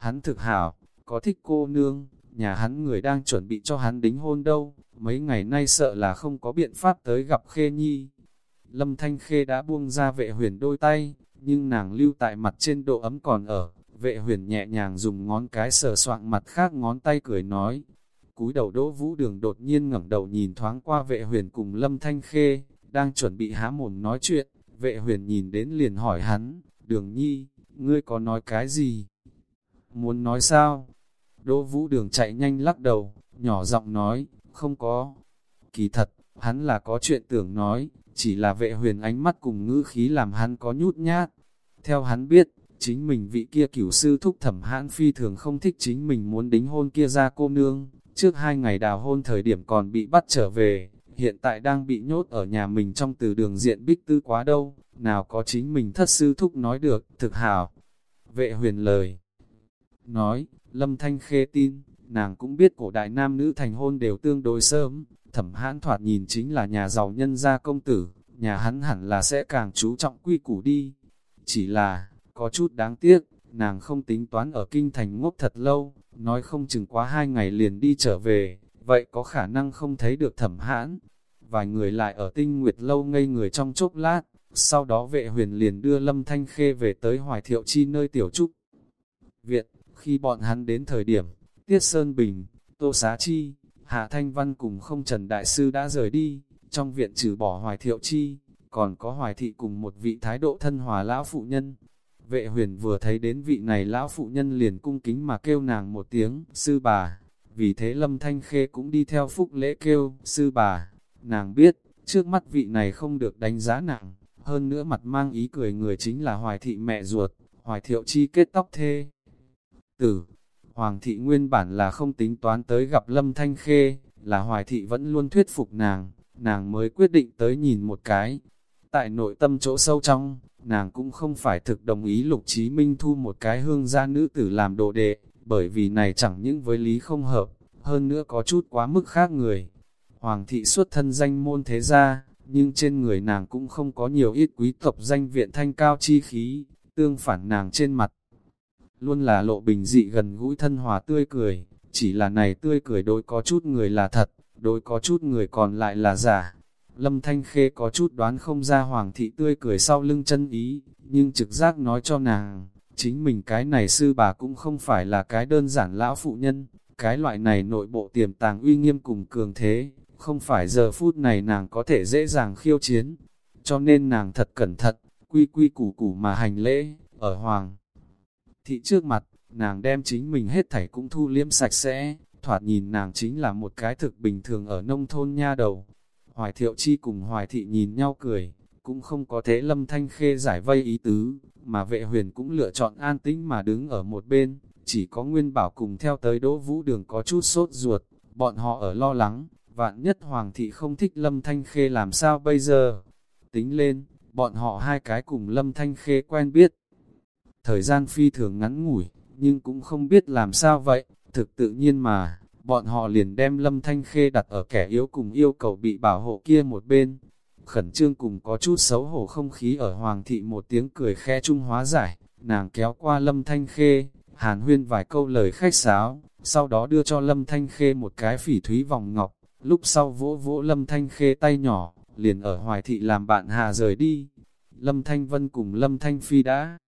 hắn thực hảo, có thích cô nương, nhà hắn người đang chuẩn bị cho hắn đính hôn đâu, mấy ngày nay sợ là không có biện pháp tới gặp Khê Nhi. Lâm Thanh Khê đã buông ra vệ huyền đôi tay, nhưng nàng lưu tại mặt trên độ ấm còn ở, vệ huyền nhẹ nhàng dùng ngón cái sờ soạng mặt khác ngón tay cười nói. Cúi đầu đỗ vũ đường đột nhiên ngẩng đầu nhìn thoáng qua vệ huyền cùng Lâm Thanh Khê, đang chuẩn bị há mồm nói chuyện, vệ huyền nhìn đến liền hỏi hắn, đường nhi, ngươi có nói cái gì? Muốn nói sao? Đỗ vũ đường chạy nhanh lắc đầu, nhỏ giọng nói, không có. Kỳ thật, hắn là có chuyện tưởng nói, chỉ là vệ huyền ánh mắt cùng ngữ khí làm hắn có nhút nhát. Theo hắn biết, chính mình vị kia cửu sư thúc thẩm hãn phi thường không thích chính mình muốn đính hôn kia ra cô nương, trước hai ngày đào hôn thời điểm còn bị bắt trở về, hiện tại đang bị nhốt ở nhà mình trong từ đường diện bích tư quá đâu, nào có chính mình thất sư thúc nói được, thực hảo. Vệ huyền lời nói, lâm thanh khê tin, nàng cũng biết cổ đại nam nữ thành hôn đều tương đối sớm, thẩm hãn thoạt nhìn chính là nhà giàu nhân gia công tử, nhà hắn hẳn là sẽ càng chú trọng quy củ đi. Chỉ là, có chút đáng tiếc, nàng không tính toán ở kinh thành ngốc thật lâu, nói không chừng quá hai ngày liền đi trở về, vậy có khả năng không thấy được thẩm hãn. Vài người lại ở tinh nguyệt lâu ngây người trong chốc lát, sau đó vệ huyền liền đưa Lâm Thanh Khê về tới Hoài Thiệu Chi nơi tiểu trúc. Viện, khi bọn hắn đến thời điểm, Tiết Sơn Bình, Tô Xá Chi, Hạ Thanh Văn cùng không Trần Đại Sư đã rời đi, trong viện trừ bỏ Hoài Thiệu Chi, còn có Hoài Thị cùng một vị thái độ thân hòa lão phụ nhân. Vệ huyền vừa thấy đến vị này lão phụ nhân liền cung kính mà kêu nàng một tiếng, sư bà. Vì thế Lâm Thanh Khê cũng đi theo phúc lễ kêu, sư bà. Nàng biết, trước mắt vị này không được đánh giá nặng, hơn nữa mặt mang ý cười người chính là Hoài Thị mẹ ruột, Hoài Thiệu Chi kết tóc thê. Tử, Hoàng Thị nguyên bản là không tính toán tới gặp Lâm Thanh Khê, là Hoài Thị vẫn luôn thuyết phục nàng, nàng mới quyết định tới nhìn một cái. Tại nội tâm chỗ sâu trong, nàng cũng không phải thực đồng ý Lục Chí Minh thu một cái hương gia nữ tử làm đồ đệ, bởi vì này chẳng những với lý không hợp, hơn nữa có chút quá mức khác người. Hoàng thị xuất thân danh môn thế gia, nhưng trên người nàng cũng không có nhiều ít quý tộc danh viện thanh cao chi khí, tương phản nàng trên mặt. Luôn là lộ bình dị gần gũi thân hòa tươi cười, chỉ là này tươi cười đối có chút người là thật, đối có chút người còn lại là giả. Lâm Thanh Khê có chút đoán không ra hoàng thị tươi cười sau lưng chân ý, nhưng trực giác nói cho nàng, chính mình cái này sư bà cũng không phải là cái đơn giản lão phụ nhân, cái loại này nội bộ tiềm tàng uy nghiêm cùng cường thế, không phải giờ phút này nàng có thể dễ dàng khiêu chiến, cho nên nàng thật cẩn thận, quy quy củ củ mà hành lễ, ở hoàng. Thị trước mặt, nàng đem chính mình hết thảy cũng thu liếm sạch sẽ, thoạt nhìn nàng chính là một cái thực bình thường ở nông thôn nha đầu. Hoài thiệu chi cùng hoài thị nhìn nhau cười, cũng không có thế lâm thanh khê giải vây ý tứ, mà vệ huyền cũng lựa chọn an tĩnh mà đứng ở một bên, chỉ có nguyên bảo cùng theo tới đỗ vũ đường có chút sốt ruột, bọn họ ở lo lắng, vạn nhất hoàng thị không thích lâm thanh khê làm sao bây giờ. Tính lên, bọn họ hai cái cùng lâm thanh khê quen biết. Thời gian phi thường ngắn ngủi, nhưng cũng không biết làm sao vậy, thực tự nhiên mà, bọn họ liền đem lâm thanh khê đặt ở kẻ yếu cùng yêu cầu bị bảo hộ kia một bên. Khẩn trương cùng có chút xấu hổ không khí ở hoàng thị một tiếng cười khe trung hóa giải, nàng kéo qua lâm thanh khê, hàn huyên vài câu lời khách sáo, sau đó đưa cho lâm thanh khê một cái phỉ thúy vòng ngọc, lúc sau vỗ vỗ lâm thanh khê tay nhỏ, liền ở hoài thị làm bạn hà rời đi. Lâm Thanh Vân cùng Lâm Thanh Phi đã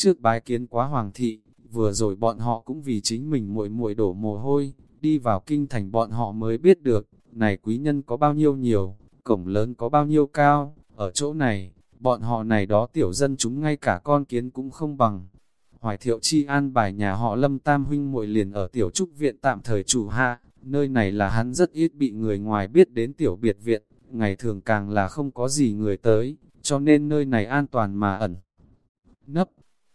trước bái kiến quá hoàng thị, vừa rồi bọn họ cũng vì chính mình muội muội đổ mồ hôi, đi vào kinh thành bọn họ mới biết được, này quý nhân có bao nhiêu nhiều, cổng lớn có bao nhiêu cao, ở chỗ này, bọn họ này đó tiểu dân chúng ngay cả con kiến cũng không bằng. Hoài thiệu chi an bài nhà họ lâm tam huynh muội liền ở tiểu trúc viện tạm thời chủ hạ, nơi này là hắn rất ít bị người ngoài biết đến tiểu biệt viện, ngày thường càng là không có gì người tới, cho nên nơi này an toàn mà ẩn. Nấp,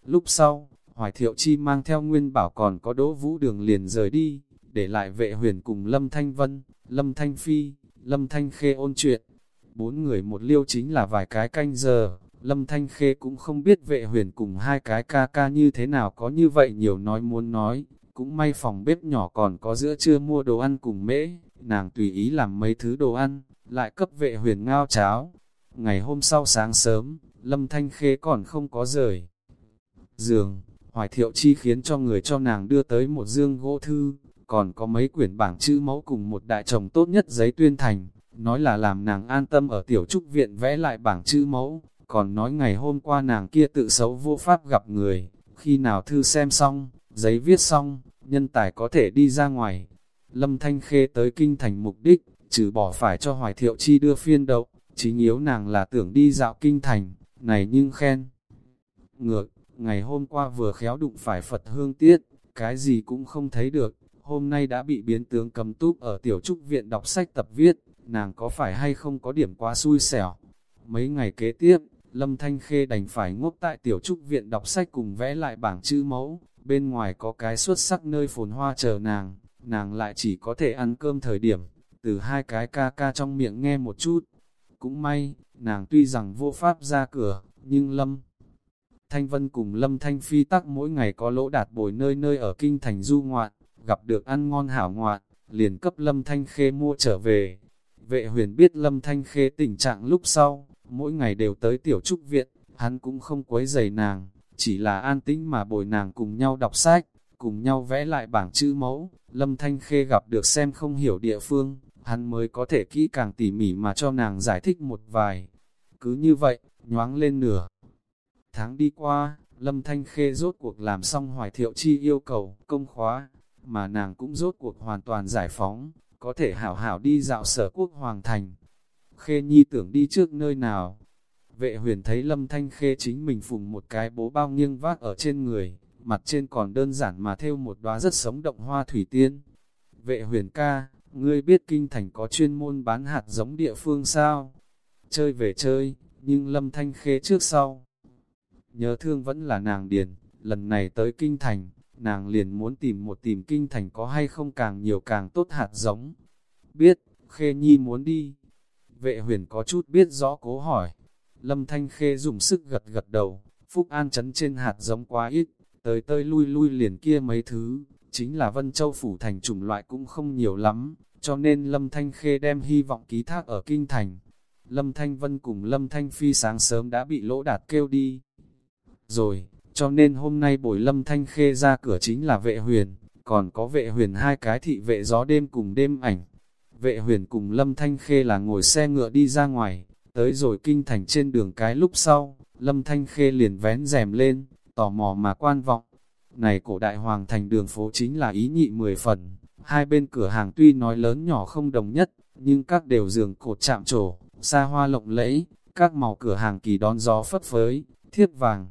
lúc sau, Hoài Thiệu Chi mang theo nguyên bảo còn có đỗ vũ đường liền rời đi, để lại vệ huyền cùng Lâm Thanh Vân, Lâm Thanh Phi, Lâm Thanh Khê ôn chuyện. Bốn người một liêu chính là vài cái canh giờ, Lâm Thanh Khê cũng không biết vệ huyền cùng hai cái ca ca như thế nào có như vậy nhiều nói muốn nói, cũng may phòng bếp nhỏ còn có giữa trưa mua đồ ăn cùng mễ, nàng tùy ý làm mấy thứ đồ ăn, lại cấp vệ huyền ngao cháo. Ngày hôm sau sáng sớm, Lâm Thanh Khê còn không có rời. Giường, Hoài thiệu chi khiến cho người cho nàng đưa tới một dương gỗ thư, còn có mấy quyển bảng chữ mẫu cùng một đại chồng tốt nhất giấy tuyên thành, nói là làm nàng an tâm ở tiểu trúc viện vẽ lại bảng chữ mẫu, còn nói ngày hôm qua nàng kia tự xấu vô pháp gặp người, khi nào thư xem xong, giấy viết xong, nhân tài có thể đi ra ngoài. Lâm Thanh Khê tới kinh thành mục đích, trừ bỏ phải cho Hoài Thiệu Chi đưa phiên đậu, chính yếu nàng là tưởng đi dạo kinh thành, này nhưng khen. Ngược, ngày hôm qua vừa khéo đụng phải Phật hương tiết, cái gì cũng không thấy được, hôm nay đã bị biến tướng cầm túp ở tiểu trúc viện đọc sách tập viết, nàng có phải hay không có điểm quá xui xẻo. Mấy ngày kế tiếp, Lâm Thanh Khê đành phải ngốc tại tiểu trúc viện đọc sách cùng vẽ lại bảng chữ mẫu, bên ngoài có cái xuất sắc nơi phồn hoa chờ nàng, nàng lại chỉ có thể ăn cơm thời điểm, từ hai cái ca ca trong miệng nghe một chút. Cũng may, nàng tuy rằng vô pháp ra cửa, nhưng Lâm Thanh Vân cùng Lâm Thanh Phi tắc mỗi ngày có lỗ đạt bồi nơi nơi ở kinh thành du ngoạn, gặp được ăn ngon hảo ngoạn, liền cấp Lâm Thanh Khê mua trở về. Vệ huyền biết Lâm Thanh Khê tình trạng lúc sau, mỗi ngày đều tới tiểu trúc viện, hắn cũng không quấy giày nàng, chỉ là an tĩnh mà bồi nàng cùng nhau đọc sách, cùng nhau vẽ lại bảng chữ mẫu, Lâm Thanh Khê gặp được xem không hiểu địa phương, hắn mới có thể kỹ càng tỉ mỉ mà cho nàng giải thích một vài. Cứ như vậy, nhoáng lên nửa. Tháng đi qua, Lâm Thanh Khê rốt cuộc làm xong hoài thiệu chi yêu cầu, công khóa, mà nàng cũng rốt cuộc hoàn toàn giải phóng, có thể hảo hảo đi dạo sở quốc hoàng thành. Khê Nhi tưởng đi trước nơi nào? Vệ huyền thấy Lâm Thanh Khê chính mình phùng một cái bố bao nghiêng vác ở trên người, mặt trên còn đơn giản mà theo một đóa rất sống động hoa thủy tiên. Vệ huyền ca, ngươi biết kinh thành có chuyên môn bán hạt giống địa phương sao? Chơi về chơi, nhưng Lâm Thanh Khê trước sau. Nhớ thương vẫn là nàng điền, lần này tới kinh thành, nàng liền muốn tìm một tìm kinh thành có hay không càng nhiều càng tốt hạt giống. Biết, Khê Nhi muốn đi. Vệ huyền có chút biết rõ cố hỏi. Lâm Thanh Khê dùng sức gật gật đầu, Phúc An chấn trên hạt giống quá ít, tới tơi lui lui liền kia mấy thứ, chính là Vân Châu Phủ Thành chủng loại cũng không nhiều lắm, cho nên Lâm Thanh Khê đem hy vọng ký thác ở Kinh Thành. Lâm Thanh Vân cùng Lâm Thanh Phi sáng sớm đã bị lỗ đạt kêu đi. Rồi, cho nên hôm nay buổi Lâm Thanh Khê ra cửa chính là vệ huyền, còn có vệ huyền hai cái thị vệ gió đêm cùng đêm ảnh. Vệ huyền cùng Lâm Thanh Khê là ngồi xe ngựa đi ra ngoài, tới rồi kinh thành trên đường cái lúc sau, Lâm Thanh Khê liền vén rèm lên, tò mò mà quan vọng. Này cổ đại hoàng thành đường phố chính là ý nhị mười phần, hai bên cửa hàng tuy nói lớn nhỏ không đồng nhất, nhưng các đều giường cột chạm trổ, xa hoa lộng lẫy, các màu cửa hàng kỳ đón gió phất phới, thiết vàng.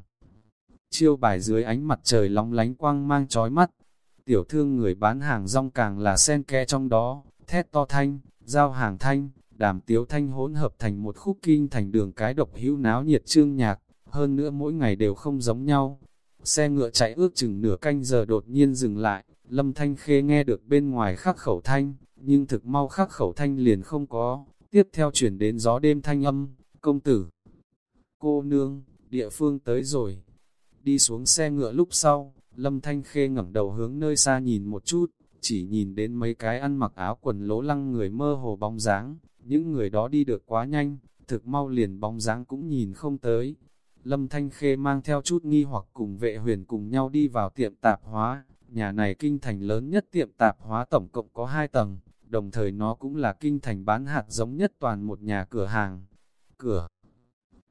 Chiêu bài dưới ánh mặt trời long lánh quang mang chói mắt, tiểu thương người bán hàng rong càng là sen kẽ trong đó, thét to thanh, giao hàng thanh, đàm tiếu thanh hỗn hợp thành một khúc kinh thành đường cái độc hữu náo nhiệt trương nhạc, hơn nữa mỗi ngày đều không giống nhau. Xe ngựa chạy ước chừng nửa canh giờ đột nhiên dừng lại, lâm thanh khê nghe được bên ngoài khắc khẩu thanh, nhưng thực mau khắc khẩu thanh liền không có, tiếp theo chuyển đến gió đêm thanh âm, công tử. Cô nương, địa phương tới rồi. Đi xuống xe ngựa lúc sau, lâm thanh khê ngẩng đầu hướng nơi xa nhìn một chút, chỉ nhìn đến mấy cái ăn mặc áo quần lố lăng người mơ hồ bóng dáng, những người đó đi được quá nhanh, thực mau liền bóng dáng cũng nhìn không tới. Lâm Thanh Khê mang theo chút nghi hoặc cùng vệ huyền cùng nhau đi vào tiệm tạp hóa, nhà này kinh thành lớn nhất tiệm tạp hóa tổng cộng có 2 tầng, đồng thời nó cũng là kinh thành bán hạt giống nhất toàn một nhà cửa hàng. Cửa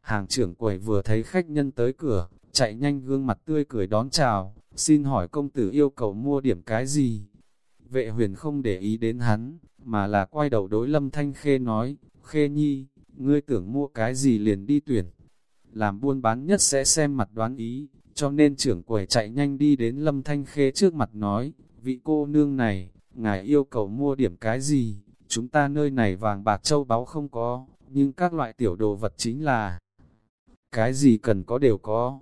hàng trưởng quầy vừa thấy khách nhân tới cửa, chạy nhanh gương mặt tươi cười đón chào, xin hỏi công tử yêu cầu mua điểm cái gì? Vệ huyền không để ý đến hắn, mà là quay đầu đối lâm thanh khê nói, khê nhi, ngươi tưởng mua cái gì liền đi tuyển. Làm buôn bán nhất sẽ xem mặt đoán ý, cho nên trưởng quầy chạy nhanh đi đến lâm thanh khê trước mặt nói, vị cô nương này, ngài yêu cầu mua điểm cái gì, chúng ta nơi này vàng bạc châu báu không có, nhưng các loại tiểu đồ vật chính là cái gì cần có đều có.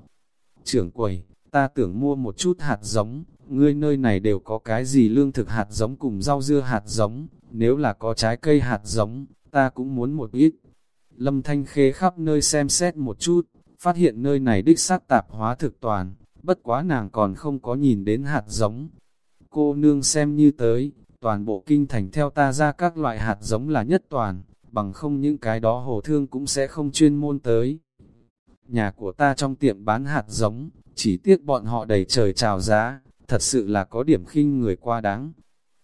Trưởng quầy, ta tưởng mua một chút hạt giống, ngươi nơi này đều có cái gì lương thực hạt giống cùng rau dưa hạt giống, nếu là có trái cây hạt giống, ta cũng muốn một ít. Lâm Thanh Khê khắp nơi xem xét một chút, phát hiện nơi này đích xác tạp hóa thực toàn, bất quá nàng còn không có nhìn đến hạt giống. Cô nương xem như tới, toàn bộ kinh thành theo ta ra các loại hạt giống là nhất toàn, bằng không những cái đó hồ thương cũng sẽ không chuyên môn tới nhà của ta trong tiệm bán hạt giống, chỉ tiếc bọn họ đầy trời chào giá, thật sự là có điểm khinh người qua đáng.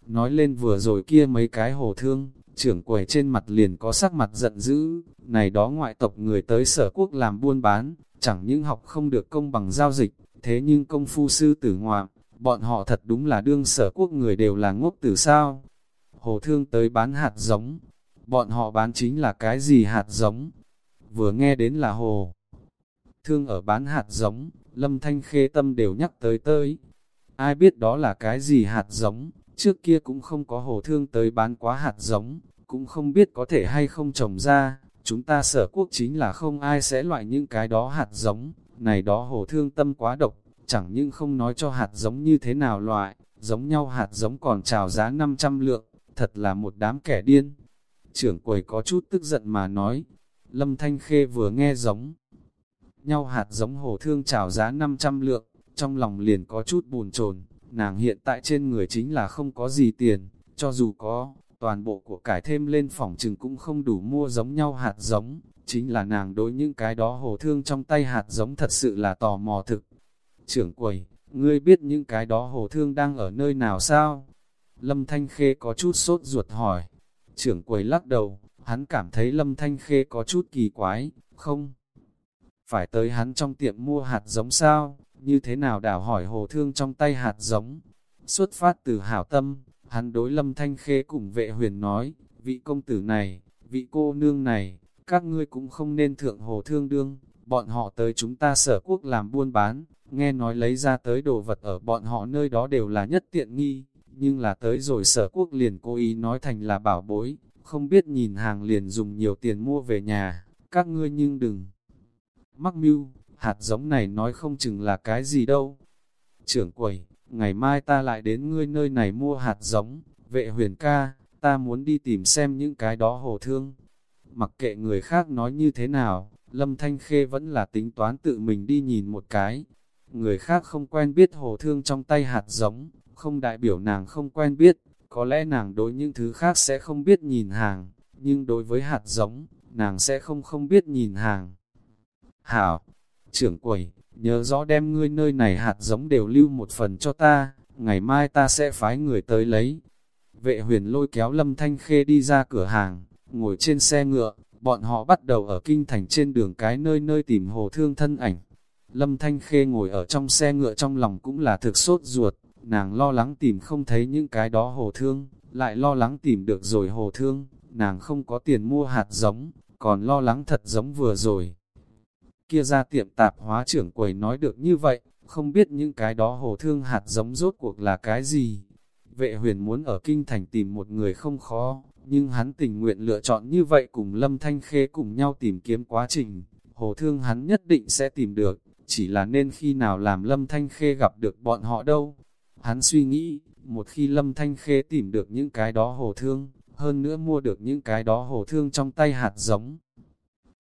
Nói lên vừa rồi kia mấy cái hồ thương, trưởng quầy trên mặt liền có sắc mặt giận dữ, này đó ngoại tộc người tới sở quốc làm buôn bán, chẳng những học không được công bằng giao dịch, thế nhưng công phu sư tử ngoạm, bọn họ thật đúng là đương sở quốc người đều là ngốc từ sao. Hồ thương tới bán hạt giống, bọn họ bán chính là cái gì hạt giống? Vừa nghe đến là hồ. Thương ở bán hạt giống, lâm thanh khê tâm đều nhắc tới tới. Ai biết đó là cái gì hạt giống, trước kia cũng không có hồ thương tới bán quá hạt giống, cũng không biết có thể hay không trồng ra, chúng ta sở quốc chính là không ai sẽ loại những cái đó hạt giống, này đó hồ thương tâm quá độc, chẳng những không nói cho hạt giống như thế nào loại, giống nhau hạt giống còn chào giá 500 lượng, thật là một đám kẻ điên. Trưởng quầy có chút tức giận mà nói, Lâm Thanh Khê vừa nghe giống nhau hạt giống hồ thương chào giá 500 lượng, trong lòng liền có chút buồn chồn nàng hiện tại trên người chính là không có gì tiền, cho dù có, toàn bộ của cải thêm lên phòng trừng cũng không đủ mua giống nhau hạt giống, chính là nàng đối những cái đó hồ thương trong tay hạt giống thật sự là tò mò thực. Trưởng quầy, ngươi biết những cái đó hồ thương đang ở nơi nào sao? Lâm Thanh Khê có chút sốt ruột hỏi. Trưởng quầy lắc đầu, hắn cảm thấy Lâm Thanh Khê có chút kỳ quái, không? Phải tới hắn trong tiệm mua hạt giống sao? Như thế nào đảo hỏi hồ thương trong tay hạt giống? Xuất phát từ hảo tâm, hắn đối Lâm Thanh Khê cùng vệ huyền nói, vị công tử này, vị cô nương này, các ngươi cũng không nên thượng hồ thương đương, bọn họ tới chúng ta sở quốc làm buôn bán, nghe nói lấy ra tới đồ vật ở bọn họ nơi đó đều là nhất tiện nghi, nhưng là tới rồi sở quốc liền cố ý nói thành là bảo bối, không biết nhìn hàng liền dùng nhiều tiền mua về nhà, các ngươi nhưng đừng mắc mưu, hạt giống này nói không chừng là cái gì đâu. Trưởng quầy, ngày mai ta lại đến ngươi nơi này mua hạt giống, vệ huyền ca, ta muốn đi tìm xem những cái đó hồ thương. Mặc kệ người khác nói như thế nào, Lâm Thanh Khê vẫn là tính toán tự mình đi nhìn một cái. Người khác không quen biết hồ thương trong tay hạt giống, không đại biểu nàng không quen biết, có lẽ nàng đối những thứ khác sẽ không biết nhìn hàng, nhưng đối với hạt giống, nàng sẽ không không biết nhìn hàng. Hảo, trưởng quầy, nhớ rõ đem ngươi nơi này hạt giống đều lưu một phần cho ta, ngày mai ta sẽ phái người tới lấy. Vệ huyền lôi kéo Lâm Thanh Khê đi ra cửa hàng, ngồi trên xe ngựa, bọn họ bắt đầu ở kinh thành trên đường cái nơi nơi tìm hồ thương thân ảnh. Lâm Thanh Khê ngồi ở trong xe ngựa trong lòng cũng là thực sốt ruột, nàng lo lắng tìm không thấy những cái đó hồ thương, lại lo lắng tìm được rồi hồ thương, nàng không có tiền mua hạt giống, còn lo lắng thật giống vừa rồi. Kia ra tiệm tạp hóa trưởng quầy nói được như vậy, không biết những cái đó hồ thương hạt giống rốt cuộc là cái gì. Vệ huyền muốn ở kinh thành tìm một người không khó, nhưng hắn tình nguyện lựa chọn như vậy cùng Lâm Thanh Khê cùng nhau tìm kiếm quá trình. Hồ thương hắn nhất định sẽ tìm được, chỉ là nên khi nào làm Lâm Thanh Khê gặp được bọn họ đâu. Hắn suy nghĩ, một khi Lâm Thanh Khê tìm được những cái đó hồ thương, hơn nữa mua được những cái đó hồ thương trong tay hạt giống.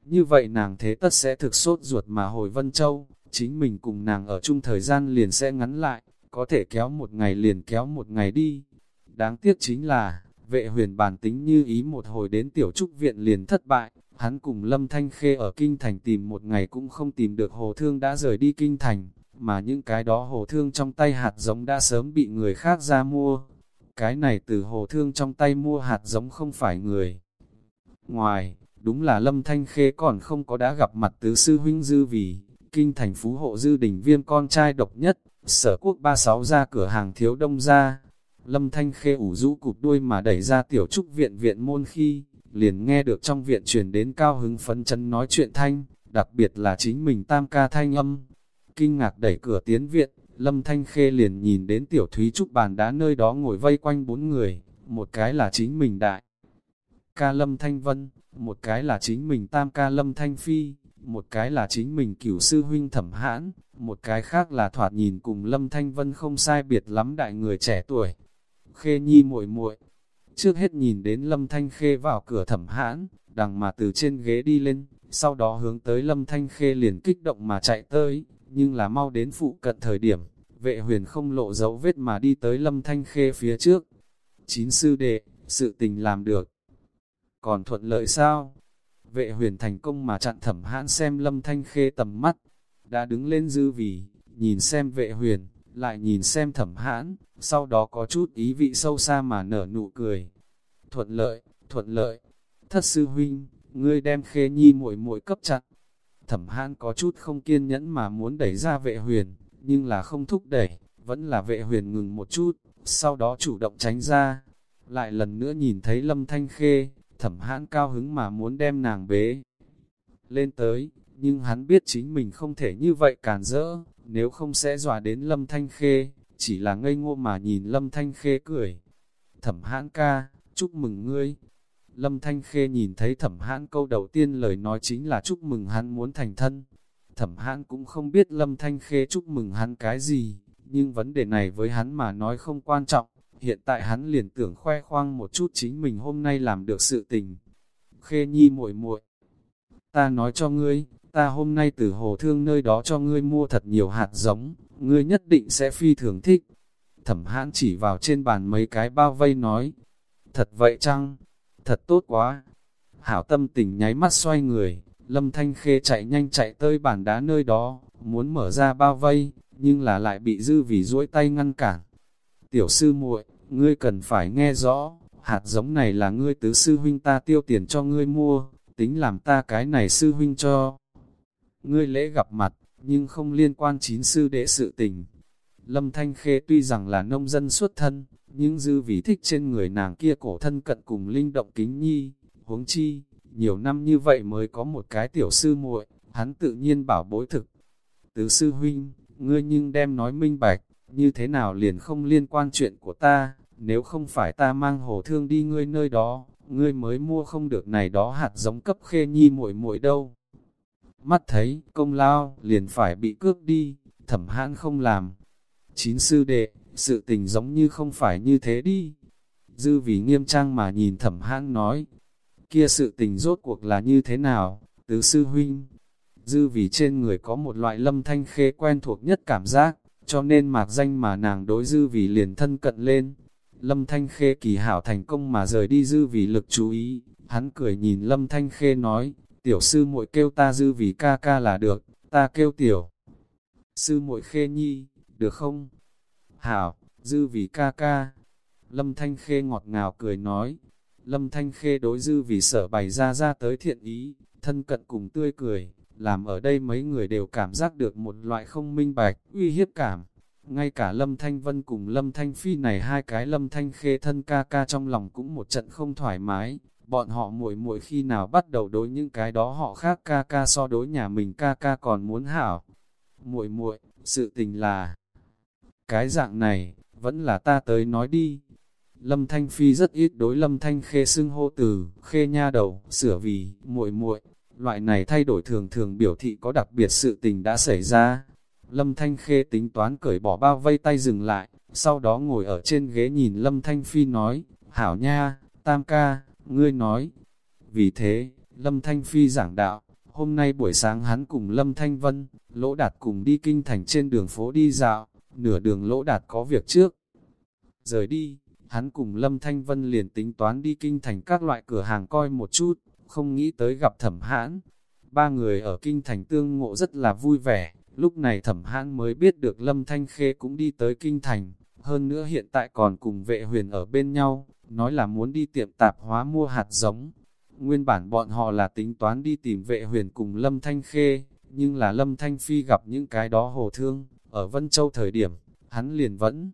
Như vậy nàng thế tất sẽ thực sốt ruột mà hồi Vân Châu, chính mình cùng nàng ở chung thời gian liền sẽ ngắn lại, có thể kéo một ngày liền kéo một ngày đi. Đáng tiếc chính là, vệ huyền bản tính như ý một hồi đến tiểu trúc viện liền thất bại, hắn cùng Lâm Thanh Khê ở Kinh Thành tìm một ngày cũng không tìm được hồ thương đã rời đi Kinh Thành, mà những cái đó hồ thương trong tay hạt giống đã sớm bị người khác ra mua. Cái này từ hồ thương trong tay mua hạt giống không phải người. Ngoài, đúng là Lâm Thanh Khê còn không có đã gặp mặt tứ sư huynh dư vì, Kinh Thành Phú Hộ Dư đỉnh viêm con trai độc nhất, sở quốc 36 ra cửa hàng thiếu đông ra. Lâm Thanh Khê ủ rũ cụp đuôi mà đẩy ra tiểu trúc viện viện môn khi, liền nghe được trong viện truyền đến cao hứng phấn chân nói chuyện thanh, đặc biệt là chính mình tam ca thanh âm, kinh ngạc đẩy cửa tiến viện, Lâm Thanh Khê liền nhìn đến tiểu thúy trúc bàn đá nơi đó ngồi vây quanh bốn người, một cái là chính mình đại. Ca Lâm Thanh Vân, một cái là chính mình tam ca Lâm Thanh Phi, một cái là chính mình cửu sư huynh thẩm hãn, một cái khác là thoạt nhìn cùng Lâm Thanh Vân không sai biệt lắm đại người trẻ tuổi. Khê Nhi muội muội Trước hết nhìn đến Lâm Thanh Khê vào cửa thẩm hãn, đằng mà từ trên ghế đi lên, sau đó hướng tới Lâm Thanh Khê liền kích động mà chạy tới, nhưng là mau đến phụ cận thời điểm, vệ huyền không lộ dấu vết mà đi tới lâm thanh khê phía trước. Chín sư đệ, sự tình làm được. Còn thuận lợi sao? vệ huyền thành công mà chặn thẩm hãn xem lâm thanh khê tầm mắt, đã đứng lên dư vì, nhìn xem vệ huyền, lại nhìn xem thẩm hãn, sau đó có chút ý vị sâu xa mà nở nụ cười. Thuận lợi, thuận lợi, thất sư huynh, ngươi đem khê nhi muội muội cấp chặt. Thẩm hãn có chút không kiên nhẫn mà muốn đẩy ra vệ huyền, nhưng là không thúc đẩy, vẫn là vệ huyền ngừng một chút, sau đó chủ động tránh ra. Lại lần nữa nhìn thấy lâm thanh khê, thẩm hãn cao hứng mà muốn đem nàng bế lên tới, nhưng hắn biết chính mình không thể như vậy càn rỡ, nếu không sẽ dọa đến lâm thanh khê, chỉ là ngây ngô mà nhìn lâm thanh khê cười. Thẩm hãn ca, chúc mừng ngươi. Lâm Thanh Khê nhìn thấy thẩm hãn câu đầu tiên lời nói chính là chúc mừng hắn muốn thành thân. Thẩm hãn cũng không biết Lâm Thanh Khê chúc mừng hắn cái gì, nhưng vấn đề này với hắn mà nói không quan trọng. Hiện tại hắn liền tưởng khoe khoang một chút chính mình hôm nay làm được sự tình. Khê nhi muội muội ta nói cho ngươi, ta hôm nay từ hồ thương nơi đó cho ngươi mua thật nhiều hạt giống, ngươi nhất định sẽ phi thường thích. Thẩm hãn chỉ vào trên bàn mấy cái bao vây nói, thật vậy chăng? Thật tốt quá! Hảo tâm tình nháy mắt xoay người, lâm thanh khê chạy nhanh chạy tới bàn đá nơi đó, muốn mở ra bao vây, nhưng là lại bị dư vì duỗi tay ngăn cản. Tiểu sư muội, ngươi cần phải nghe rõ, hạt giống này là ngươi tứ sư huynh ta tiêu tiền cho ngươi mua, tính làm ta cái này sư huynh cho. Ngươi lễ gặp mặt, nhưng không liên quan chín sư đệ sự tình. Lâm Thanh Khê tuy rằng là nông dân xuất thân, nhưng dư vì thích trên người nàng kia cổ thân cận cùng linh động kính nhi, huống chi, nhiều năm như vậy mới có một cái tiểu sư muội, hắn tự nhiên bảo bối thực. Tứ sư huynh, ngươi nhưng đem nói minh bạch, như thế nào liền không liên quan chuyện của ta, nếu không phải ta mang hồ thương đi ngươi nơi đó, ngươi mới mua không được này đó hạt giống cấp khê nhi muội muội đâu. Mắt thấy, công lao, liền phải bị cướp đi, thẩm hãn không làm. Chín sư đệ, sự tình giống như không phải như thế đi. Dư vì nghiêm trang mà nhìn thẩm hãn nói, kia sự tình rốt cuộc là như thế nào, tứ sư huynh. Dư vì trên người có một loại lâm thanh khê quen thuộc nhất cảm giác, cho nên mạc danh mà nàng đối dư vì liền thân cận lên, Lâm Thanh Khê kỳ hảo thành công mà rời đi dư vì lực chú ý, hắn cười nhìn Lâm Thanh Khê nói, tiểu sư muội kêu ta dư vì ca ca là được, ta kêu tiểu. Sư muội Khê Nhi, được không? Hảo, dư vì ca ca. Lâm Thanh Khê ngọt ngào cười nói, Lâm Thanh Khê đối dư vì sở bày ra ra tới thiện ý, thân cận cùng tươi cười, làm ở đây mấy người đều cảm giác được một loại không minh bạch, uy hiếp cảm. Ngay cả Lâm Thanh Vân cùng Lâm Thanh Phi này hai cái Lâm Thanh Khê thân ca ca trong lòng cũng một trận không thoải mái. Bọn họ muội muội khi nào bắt đầu đối những cái đó họ khác ca ca so đối nhà mình ca ca còn muốn hảo. Muội muội, sự tình là cái dạng này, vẫn là ta tới nói đi. Lâm Thanh Phi rất ít đối Lâm Thanh Khê xưng hô từ, khê nha đầu, sửa vì, muội muội loại này thay đổi thường thường biểu thị có đặc biệt sự tình đã xảy ra, Lâm Thanh Khê tính toán cởi bỏ bao vây tay dừng lại, sau đó ngồi ở trên ghế nhìn Lâm Thanh Phi nói, Hảo nha, Tam ca, ngươi nói. Vì thế, Lâm Thanh Phi giảng đạo, hôm nay buổi sáng hắn cùng Lâm Thanh Vân, Lỗ Đạt cùng đi kinh thành trên đường phố đi dạo, nửa đường Lỗ Đạt có việc trước. Rời đi, hắn cùng Lâm Thanh Vân liền tính toán đi kinh thành các loại cửa hàng coi một chút, không nghĩ tới gặp thẩm hãn. Ba người ở kinh thành tương ngộ rất là vui vẻ, Lúc này thẩm hãn mới biết được Lâm Thanh Khê cũng đi tới Kinh Thành, hơn nữa hiện tại còn cùng vệ huyền ở bên nhau, nói là muốn đi tiệm tạp hóa mua hạt giống. Nguyên bản bọn họ là tính toán đi tìm vệ huyền cùng Lâm Thanh Khê, nhưng là Lâm Thanh Phi gặp những cái đó hồ thương, ở Vân Châu thời điểm, hắn liền vẫn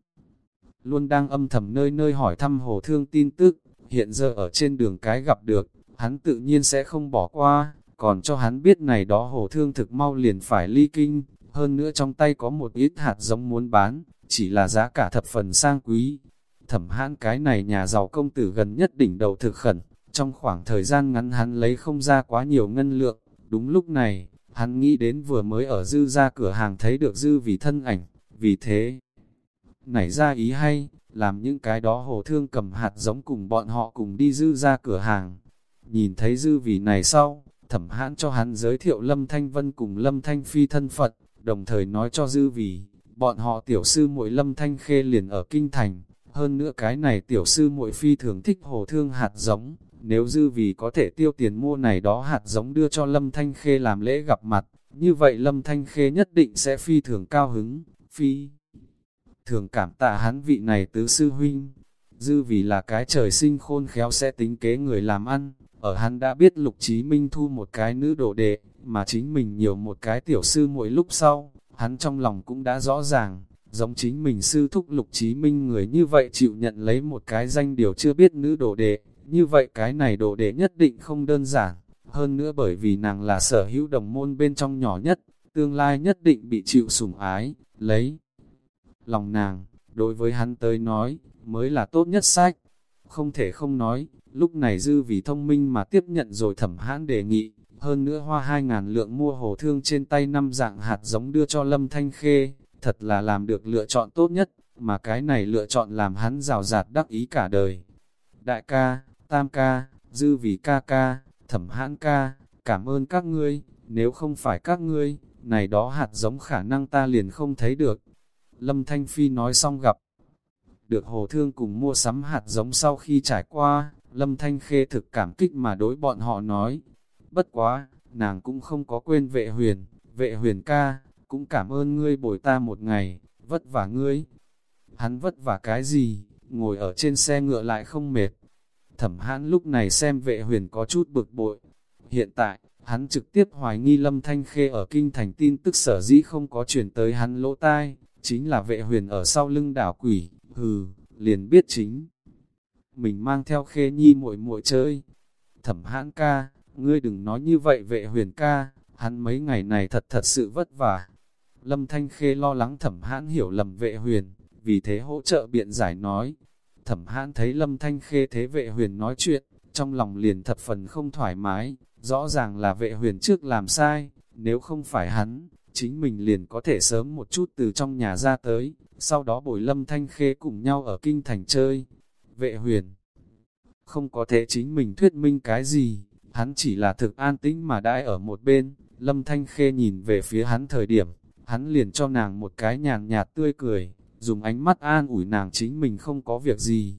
luôn đang âm thầm nơi nơi hỏi thăm hồ thương tin tức, hiện giờ ở trên đường cái gặp được, hắn tự nhiên sẽ không bỏ qua, còn cho hắn biết này đó hồ thương thực mau liền phải ly kinh, hơn nữa trong tay có một ít hạt giống muốn bán, chỉ là giá cả thập phần sang quý. Thẩm hãn cái này nhà giàu công tử gần nhất đỉnh đầu thực khẩn, trong khoảng thời gian ngắn hắn lấy không ra quá nhiều ngân lượng, đúng lúc này, hắn nghĩ đến vừa mới ở dư ra cửa hàng thấy được dư vì thân ảnh, vì thế, nảy ra ý hay, làm những cái đó hồ thương cầm hạt giống cùng bọn họ cùng đi dư ra cửa hàng. Nhìn thấy dư vì này sau, thẩm hãn cho hắn giới thiệu Lâm Thanh Vân cùng Lâm Thanh Phi thân Phật, đồng thời nói cho dư vì, bọn họ tiểu sư muội Lâm Thanh Khê liền ở Kinh Thành, hơn nữa cái này tiểu sư muội phi thường thích hồ thương hạt giống, nếu dư vì có thể tiêu tiền mua này đó hạt giống đưa cho Lâm Thanh Khê làm lễ gặp mặt, như vậy Lâm Thanh Khê nhất định sẽ phi thường cao hứng, phi thường cảm tạ hắn vị này tứ sư huynh. Dư vì là cái trời sinh khôn khéo sẽ tính kế người làm ăn, ở hắn đã biết Lục Chí Minh thu một cái nữ đồ đệ, mà chính mình nhiều một cái tiểu sư mỗi lúc sau, hắn trong lòng cũng đã rõ ràng, giống chính mình sư thúc Lục Chí Minh người như vậy chịu nhận lấy một cái danh điều chưa biết nữ đồ đệ, như vậy cái này đồ đệ nhất định không đơn giản, hơn nữa bởi vì nàng là sở hữu đồng môn bên trong nhỏ nhất, tương lai nhất định bị chịu sủng ái, lấy lòng nàng, đối với hắn tới nói, mới là tốt nhất sách. Không thể không nói, lúc này dư vì thông minh mà tiếp nhận rồi thẩm hãn đề nghị, hơn nữa hoa hai ngàn lượng mua hồ thương trên tay năm dạng hạt giống đưa cho Lâm Thanh Khê, thật là làm được lựa chọn tốt nhất, mà cái này lựa chọn làm hắn rào rạt đắc ý cả đời. Đại ca, tam ca, dư vì ca ca, thẩm hãn ca, cảm ơn các ngươi, nếu không phải các ngươi, này đó hạt giống khả năng ta liền không thấy được. Lâm Thanh Phi nói xong gặp, được hồ thương cùng mua sắm hạt giống sau khi trải qua, Lâm Thanh Khê thực cảm kích mà đối bọn họ nói. Bất quá, nàng cũng không có quên vệ huyền, vệ huyền ca, cũng cảm ơn ngươi bồi ta một ngày, vất vả ngươi. Hắn vất vả cái gì, ngồi ở trên xe ngựa lại không mệt. Thẩm hãn lúc này xem vệ huyền có chút bực bội. Hiện tại, hắn trực tiếp hoài nghi Lâm Thanh Khê ở kinh thành tin tức sở dĩ không có truyền tới hắn lỗ tai, chính là vệ huyền ở sau lưng đảo quỷ, hừ, liền biết chính. Mình mang theo khê nhi muội muội chơi. Thẩm hãn ca, ngươi đừng nói như vậy vệ huyền ca, hắn mấy ngày này thật thật sự vất vả. Lâm Thanh Khê lo lắng thẩm hãn hiểu lầm vệ huyền, vì thế hỗ trợ biện giải nói. Thẩm hãn thấy Lâm Thanh Khê thế vệ huyền nói chuyện, trong lòng liền thập phần không thoải mái, rõ ràng là vệ huyền trước làm sai, nếu không phải hắn, chính mình liền có thể sớm một chút từ trong nhà ra tới, sau đó bồi lâm thanh khê cùng nhau ở kinh thành chơi. Vệ huyền. Không có thể chính mình thuyết minh cái gì, hắn chỉ là thực an tĩnh mà đãi ở một bên, lâm thanh khê nhìn về phía hắn thời điểm, hắn liền cho nàng một cái nhàn nhạt tươi cười, dùng ánh mắt an ủi nàng chính mình không có việc gì.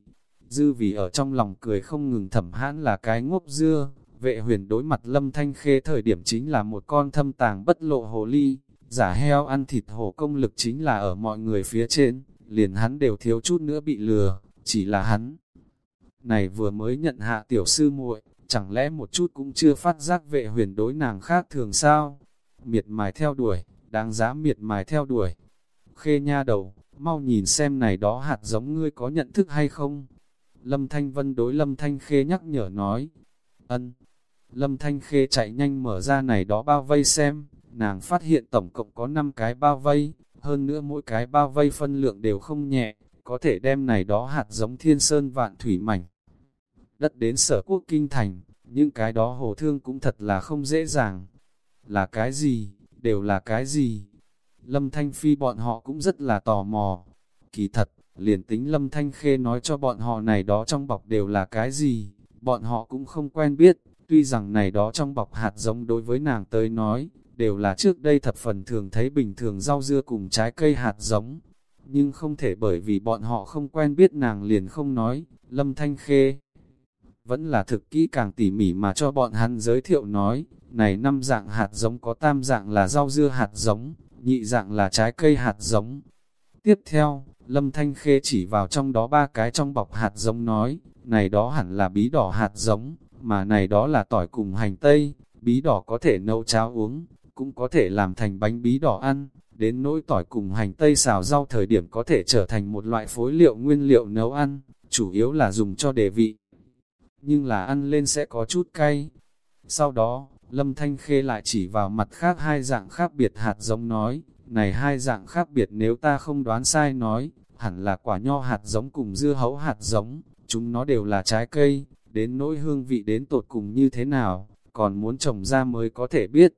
Dư vì ở trong lòng cười không ngừng thẩm hãn là cái ngốc dưa, vệ huyền đối mặt lâm thanh khê thời điểm chính là một con thâm tàng bất lộ hồ ly, giả heo ăn thịt hổ công lực chính là ở mọi người phía trên, liền hắn đều thiếu chút nữa bị lừa, chỉ là hắn. Này vừa mới nhận hạ tiểu sư muội, chẳng lẽ một chút cũng chưa phát giác vệ huyền đối nàng khác thường sao? Miệt mài theo đuổi, đáng giá miệt mài theo đuổi. Khê nha đầu, mau nhìn xem này đó hạt giống ngươi có nhận thức hay không? Lâm Thanh Vân đối Lâm Thanh Khê nhắc nhở nói. Ân. Lâm Thanh Khê chạy nhanh mở ra này đó bao vây xem, nàng phát hiện tổng cộng có 5 cái bao vây, hơn nữa mỗi cái bao vây phân lượng đều không nhẹ, có thể đem này đó hạt giống thiên sơn vạn thủy mảnh. Đất đến sở quốc kinh thành, những cái đó hồ thương cũng thật là không dễ dàng. Là cái gì, đều là cái gì? Lâm Thanh Phi bọn họ cũng rất là tò mò. Kỳ thật, liền tính Lâm Thanh Khê nói cho bọn họ này đó trong bọc đều là cái gì, bọn họ cũng không quen biết, tuy rằng này đó trong bọc hạt giống đối với nàng tới nói, đều là trước đây thập phần thường thấy bình thường rau dưa cùng trái cây hạt giống. Nhưng không thể bởi vì bọn họ không quen biết nàng liền không nói, Lâm Thanh Khê. Vẫn là thực kỹ càng tỉ mỉ mà cho bọn hắn giới thiệu nói, này năm dạng hạt giống có tam dạng là rau dưa hạt giống, nhị dạng là trái cây hạt giống. Tiếp theo, Lâm Thanh Khê chỉ vào trong đó ba cái trong bọc hạt giống nói, này đó hẳn là bí đỏ hạt giống, mà này đó là tỏi cùng hành tây, bí đỏ có thể nấu cháo uống, cũng có thể làm thành bánh bí đỏ ăn, đến nỗi tỏi cùng hành tây xào rau thời điểm có thể trở thành một loại phối liệu nguyên liệu nấu ăn, chủ yếu là dùng cho đề vị. Nhưng là ăn lên sẽ có chút cay. Sau đó, Lâm Thanh Khê lại chỉ vào mặt khác hai dạng khác biệt hạt giống nói, này hai dạng khác biệt nếu ta không đoán sai nói, hẳn là quả nho hạt giống cùng dưa hấu hạt giống, chúng nó đều là trái cây, đến nỗi hương vị đến tột cùng như thế nào, còn muốn trồng ra mới có thể biết.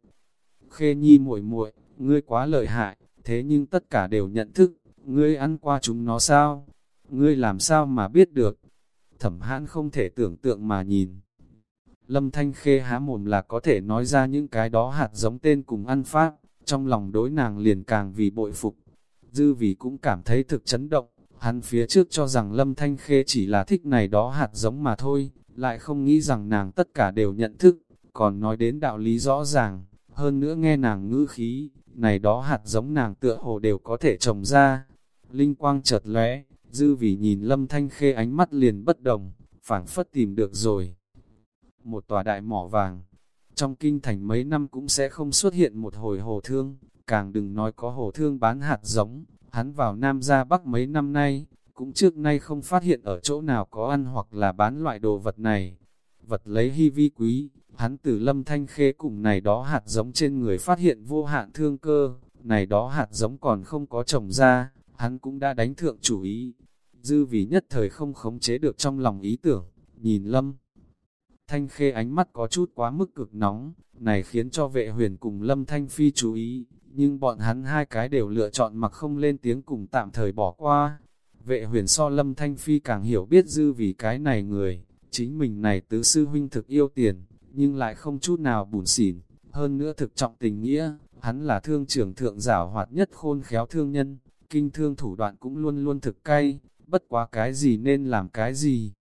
Khê nhi muội muội, ngươi quá lợi hại, thế nhưng tất cả đều nhận thức, ngươi ăn qua chúng nó sao? Ngươi làm sao mà biết được? Thẩm hãn không thể tưởng tượng mà nhìn. Lâm Thanh Khê há mồm là có thể nói ra những cái đó hạt giống tên cùng ăn pháp, trong lòng đối nàng liền càng vì bội phục. Dư vì cũng cảm thấy thực chấn động, hắn phía trước cho rằng Lâm Thanh Khê chỉ là thích này đó hạt giống mà thôi, lại không nghĩ rằng nàng tất cả đều nhận thức, còn nói đến đạo lý rõ ràng, hơn nữa nghe nàng ngữ khí, này đó hạt giống nàng tựa hồ đều có thể trồng ra. Linh quang chợt lóe, dư vì nhìn lâm thanh khê ánh mắt liền bất đồng, phảng phất tìm được rồi. Một tòa đại mỏ vàng, trong kinh thành mấy năm cũng sẽ không xuất hiện một hồi hồ thương, càng đừng nói có hồ thương bán hạt giống, hắn vào Nam ra Bắc mấy năm nay, cũng trước nay không phát hiện ở chỗ nào có ăn hoặc là bán loại đồ vật này. Vật lấy hy vi quý, hắn từ lâm thanh khê cùng này đó hạt giống trên người phát hiện vô hạn thương cơ, này đó hạt giống còn không có trồng ra, hắn cũng đã đánh thượng chủ ý. Dư vì nhất thời không khống chế được trong lòng ý tưởng, nhìn lâm. Thanh khê ánh mắt có chút quá mức cực nóng, này khiến cho vệ huyền cùng lâm thanh phi chú ý, nhưng bọn hắn hai cái đều lựa chọn mặc không lên tiếng cùng tạm thời bỏ qua. Vệ huyền so lâm thanh phi càng hiểu biết dư vì cái này người, chính mình này tứ sư huynh thực yêu tiền, nhưng lại không chút nào bùn xỉn, hơn nữa thực trọng tình nghĩa, hắn là thương trưởng thượng giảo hoạt nhất khôn khéo thương nhân, kinh thương thủ đoạn cũng luôn luôn thực cay, bất quá cái gì nên làm cái gì.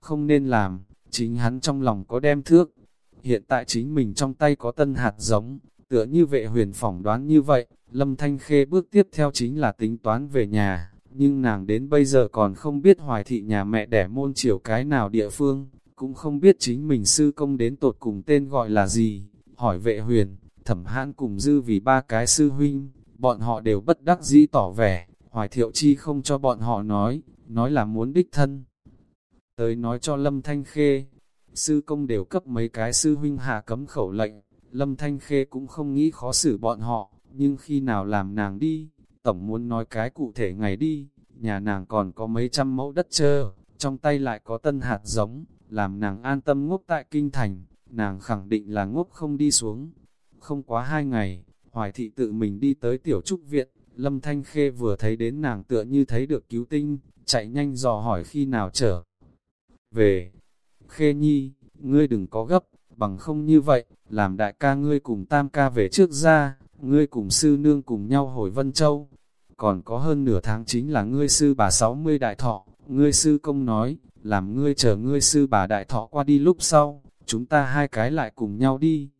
Không nên làm, chính hắn trong lòng có đem thước, hiện tại chính mình trong tay có tân hạt giống, tựa như vệ huyền phỏng đoán như vậy, Lâm Thanh Khê bước tiếp theo chính là tính toán về nhà, nhưng nàng đến bây giờ còn không biết hoài thị nhà mẹ đẻ môn triều cái nào địa phương, cũng không biết chính mình sư công đến tột cùng tên gọi là gì, hỏi vệ huyền, thẩm hãn cùng dư vì ba cái sư huynh, bọn họ đều bất đắc dĩ tỏ vẻ, hoài thiệu chi không cho bọn họ nói, nói là muốn đích thân. Tới nói cho Lâm Thanh Khê, sư công đều cấp mấy cái sư huynh hạ cấm khẩu lệnh, Lâm Thanh Khê cũng không nghĩ khó xử bọn họ, nhưng khi nào làm nàng đi, tổng muốn nói cái cụ thể ngày đi, nhà nàng còn có mấy trăm mẫu đất chờ trong tay lại có tân hạt giống, làm nàng an tâm ngốc tại kinh thành, nàng khẳng định là ngốc không đi xuống. Không quá hai ngày, Hoài thị tự mình đi tới tiểu trúc viện, Lâm Thanh Khê vừa thấy đến nàng tựa như thấy được cứu tinh, chạy nhanh dò hỏi khi nào trở về. Khê Nhi, ngươi đừng có gấp, bằng không như vậy, làm đại ca ngươi cùng tam ca về trước ra, ngươi cùng sư nương cùng nhau hồi Vân Châu. Còn có hơn nửa tháng chính là ngươi sư bà 60 đại thọ, ngươi sư công nói, làm ngươi chờ ngươi sư bà đại thọ qua đi lúc sau, chúng ta hai cái lại cùng nhau đi.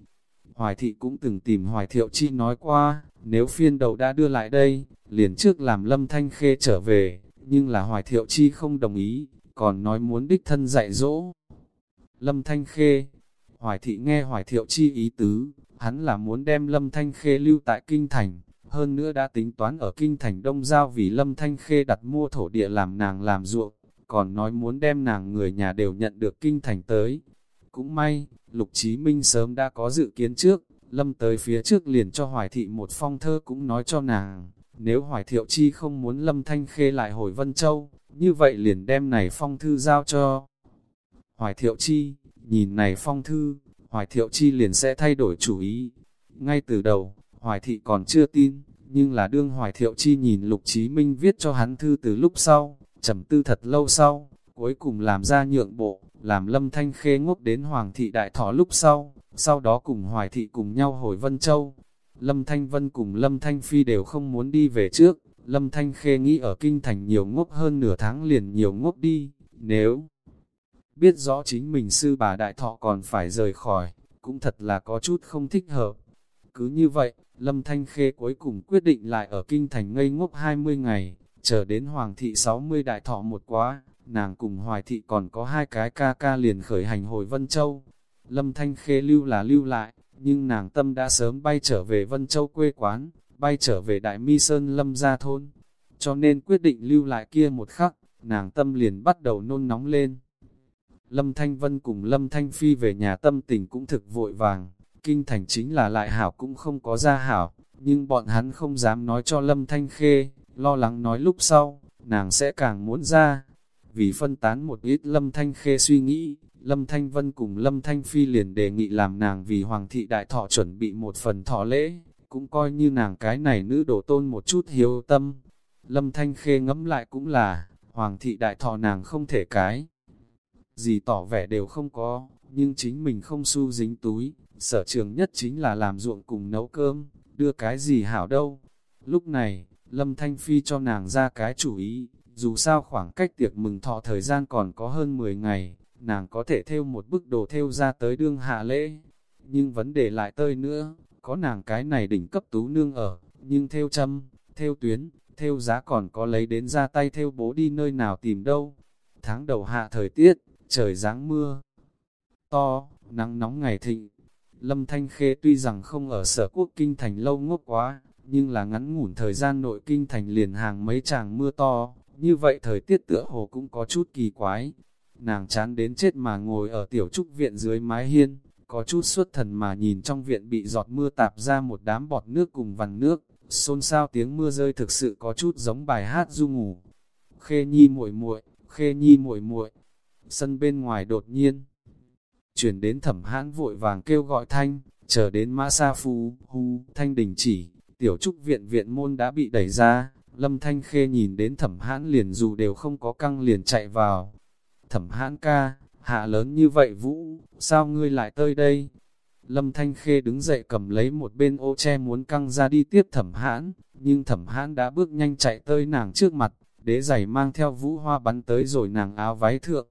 Hoài thị cũng từng tìm Hoài Thiệu Chi nói qua, nếu phiên đầu đã đưa lại đây, liền trước làm Lâm Thanh Khê trở về, nhưng là Hoài Thiệu Chi không đồng ý, còn nói muốn đích thân dạy dỗ. Lâm Thanh Khê Hoài thị nghe Hoài Thiệu Chi ý tứ, hắn là muốn đem Lâm Thanh Khê lưu tại Kinh Thành, hơn nữa đã tính toán ở Kinh Thành Đông Giao vì Lâm Thanh Khê đặt mua thổ địa làm nàng làm ruộng, còn nói muốn đem nàng người nhà đều nhận được Kinh Thành tới. Cũng may, Lục Chí Minh sớm đã có dự kiến trước, Lâm tới phía trước liền cho Hoài Thị một phong thơ cũng nói cho nàng, nếu Hoài Thiệu Chi không muốn Lâm Thanh Khê lại hồi Vân Châu, như vậy liền đem này phong thư giao cho Hoài Thiệu Chi, nhìn này phong thư, Hoài Thiệu Chi liền sẽ thay đổi chủ ý. Ngay từ đầu, Hoài Thị còn chưa tin, nhưng là đương Hoài Thiệu Chi nhìn Lục Chí Minh viết cho hắn thư từ lúc sau, trầm tư thật lâu sau, cuối cùng làm ra nhượng bộ, làm Lâm Thanh Khê ngốc đến Hoàng Thị Đại Thọ lúc sau, sau đó cùng Hoài Thị cùng nhau hồi Vân Châu. Lâm Thanh Vân cùng Lâm Thanh Phi đều không muốn đi về trước, Lâm Thanh Khê nghĩ ở Kinh Thành nhiều ngốc hơn nửa tháng liền nhiều ngốc đi, nếu biết rõ chính mình sư bà Đại Thọ còn phải rời khỏi, cũng thật là có chút không thích hợp. Cứ như vậy, Lâm Thanh Khê cuối cùng quyết định lại ở Kinh Thành ngây ngốc 20 ngày, chờ đến Hoàng thị 60 đại thọ một quá, nàng cùng Hoài thị còn có hai cái ca ca liền khởi hành hồi Vân Châu. Lâm Thanh Khê lưu là lưu lại, nhưng nàng tâm đã sớm bay trở về Vân Châu quê quán, bay trở về Đại Mi Sơn Lâm gia thôn. Cho nên quyết định lưu lại kia một khắc, nàng tâm liền bắt đầu nôn nóng lên. Lâm Thanh Vân cùng Lâm Thanh Phi về nhà tâm tình cũng thực vội vàng, kinh thành chính là lại hảo cũng không có ra hảo, nhưng bọn hắn không dám nói cho Lâm Thanh Khê, lo lắng nói lúc sau, nàng sẽ càng muốn ra. Vì phân tán một ít Lâm Thanh Khê suy nghĩ, Lâm Thanh Vân cùng Lâm Thanh Phi liền đề nghị làm nàng vì Hoàng thị đại thọ chuẩn bị một phần thọ lễ, cũng coi như nàng cái này nữ đổ tôn một chút hiếu tâm. Lâm Thanh Khê ngẫm lại cũng là, Hoàng thị đại thọ nàng không thể cái. Gì tỏ vẻ đều không có, nhưng chính mình không su dính túi, sở trường nhất chính là làm ruộng cùng nấu cơm, đưa cái gì hảo đâu. Lúc này, Lâm Thanh Phi cho nàng ra cái chủ ý, dù sao khoảng cách tiệc mừng thọ thời gian còn có hơn 10 ngày, nàng có thể theo một bức đồ theo ra tới đương hạ lễ. Nhưng vấn đề lại tơi nữa, có nàng cái này đỉnh cấp tú nương ở, nhưng theo châm, theo tuyến, theo giá còn có lấy đến ra tay theo bố đi nơi nào tìm đâu. Tháng đầu hạ thời tiết, trời giáng mưa, to, nắng nóng ngày thịnh. Lâm Thanh Khê tuy rằng không ở sở quốc kinh thành lâu ngốc quá, nhưng là ngắn ngủn thời gian nội kinh thành liền hàng mấy tràng mưa to, như vậy thời tiết tựa hồ cũng có chút kỳ quái. Nàng chán đến chết mà ngồi ở tiểu trúc viện dưới mái hiên, có chút suốt thần mà nhìn trong viện bị giọt mưa tạp ra một đám bọt nước cùng vằn nước, xôn xao tiếng mưa rơi thực sự có chút giống bài hát du ngủ. Khê nhi muội muội, khê nhi muội muội. Sân bên ngoài đột nhiên chuyển đến thẩm hãn vội vàng kêu gọi thanh, chờ đến mã sa phu, hu, thanh đình chỉ, tiểu trúc viện viện môn đã bị đẩy ra, lâm thanh khê nhìn đến thẩm hãn liền dù đều không có căng liền chạy vào. Thẩm hãn ca, hạ lớn như vậy vũ, sao ngươi lại tới đây? Lâm Thanh Khê đứng dậy cầm lấy một bên ô che muốn căng ra đi tiếp thẩm hãn, nhưng thẩm hãn đã bước nhanh chạy tới nàng trước mặt, đế giày mang theo vũ hoa bắn tới rồi nàng áo váy thượng.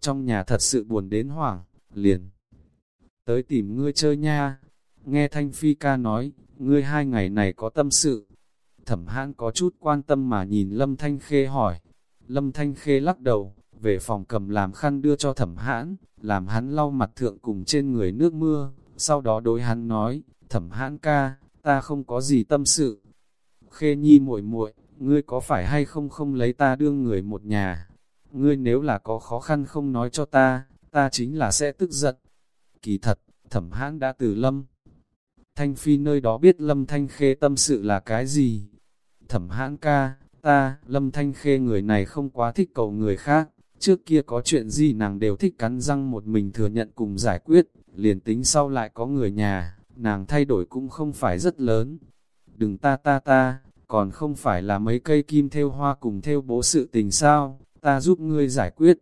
Trong nhà thật sự buồn đến hoảng, liền. Tới tìm ngươi chơi nha. Nghe Thanh Phi ca nói, ngươi hai ngày này có tâm sự. Thẩm hãn có chút quan tâm mà nhìn Lâm Thanh Khê hỏi. Lâm Thanh Khê lắc đầu, về phòng cầm làm khăn đưa cho thẩm hãn, làm hắn lau mặt thượng cùng trên người nước mưa, sau đó đối hắn nói, thẩm hãn ca, ta không có gì tâm sự. Khê nhi muội muội, ngươi có phải hay không không lấy ta đương người một nhà? Ngươi nếu là có khó khăn không nói cho ta, ta chính là sẽ tức giận. Kỳ thật, thẩm hãn đã từ lâm. Thanh Phi nơi đó biết lâm thanh khê tâm sự là cái gì? Thẩm hãn ca, ta, lâm thanh khê người này không quá thích cầu người khác. Trước kia có chuyện gì nàng đều thích cắn răng một mình thừa nhận cùng giải quyết, liền tính sau lại có người nhà, nàng thay đổi cũng không phải rất lớn. Đừng ta ta ta, còn không phải là mấy cây kim theo hoa cùng theo bố sự tình sao, ta giúp ngươi giải quyết.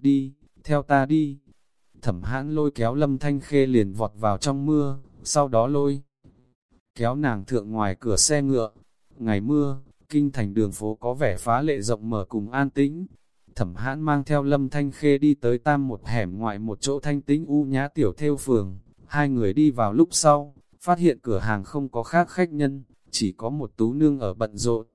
Đi, theo ta đi. Thẩm hãn lôi kéo lâm thanh khê liền vọt vào trong mưa, sau đó lôi. Kéo nàng thượng ngoài cửa xe ngựa. Ngày mưa, kinh thành đường phố có vẻ phá lệ rộng mở cùng an tĩnh. Thẩm hãn mang theo lâm thanh khê đi tới tam một hẻm ngoại một chỗ thanh tĩnh u nhã tiểu theo phường. Hai người đi vào lúc sau, phát hiện cửa hàng không có khác khách nhân, chỉ có một tú nương ở bận rộn.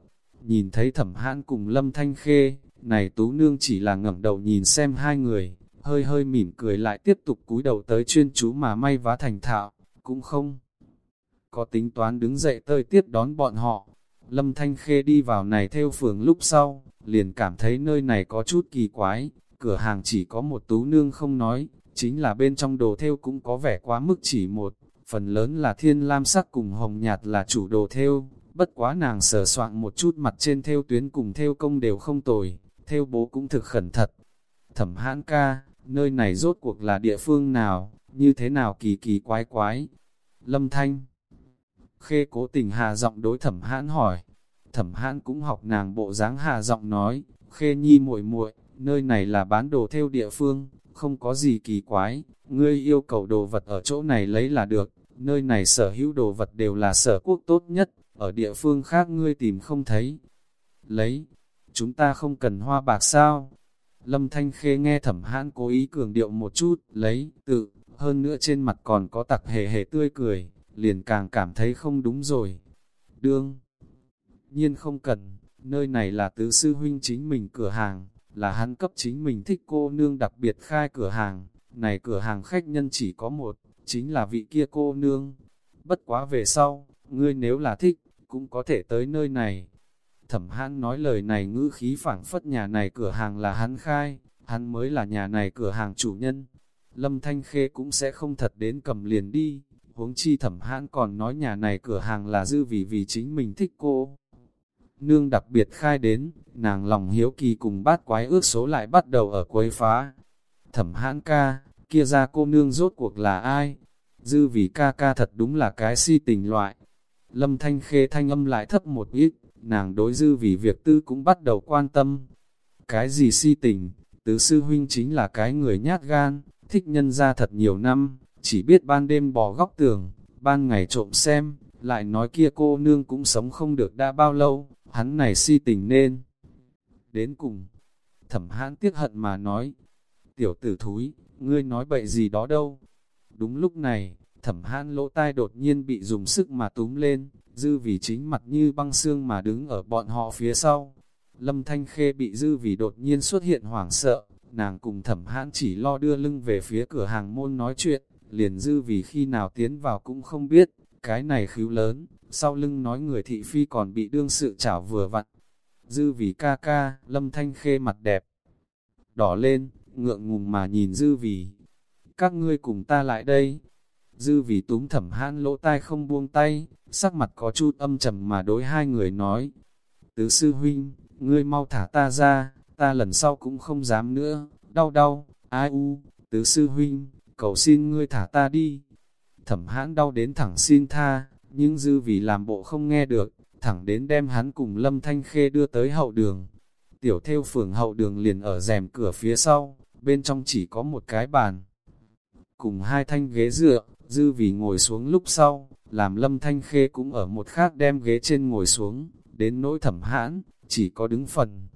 Nhìn thấy thẩm hãn cùng lâm thanh khê, này tú nương chỉ là ngẩng đầu nhìn xem hai người, hơi hơi mỉm cười lại tiếp tục cúi đầu tới chuyên chú mà may vá thành thạo, cũng không. Có tính toán đứng dậy tơi tiếp đón bọn họ, Lâm Thanh Khê đi vào này theo phường lúc sau, liền cảm thấy nơi này có chút kỳ quái, cửa hàng chỉ có một tú nương không nói, chính là bên trong đồ theo cũng có vẻ quá mức chỉ một, phần lớn là thiên lam sắc cùng hồng nhạt là chủ đồ theo, bất quá nàng sờ soạn một chút mặt trên theo tuyến cùng theo công đều không tồi, theo bố cũng thực khẩn thật. Thẩm hãn ca, nơi này rốt cuộc là địa phương nào, như thế nào kỳ kỳ quái quái. Lâm Thanh. Khê cố tình hà giọng đối thẩm hãn hỏi. Thẩm hãn cũng học nàng bộ dáng hà giọng nói, Khê nhi muội muội nơi này là bán đồ theo địa phương, không có gì kỳ quái, ngươi yêu cầu đồ vật ở chỗ này lấy là được, nơi này sở hữu đồ vật đều là sở quốc tốt nhất, ở địa phương khác ngươi tìm không thấy. Lấy, chúng ta không cần hoa bạc sao? Lâm Thanh Khê nghe thẩm hãn cố ý cường điệu một chút, lấy, tự, hơn nữa trên mặt còn có tặc hề hề tươi cười, liền càng cảm thấy không đúng rồi. Đương, nhiên không cần, nơi này là tứ sư huynh chính mình cửa hàng, là hắn cấp chính mình thích cô nương đặc biệt khai cửa hàng, này cửa hàng khách nhân chỉ có một, chính là vị kia cô nương. Bất quá về sau, ngươi nếu là thích, cũng có thể tới nơi này. Thẩm hãn nói lời này ngữ khí phảng phất nhà này cửa hàng là hắn khai, hắn mới là nhà này cửa hàng chủ nhân. Lâm Thanh Khê cũng sẽ không thật đến cầm liền đi, huống chi thẩm hãn còn nói nhà này cửa hàng là dư vì vì chính mình thích cô. Nương đặc biệt khai đến, nàng lòng hiếu kỳ cùng bát quái ước số lại bắt đầu ở quấy phá. Thẩm hãn ca, kia ra cô nương rốt cuộc là ai? Dư vì ca ca thật đúng là cái si tình loại. Lâm Thanh Khê thanh âm lại thấp một ít, nàng đối dư vì việc tư cũng bắt đầu quan tâm. Cái gì si tình, tứ sư huynh chính là cái người nhát gan, thích nhân ra thật nhiều năm, chỉ biết ban đêm bò góc tường, ban ngày trộm xem, lại nói kia cô nương cũng sống không được đã bao lâu, hắn này si tình nên. Đến cùng, thẩm hãn tiếc hận mà nói, tiểu tử thúi, ngươi nói bậy gì đó đâu. Đúng lúc này, thẩm hãn lỗ tai đột nhiên bị dùng sức mà túm lên, dư vì chính mặt như băng xương mà đứng ở bọn họ phía sau. Lâm Thanh Khê bị dư vì đột nhiên xuất hiện hoảng sợ, nàng cùng thẩm hãn chỉ lo đưa lưng về phía cửa hàng môn nói chuyện, liền dư vì khi nào tiến vào cũng không biết, cái này khíu lớn, sau lưng nói người thị phi còn bị đương sự chảo vừa vặn. Dư vì ca ca, lâm thanh khê mặt đẹp, đỏ lên, ngượng ngùng mà nhìn dư vì. Các ngươi cùng ta lại đây. Dư vì túm thẩm hãn lỗ tai không buông tay, sắc mặt có chút âm trầm mà đối hai người nói. Tứ sư huynh, ngươi mau thả ta ra, ta lần sau cũng không dám nữa, đau đau, ai u, tứ sư huynh, cầu xin ngươi thả ta đi. Thẩm hãn đau đến thẳng xin tha, nhưng dư vì làm bộ không nghe được, thẳng đến đem hắn cùng Lâm Thanh Khê đưa tới hậu đường. Tiểu theo phường hậu đường liền ở rèm cửa phía sau, bên trong chỉ có một cái bàn. Cùng hai thanh ghế dựa, dư vì ngồi xuống lúc sau, làm Lâm Thanh Khê cũng ở một khác đem ghế trên ngồi xuống, đến nỗi thẩm hãn, chỉ có đứng phần.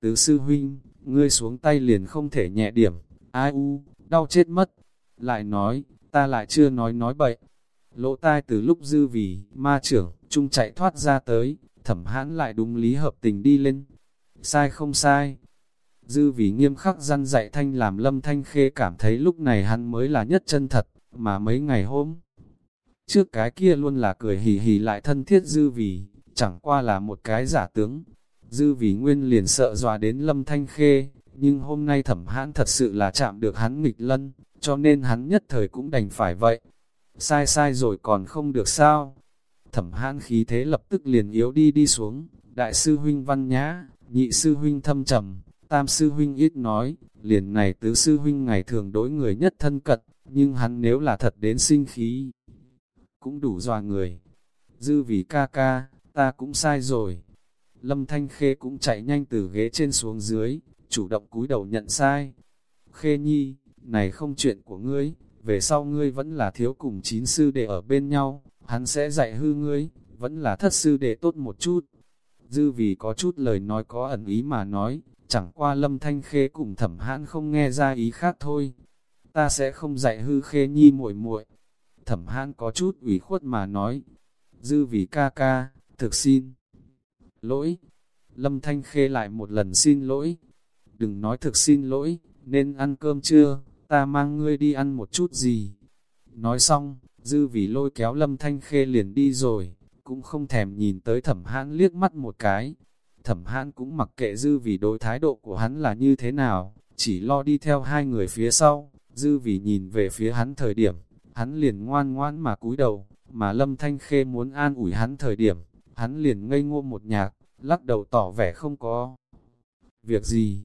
Tứ sư huynh, ngươi xuống tay liền không thể nhẹ điểm, ai u, đau chết mất. Lại nói, ta lại chưa nói nói bậy. Lỗ tai từ lúc dư vì, ma trưởng, trung chạy thoát ra tới, thẩm hãn lại đúng lý hợp tình đi lên. Sai không sai. Dư vì nghiêm khắc răn dạy thanh làm lâm thanh khê cảm thấy lúc này hắn mới là nhất chân thật, mà mấy ngày hôm. Trước cái kia luôn là cười hì hì lại thân thiết dư vì, chẳng qua là một cái giả tướng. Dư vì nguyên liền sợ dọa đến lâm thanh khê, nhưng hôm nay thẩm hãn thật sự là chạm được hắn nghịch lân, cho nên hắn nhất thời cũng đành phải vậy. Sai sai rồi còn không được sao. Thẩm hãn khí thế lập tức liền yếu đi đi xuống, đại sư huynh văn nhã, nhị sư huynh thâm trầm, tam sư huynh ít nói, liền này tứ sư huynh ngày thường đối người nhất thân cận, nhưng hắn nếu là thật đến sinh khí, cũng đủ dọa người. Dư vì ca ca, ta cũng sai rồi. Lâm Thanh Khê cũng chạy nhanh từ ghế trên xuống dưới, chủ động cúi đầu nhận sai. Khê Nhi, này không chuyện của ngươi, về sau ngươi vẫn là thiếu cùng chín sư đệ ở bên nhau, hắn sẽ dạy hư ngươi, vẫn là thất sư đệ tốt một chút. Dư vì có chút lời nói có ẩn ý mà nói, chẳng qua lâm thanh khê cùng thẩm hãn không nghe ra ý khác thôi. Ta sẽ không dạy hư khê nhi muội muội Thẩm hãn có chút ủy khuất mà nói. Dư vì ca ca, thực xin. Lỗi. Lâm thanh khê lại một lần xin lỗi. Đừng nói thực xin lỗi, nên ăn cơm chưa? ta mang ngươi đi ăn một chút gì. Nói xong, dư vì lôi kéo lâm thanh khê liền đi rồi, cũng không thèm nhìn tới thẩm hãn liếc mắt một cái. Thẩm hãn cũng mặc kệ dư vì đối thái độ của hắn là như thế nào, chỉ lo đi theo hai người phía sau, dư vì nhìn về phía hắn thời điểm, hắn liền ngoan ngoãn mà cúi đầu, mà lâm thanh khê muốn an ủi hắn thời điểm, hắn liền ngây ngô một nhạc, lắc đầu tỏ vẻ không có việc gì.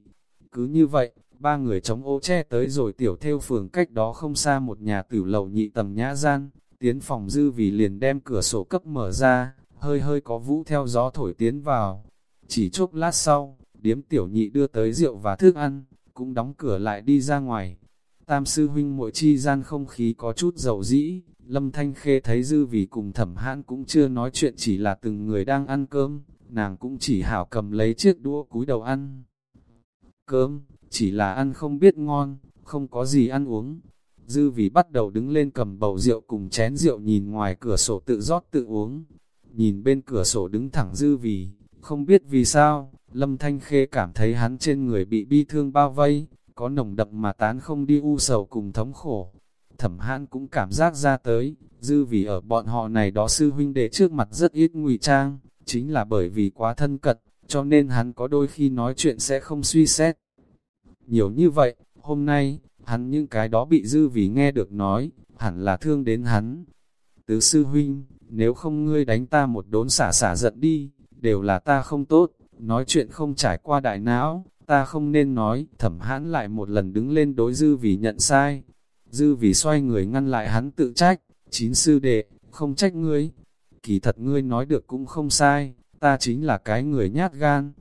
Cứ như vậy, ba người chống ô che tới rồi tiểu theo phường cách đó không xa một nhà tử lầu nhị tầng nhã gian, tiến phòng dư vì liền đem cửa sổ cấp mở ra, hơi hơi có vũ theo gió thổi tiến vào. Chỉ chốc lát sau, điếm tiểu nhị đưa tới rượu và thức ăn, cũng đóng cửa lại đi ra ngoài. Tam sư huynh mỗi chi gian không khí có chút dầu dĩ, lâm thanh khê thấy dư vì cùng thẩm hãn cũng chưa nói chuyện chỉ là từng người đang ăn cơm, nàng cũng chỉ hảo cầm lấy chiếc đũa cúi đầu ăn. Cơm, chỉ là ăn không biết ngon, không có gì ăn uống. Dư vì bắt đầu đứng lên cầm bầu rượu cùng chén rượu nhìn ngoài cửa sổ tự rót tự uống. Nhìn bên cửa sổ đứng thẳng dư vì, không biết vì sao, Lâm Thanh Khê cảm thấy hắn trên người bị bi thương bao vây, có nồng đậm mà tán không đi u sầu cùng thống khổ. Thẩm hãn cũng cảm giác ra tới, dư vì ở bọn họ này đó sư huynh đệ trước mặt rất ít ngụy trang, chính là bởi vì quá thân cận, cho nên hắn có đôi khi nói chuyện sẽ không suy xét. Nhiều như vậy, hôm nay, hắn những cái đó bị dư vì nghe được nói, hẳn là thương đến hắn. Tứ sư huynh, nếu không ngươi đánh ta một đốn xả xả giận đi, đều là ta không tốt, nói chuyện không trải qua đại não, ta không nên nói, thẩm hãn lại một lần đứng lên đối dư vì nhận sai. Dư vì xoay người ngăn lại hắn tự trách, chín sư đệ, không trách ngươi. Kỳ thật ngươi nói được cũng không sai, ta chính là cái người nhát gan.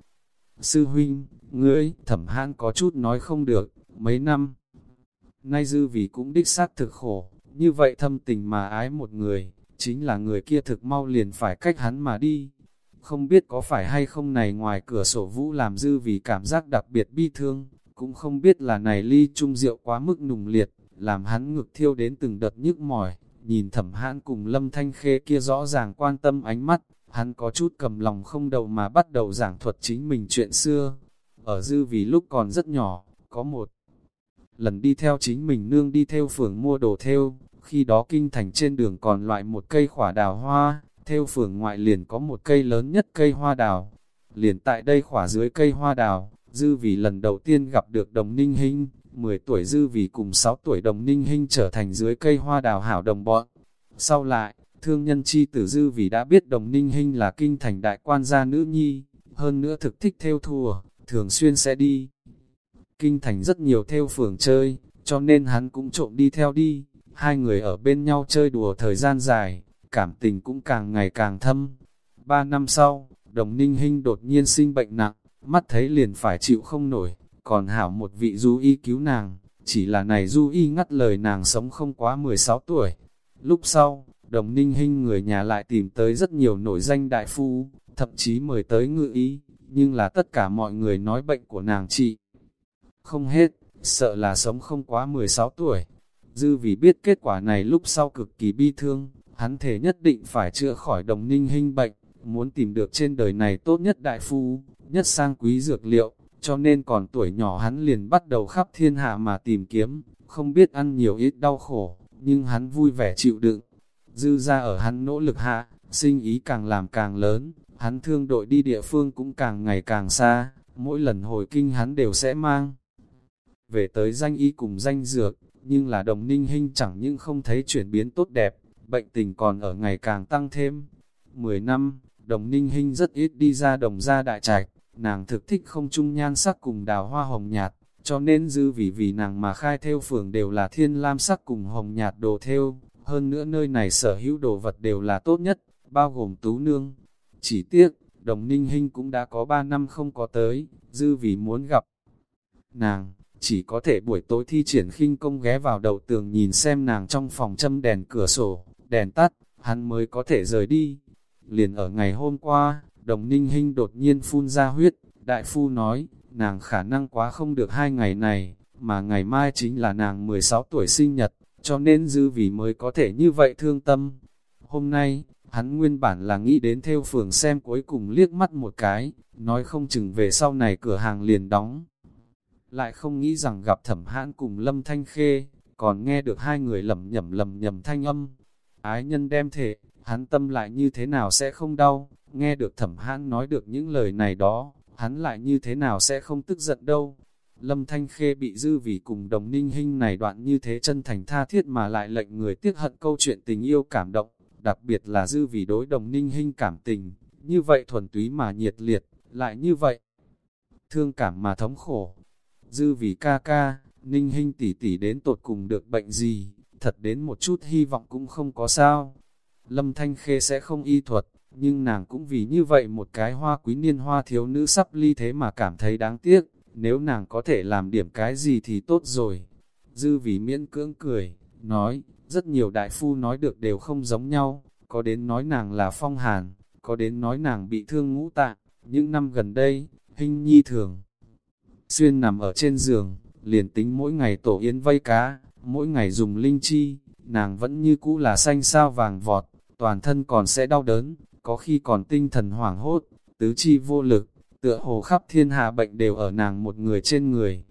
Sư huynh, Ngươi, thẩm hãn có chút nói không được, mấy năm. Nay dư vì cũng đích xác thực khổ, như vậy thâm tình mà ái một người, chính là người kia thực mau liền phải cách hắn mà đi. Không biết có phải hay không này ngoài cửa sổ vũ làm dư vì cảm giác đặc biệt bi thương, cũng không biết là này ly chung rượu quá mức nùng liệt, làm hắn ngực thiêu đến từng đợt nhức mỏi, nhìn thẩm hãn cùng lâm thanh khê kia rõ ràng quan tâm ánh mắt, hắn có chút cầm lòng không đầu mà bắt đầu giảng thuật chính mình chuyện xưa. Ở dư vì lúc còn rất nhỏ, có một lần đi theo chính mình nương đi theo phường mua đồ theo, khi đó kinh thành trên đường còn loại một cây khỏa đào hoa, theo phường ngoại liền có một cây lớn nhất cây hoa đào. Liền tại đây khỏa dưới cây hoa đào, dư vì lần đầu tiên gặp được đồng ninh hình, 10 tuổi dư vì cùng 6 tuổi đồng ninh hình trở thành dưới cây hoa đào hảo đồng bọn. Sau lại, thương nhân chi tử dư vì đã biết đồng ninh hình là kinh thành đại quan gia nữ nhi, hơn nữa thực thích theo thùa, thường xuyên sẽ đi. Kinh thành rất nhiều theo phường chơi, cho nên hắn cũng trộm đi theo đi, hai người ở bên nhau chơi đùa thời gian dài, cảm tình cũng càng ngày càng thâm. Ba năm sau, đồng ninh hình đột nhiên sinh bệnh nặng, mắt thấy liền phải chịu không nổi, còn hảo một vị du y cứu nàng, chỉ là này du y ngắt lời nàng sống không quá 16 tuổi. Lúc sau, đồng ninh hình người nhà lại tìm tới rất nhiều nổi danh đại phu, thậm chí mời tới ngự y, nhưng là tất cả mọi người nói bệnh của nàng trị. Không hết, sợ là sống không quá 16 tuổi. Dư vì biết kết quả này lúc sau cực kỳ bi thương, hắn thể nhất định phải chữa khỏi đồng ninh hình bệnh, muốn tìm được trên đời này tốt nhất đại phu, nhất sang quý dược liệu, cho nên còn tuổi nhỏ hắn liền bắt đầu khắp thiên hạ mà tìm kiếm, không biết ăn nhiều ít đau khổ, nhưng hắn vui vẻ chịu đựng. Dư ra ở hắn nỗ lực hạ, sinh ý càng làm càng lớn, hắn thương đội đi địa phương cũng càng ngày càng xa, mỗi lần hồi kinh hắn đều sẽ mang. Về tới danh y cùng danh dược, nhưng là đồng ninh hình chẳng những không thấy chuyển biến tốt đẹp, bệnh tình còn ở ngày càng tăng thêm. Mười năm, đồng ninh hình rất ít đi ra đồng gia đại trạch, nàng thực thích không chung nhan sắc cùng đào hoa hồng nhạt, cho nên dư vì vì nàng mà khai theo phường đều là thiên lam sắc cùng hồng nhạt đồ theo, hơn nữa nơi này sở hữu đồ vật đều là tốt nhất, bao gồm tú nương. Chỉ tiếc, đồng ninh hình cũng đã có 3 năm không có tới, dư vì muốn gặp nàng, chỉ có thể buổi tối thi triển khinh công ghé vào đầu tường nhìn xem nàng trong phòng châm đèn cửa sổ, đèn tắt, hắn mới có thể rời đi. Liền ở ngày hôm qua, đồng ninh hinh đột nhiên phun ra huyết, đại phu nói, nàng khả năng quá không được hai ngày này, mà ngày mai chính là nàng 16 tuổi sinh nhật, cho nên dư vì mới có thể như vậy thương tâm. Hôm nay, hắn nguyên bản là nghĩ đến theo phường xem cuối cùng liếc mắt một cái, nói không chừng về sau này cửa hàng liền đóng. Lại không nghĩ rằng gặp thẩm hãn cùng lâm thanh khê, còn nghe được hai người lầm nhầm lầm nhầm thanh âm. Ái nhân đem thể, hắn tâm lại như thế nào sẽ không đau, nghe được thẩm hãn nói được những lời này đó, hắn lại như thế nào sẽ không tức giận đâu. Lâm Thanh Khê bị dư vì cùng đồng ninh hình này đoạn như thế chân thành tha thiết mà lại lệnh người tiếc hận câu chuyện tình yêu cảm động, đặc biệt là dư vì đối đồng ninh hình cảm tình, như vậy thuần túy mà nhiệt liệt, lại như vậy. Thương cảm mà thống khổ, dư vì ca ca, ninh hình tỷ tỷ đến tột cùng được bệnh gì, thật đến một chút hy vọng cũng không có sao. Lâm Thanh Khê sẽ không y thuật, nhưng nàng cũng vì như vậy một cái hoa quý niên hoa thiếu nữ sắp ly thế mà cảm thấy đáng tiếc, nếu nàng có thể làm điểm cái gì thì tốt rồi. Dư vì miễn cưỡng cười, nói, rất nhiều đại phu nói được đều không giống nhau, có đến nói nàng là phong hàn, có đến nói nàng bị thương ngũ tạng, những năm gần đây, hình nhi thường. Xuyên nằm ở trên giường, liền tính mỗi ngày tổ yến vây cá, mỗi ngày dùng linh chi, nàng vẫn như cũ là xanh sao vàng vọt, toàn thân còn sẽ đau đớn, có khi còn tinh thần hoảng hốt, tứ chi vô lực, tựa hồ khắp thiên hạ bệnh đều ở nàng một người trên người.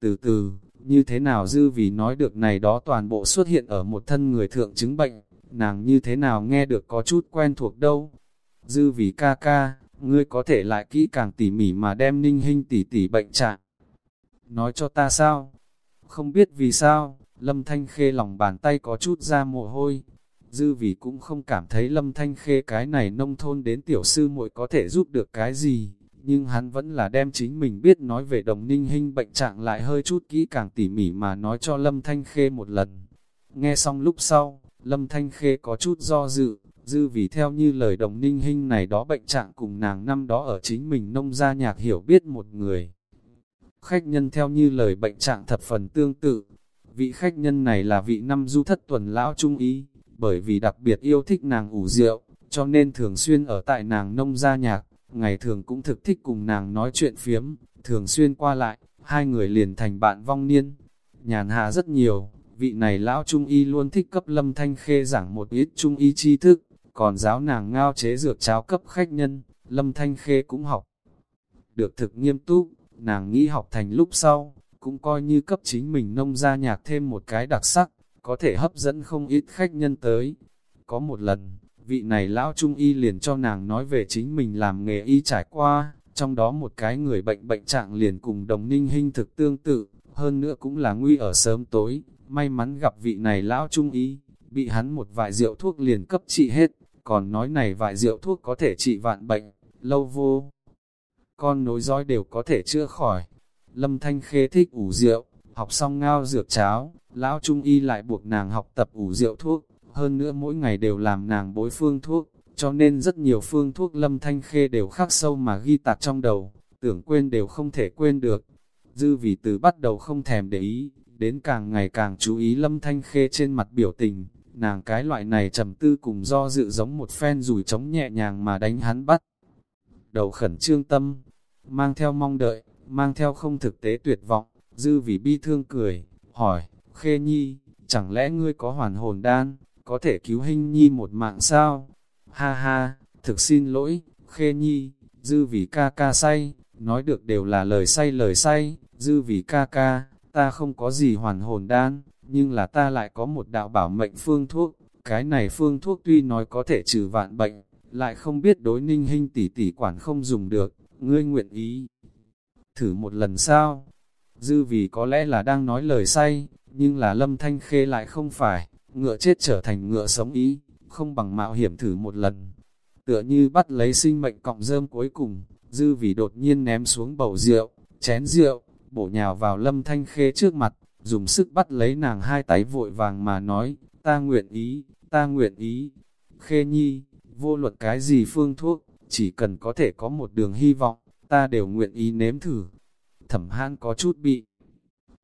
Từ từ, như thế nào dư vì nói được này đó toàn bộ xuất hiện ở một thân người thượng chứng bệnh, nàng như thế nào nghe được có chút quen thuộc đâu. Dư vì ca ca, ngươi có thể lại kỹ càng tỉ mỉ mà đem ninh hình tỉ tỉ bệnh trạng. Nói cho ta sao? Không biết vì sao, lâm thanh khê lòng bàn tay có chút ra mồ hôi, dư vì cũng không cảm thấy lâm thanh khê cái này nông thôn đến tiểu sư muội có thể giúp được cái gì, nhưng hắn vẫn là đem chính mình biết nói về đồng ninh hình bệnh trạng lại hơi chút kỹ càng tỉ mỉ mà nói cho lâm thanh khê một lần. Nghe xong lúc sau, lâm thanh khê có chút do dự, dư vì theo như lời đồng ninh hình này đó bệnh trạng cùng nàng năm đó ở chính mình nông gia nhạc hiểu biết một người. Khách nhân theo như lời bệnh trạng thập phần tương tự, vị khách nhân này là vị năm du thất tuần lão trung ý, bởi vì đặc biệt yêu thích nàng ủ rượu, cho nên thường xuyên ở tại nàng nông gia nhạc, ngày thường cũng thực thích cùng nàng nói chuyện phiếm, thường xuyên qua lại, hai người liền thành bạn vong niên. Nhàn hạ rất nhiều, vị này lão trung y luôn thích cấp lâm thanh khê giảng một ít trung y tri thức, còn giáo nàng ngao chế dược cháo cấp khách nhân, lâm thanh khê cũng học. Được thực nghiêm túc, nàng nghĩ học thành lúc sau, cũng coi như cấp chính mình nông gia nhạc thêm một cái đặc sắc, có thể hấp dẫn không ít khách nhân tới. Có một lần, vị này lão trung y liền cho nàng nói về chính mình làm nghề y trải qua, trong đó một cái người bệnh bệnh trạng liền cùng đồng ninh hình thực tương tự, hơn nữa cũng là nguy ở sớm tối, may mắn gặp vị này lão trung y, bị hắn một vài rượu thuốc liền cấp trị hết, còn nói này vài rượu thuốc có thể trị vạn bệnh, lâu vô. Con nối dõi đều có thể chữa khỏi. Lâm Thanh Khê thích ủ rượu, học xong ngao dược cháo, lão trung y lại buộc nàng học tập ủ rượu thuốc, hơn nữa mỗi ngày đều làm nàng bối phương thuốc, cho nên rất nhiều phương thuốc lâm thanh khê đều khắc sâu mà ghi tạc trong đầu, tưởng quên đều không thể quên được. Dư vì từ bắt đầu không thèm để ý, đến càng ngày càng chú ý lâm thanh khê trên mặt biểu tình, nàng cái loại này trầm tư cùng do dự giống một phen rủi trống nhẹ nhàng mà đánh hắn bắt. Đầu khẩn trương tâm, mang theo mong đợi, mang theo không thực tế tuyệt vọng, dư vì bi thương cười, hỏi, khê nhi, chẳng lẽ ngươi có hoàn hồn đan, có thể cứu hình nhi một mạng sao? Ha ha, thực xin lỗi, khê nhi, dư vì ca ca say, nói được đều là lời say lời say, dư vì ca ca, ta không có gì hoàn hồn đan, nhưng là ta lại có một đạo bảo mệnh phương thuốc, cái này phương thuốc tuy nói có thể trừ vạn bệnh, lại không biết đối ninh hình tỷ tỷ quản không dùng được, ngươi nguyện ý. Thử một lần sao? Dư vì có lẽ là đang nói lời say, nhưng là lâm thanh khê lại không phải, ngựa chết trở thành ngựa sống ý, không bằng mạo hiểm thử một lần. Tựa như bắt lấy sinh mệnh cọng rơm cuối cùng, dư vì đột nhiên ném xuống bầu rượu, chén rượu, bổ nhào vào lâm thanh khê trước mặt, dùng sức bắt lấy nàng hai tay vội vàng mà nói, ta nguyện ý, ta nguyện ý. Khê nhi, vô luật cái gì phương thuốc, chỉ cần có thể có một đường hy vọng, ta đều nguyện ý nếm thử. Thẩm hãn có chút bị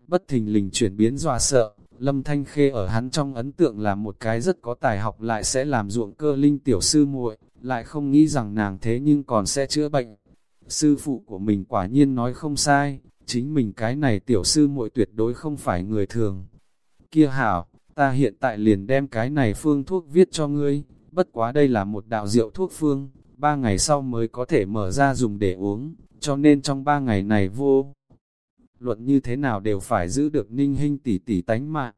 bất thình lình chuyển biến dọa sợ, Lâm Thanh Khê ở hắn trong ấn tượng là một cái rất có tài học lại sẽ làm ruộng cơ linh tiểu sư muội, lại không nghĩ rằng nàng thế nhưng còn sẽ chữa bệnh. Sư phụ của mình quả nhiên nói không sai, chính mình cái này tiểu sư muội tuyệt đối không phải người thường. Kia hảo, ta hiện tại liền đem cái này phương thuốc viết cho ngươi, bất quá đây là một đạo rượu thuốc phương, ba ngày sau mới có thể mở ra dùng để uống, cho nên trong ba ngày này vô luận như thế nào đều phải giữ được ninh hình tỷ tỷ tánh mạng.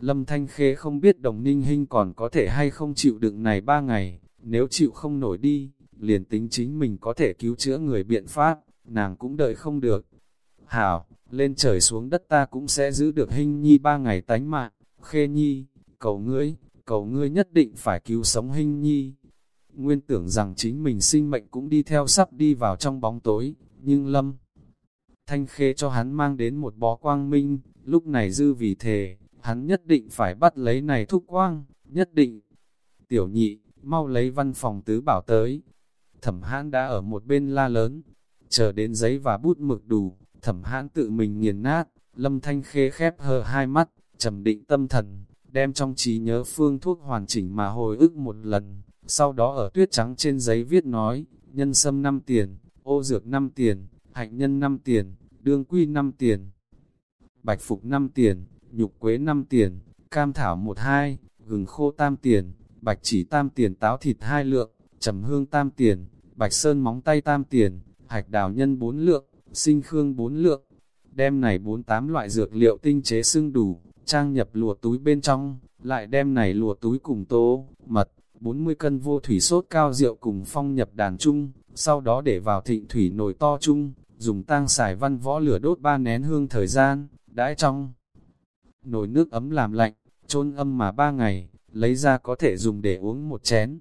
Lâm Thanh Khê không biết đồng ninh hình còn có thể hay không chịu đựng này ba ngày, nếu chịu không nổi đi, liền tính chính mình có thể cứu chữa người biện pháp, nàng cũng đợi không được. Hảo, lên trời xuống đất ta cũng sẽ giữ được hình nhi ba ngày tánh mạng, khê nhi, cầu ngươi, cầu ngươi nhất định phải cứu sống hình nhi. Nguyên tưởng rằng chính mình sinh mệnh cũng đi theo sắp đi vào trong bóng tối, nhưng Lâm Thanh khê cho hắn mang đến một bó quang minh, lúc này dư vì thề, hắn nhất định phải bắt lấy này thúc quang, nhất định. Tiểu nhị, mau lấy văn phòng tứ bảo tới. Thẩm hãn đã ở một bên la lớn, chờ đến giấy và bút mực đủ, thẩm hãn tự mình nghiền nát, lâm thanh khê khép hờ hai mắt, trầm định tâm thần, đem trong trí nhớ phương thuốc hoàn chỉnh mà hồi ức một lần, sau đó ở tuyết trắng trên giấy viết nói, nhân sâm 5 tiền, ô dược 5 tiền, hạnh nhân 5 tiền, đương quy 5 tiền, bạch phục 5 tiền, nhục quế 5 tiền, cam thảo 1-2, gừng khô tam tiền, bạch chỉ tam tiền táo thịt 2 lượng, trầm hương tam tiền, bạch sơn móng tay tam tiền, hạch đào nhân 4 lượng, sinh khương 4 lượng. Đem này 48 loại dược liệu tinh chế xưng đủ, trang nhập lùa túi bên trong, lại đem này lùa túi cùng tố, mật, 40 cân vô thủy sốt cao rượu cùng phong nhập đàn chung, sau đó để vào thịnh thủy nồi to chung, dùng tang xài văn võ lửa đốt ba nén hương thời gian, đãi trong. Nồi nước ấm làm lạnh, trôn âm mà ba ngày, lấy ra có thể dùng để uống một chén.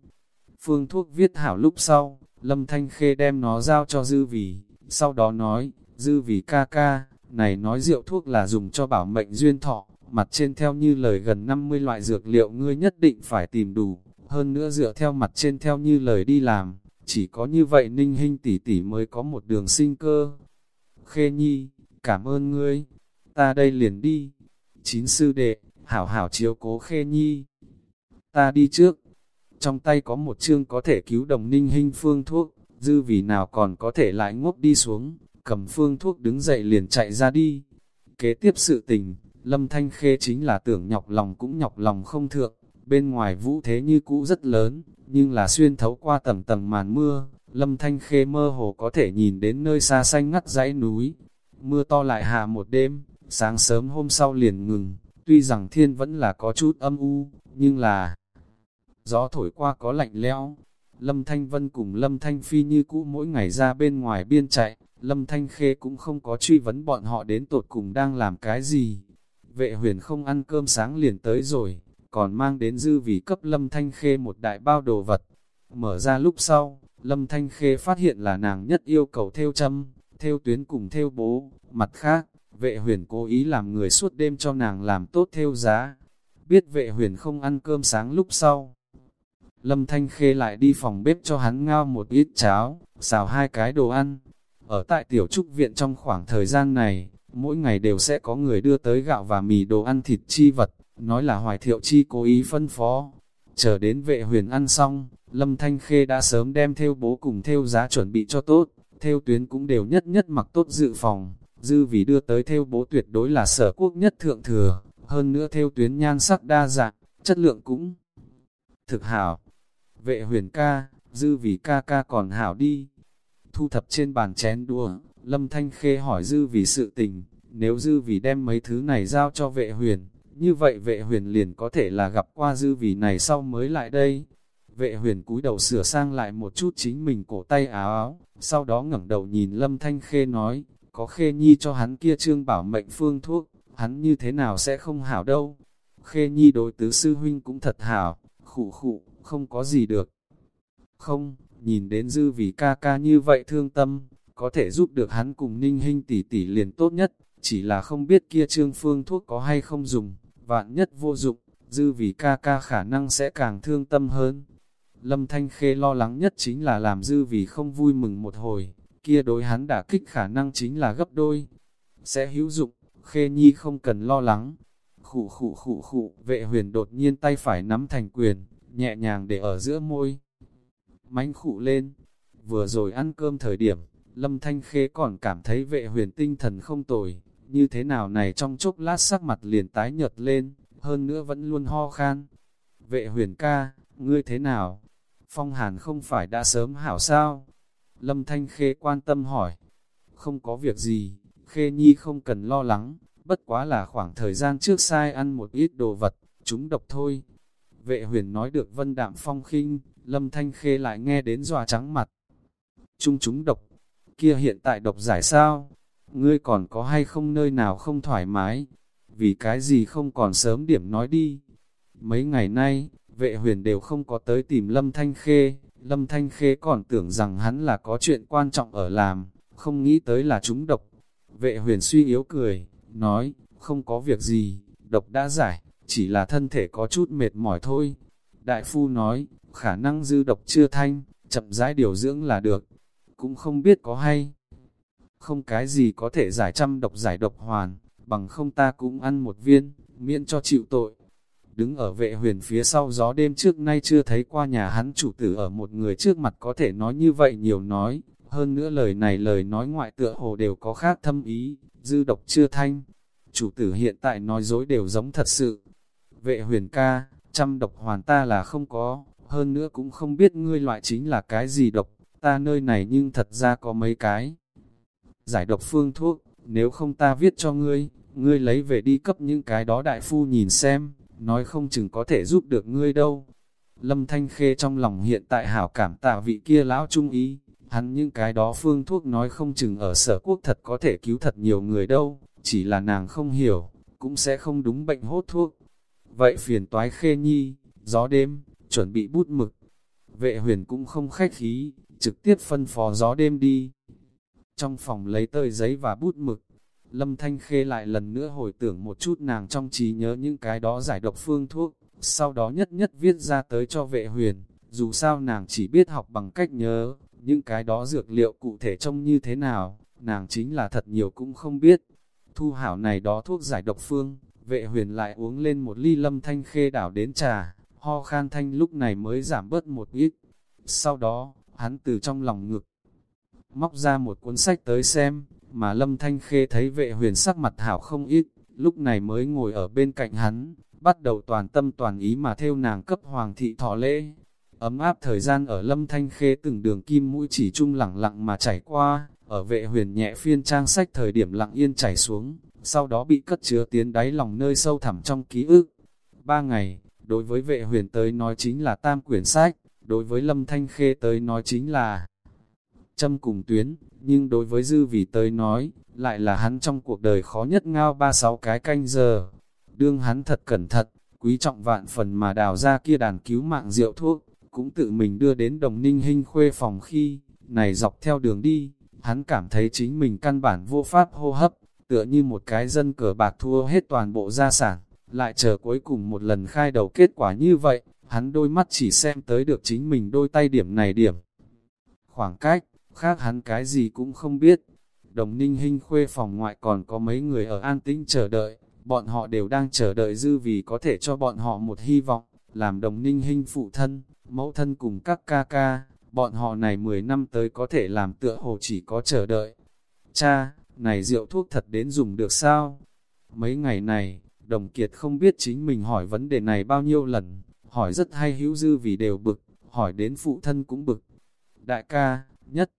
Phương thuốc viết hảo lúc sau, Lâm Thanh Khê đem nó giao cho Dư Vì, sau đó nói, Dư Vì ca ca, này nói rượu thuốc là dùng cho bảo mệnh duyên thọ, mặt trên theo như lời gần 50 loại dược liệu ngươi nhất định phải tìm đủ, hơn nữa dựa theo mặt trên theo như lời đi làm, chỉ có như vậy ninh hình tỷ tỷ mới có một đường sinh cơ. Khê nhi, cảm ơn ngươi, ta đây liền đi. Chín sư đệ, hảo hảo chiếu cố khê nhi. Ta đi trước, trong tay có một chương có thể cứu đồng ninh hình phương thuốc, dư vì nào còn có thể lại ngốc đi xuống, cầm phương thuốc đứng dậy liền chạy ra đi. Kế tiếp sự tình, Lâm Thanh Khê chính là tưởng nhọc lòng cũng nhọc lòng không thượng, bên ngoài vũ thế như cũ rất lớn, nhưng là xuyên thấu qua tầng tầng màn mưa, Lâm Thanh Khê mơ hồ có thể nhìn đến nơi xa xanh ngắt dãy núi. Mưa to lại hạ một đêm, sáng sớm hôm sau liền ngừng, tuy rằng thiên vẫn là có chút âm u, nhưng là gió thổi qua có lạnh lẽo. Lâm Thanh Vân cùng Lâm Thanh Phi như cũ mỗi ngày ra bên ngoài biên chạy, Lâm Thanh Khê cũng không có truy vấn bọn họ đến tột cùng đang làm cái gì. Vệ huyền không ăn cơm sáng liền tới rồi, còn mang đến dư vì cấp Lâm Thanh Khê một đại bao đồ vật. Mở ra lúc sau, Lâm Thanh Khê phát hiện là nàng nhất yêu cầu theo châm, theo tuyến cùng theo bố, mặt khác, vệ huyền cố ý làm người suốt đêm cho nàng làm tốt theo giá. Biết vệ huyền không ăn cơm sáng lúc sau. Lâm Thanh Khê lại đi phòng bếp cho hắn ngao một ít cháo, xào hai cái đồ ăn. Ở tại tiểu trúc viện trong khoảng thời gian này, mỗi ngày đều sẽ có người đưa tới gạo và mì đồ ăn thịt chi vật, nói là hoài thiệu chi cố ý phân phó. Chờ đến vệ huyền ăn xong, Lâm Thanh Khê đã sớm đem theo bố cùng theo giá chuẩn bị cho tốt, theo tuyến cũng đều nhất nhất mặc tốt dự phòng, dư vì đưa tới theo bố tuyệt đối là sở quốc nhất thượng thừa, hơn nữa theo tuyến nhan sắc đa dạng, chất lượng cũng thực hảo. Vệ huyền ca, dư vì ca ca còn hảo đi. Thu thập trên bàn chén đua, Lâm Thanh Khê hỏi dư vì sự tình, nếu dư vì đem mấy thứ này giao cho vệ huyền, như vậy vệ huyền liền có thể là gặp qua dư vì này sau mới lại đây. Vệ huyền cúi đầu sửa sang lại một chút chính mình cổ tay áo áo, sau đó ngẩng đầu nhìn Lâm Thanh Khê nói, có Khê Nhi cho hắn kia trương bảo mệnh phương thuốc, hắn như thế nào sẽ không hảo đâu. Khê Nhi đối tứ sư huynh cũng thật hảo, khụ khụ, không có gì được. Không, nhìn đến dư vì ca ca như vậy thương tâm, có thể giúp được hắn cùng ninh hình tỷ tỷ liền tốt nhất, chỉ là không biết kia trương phương thuốc có hay không dùng, vạn nhất vô dụng, dư vì ca ca khả năng sẽ càng thương tâm hơn. Lâm Thanh Khê lo lắng nhất chính là làm dư vì không vui mừng một hồi, kia đối hắn đả kích khả năng chính là gấp đôi. Sẽ hữu dụng, Khê Nhi không cần lo lắng. Khụ khụ khụ khụ, vệ huyền đột nhiên tay phải nắm thành quyền, nhẹ nhàng để ở giữa môi. Mánh khụ lên, vừa rồi ăn cơm thời điểm, Lâm Thanh Khê còn cảm thấy vệ huyền tinh thần không tồi, như thế nào này trong chốc lát sắc mặt liền tái nhợt lên, hơn nữa vẫn luôn ho khan. Vệ huyền ca, ngươi thế nào? Phong Hàn không phải đã sớm hảo sao? Lâm Thanh Khê quan tâm hỏi. Không có việc gì, Khê Nhi không cần lo lắng, bất quá là khoảng thời gian trước sai ăn một ít đồ vật, chúng độc thôi. Vệ huyền nói được vân đạm phong khinh, Lâm Thanh Khê lại nghe đến dòa trắng mặt. Trung chúng độc, kia hiện tại độc giải sao? Ngươi còn có hay không nơi nào không thoải mái? Vì cái gì không còn sớm điểm nói đi? Mấy ngày nay, vệ huyền đều không có tới tìm Lâm Thanh Khê, Lâm Thanh Khê còn tưởng rằng hắn là có chuyện quan trọng ở làm, không nghĩ tới là chúng độc. Vệ huyền suy yếu cười, nói, không có việc gì, độc đã giải, chỉ là thân thể có chút mệt mỏi thôi. Đại phu nói, khả năng dư độc chưa thanh, chậm rãi điều dưỡng là được, cũng không biết có hay. Không cái gì có thể giải trăm độc giải độc hoàn, bằng không ta cũng ăn một viên, miễn cho chịu tội đứng ở vệ huyền phía sau gió đêm trước nay chưa thấy qua nhà hắn chủ tử ở một người trước mặt có thể nói như vậy nhiều nói, hơn nữa lời này lời nói ngoại tựa hồ đều có khác thâm ý, dư độc chưa thanh. Chủ tử hiện tại nói dối đều giống thật sự. Vệ huyền ca, trăm độc hoàn ta là không có, hơn nữa cũng không biết ngươi loại chính là cái gì độc, ta nơi này nhưng thật ra có mấy cái. Giải độc phương thuốc, nếu không ta viết cho ngươi, ngươi lấy về đi cấp những cái đó đại phu nhìn xem, nói không chừng có thể giúp được ngươi đâu. Lâm Thanh Khê trong lòng hiện tại hảo cảm tạ vị kia lão trung ý, hắn những cái đó phương thuốc nói không chừng ở sở quốc thật có thể cứu thật nhiều người đâu, chỉ là nàng không hiểu, cũng sẽ không đúng bệnh hốt thuốc. Vậy phiền toái Khê Nhi, gió đêm, chuẩn bị bút mực. Vệ huyền cũng không khách khí, trực tiếp phân phó gió đêm đi. Trong phòng lấy tơi giấy và bút mực, Lâm Thanh Khê lại lần nữa hồi tưởng một chút nàng trong trí nhớ những cái đó giải độc phương thuốc, sau đó nhất nhất viết ra tới cho vệ huyền, dù sao nàng chỉ biết học bằng cách nhớ, những cái đó dược liệu cụ thể trông như thế nào, nàng chính là thật nhiều cũng không biết. Thu hảo này đó thuốc giải độc phương, vệ huyền lại uống lên một ly lâm thanh khê đảo đến trà, ho khan thanh lúc này mới giảm bớt một ít. Sau đó, hắn từ trong lòng ngực, móc ra một cuốn sách tới xem, mà Lâm Thanh Khê thấy vệ huyền sắc mặt hảo không ít, lúc này mới ngồi ở bên cạnh hắn, bắt đầu toàn tâm toàn ý mà theo nàng cấp hoàng thị thọ lễ. Ấm áp thời gian ở Lâm Thanh Khê từng đường kim mũi chỉ chung lặng lặng mà chảy qua, ở vệ huyền nhẹ phiên trang sách thời điểm lặng yên chảy xuống, sau đó bị cất chứa tiến đáy lòng nơi sâu thẳm trong ký ức. Ba ngày, đối với vệ huyền tới nói chính là tam quyển sách, đối với Lâm Thanh Khê tới nói chính là châm cùng tuyến, nhưng đối với dư vì tới nói, lại là hắn trong cuộc đời khó nhất ngao ba sáu cái canh giờ. Đương hắn thật cẩn thận, quý trọng vạn phần mà đào ra kia đàn cứu mạng rượu thuốc, cũng tự mình đưa đến đồng ninh hình khuê phòng khi, này dọc theo đường đi, hắn cảm thấy chính mình căn bản vô pháp hô hấp, tựa như một cái dân cờ bạc thua hết toàn bộ gia sản, lại chờ cuối cùng một lần khai đầu kết quả như vậy, hắn đôi mắt chỉ xem tới được chính mình đôi tay điểm này điểm. Khoảng cách, khác hắn cái gì cũng không biết. Đồng ninh Hinh khuê phòng ngoại còn có mấy người ở an tĩnh chờ đợi, bọn họ đều đang chờ đợi dư vì có thể cho bọn họ một hy vọng, làm đồng ninh Hinh phụ thân, mẫu thân cùng các ca ca, bọn họ này 10 năm tới có thể làm tựa hồ chỉ có chờ đợi. Cha, này rượu thuốc thật đến dùng được sao? Mấy ngày này, đồng kiệt không biết chính mình hỏi vấn đề này bao nhiêu lần, hỏi rất hay hữu dư vì đều bực, hỏi đến phụ thân cũng bực. Đại ca, nhất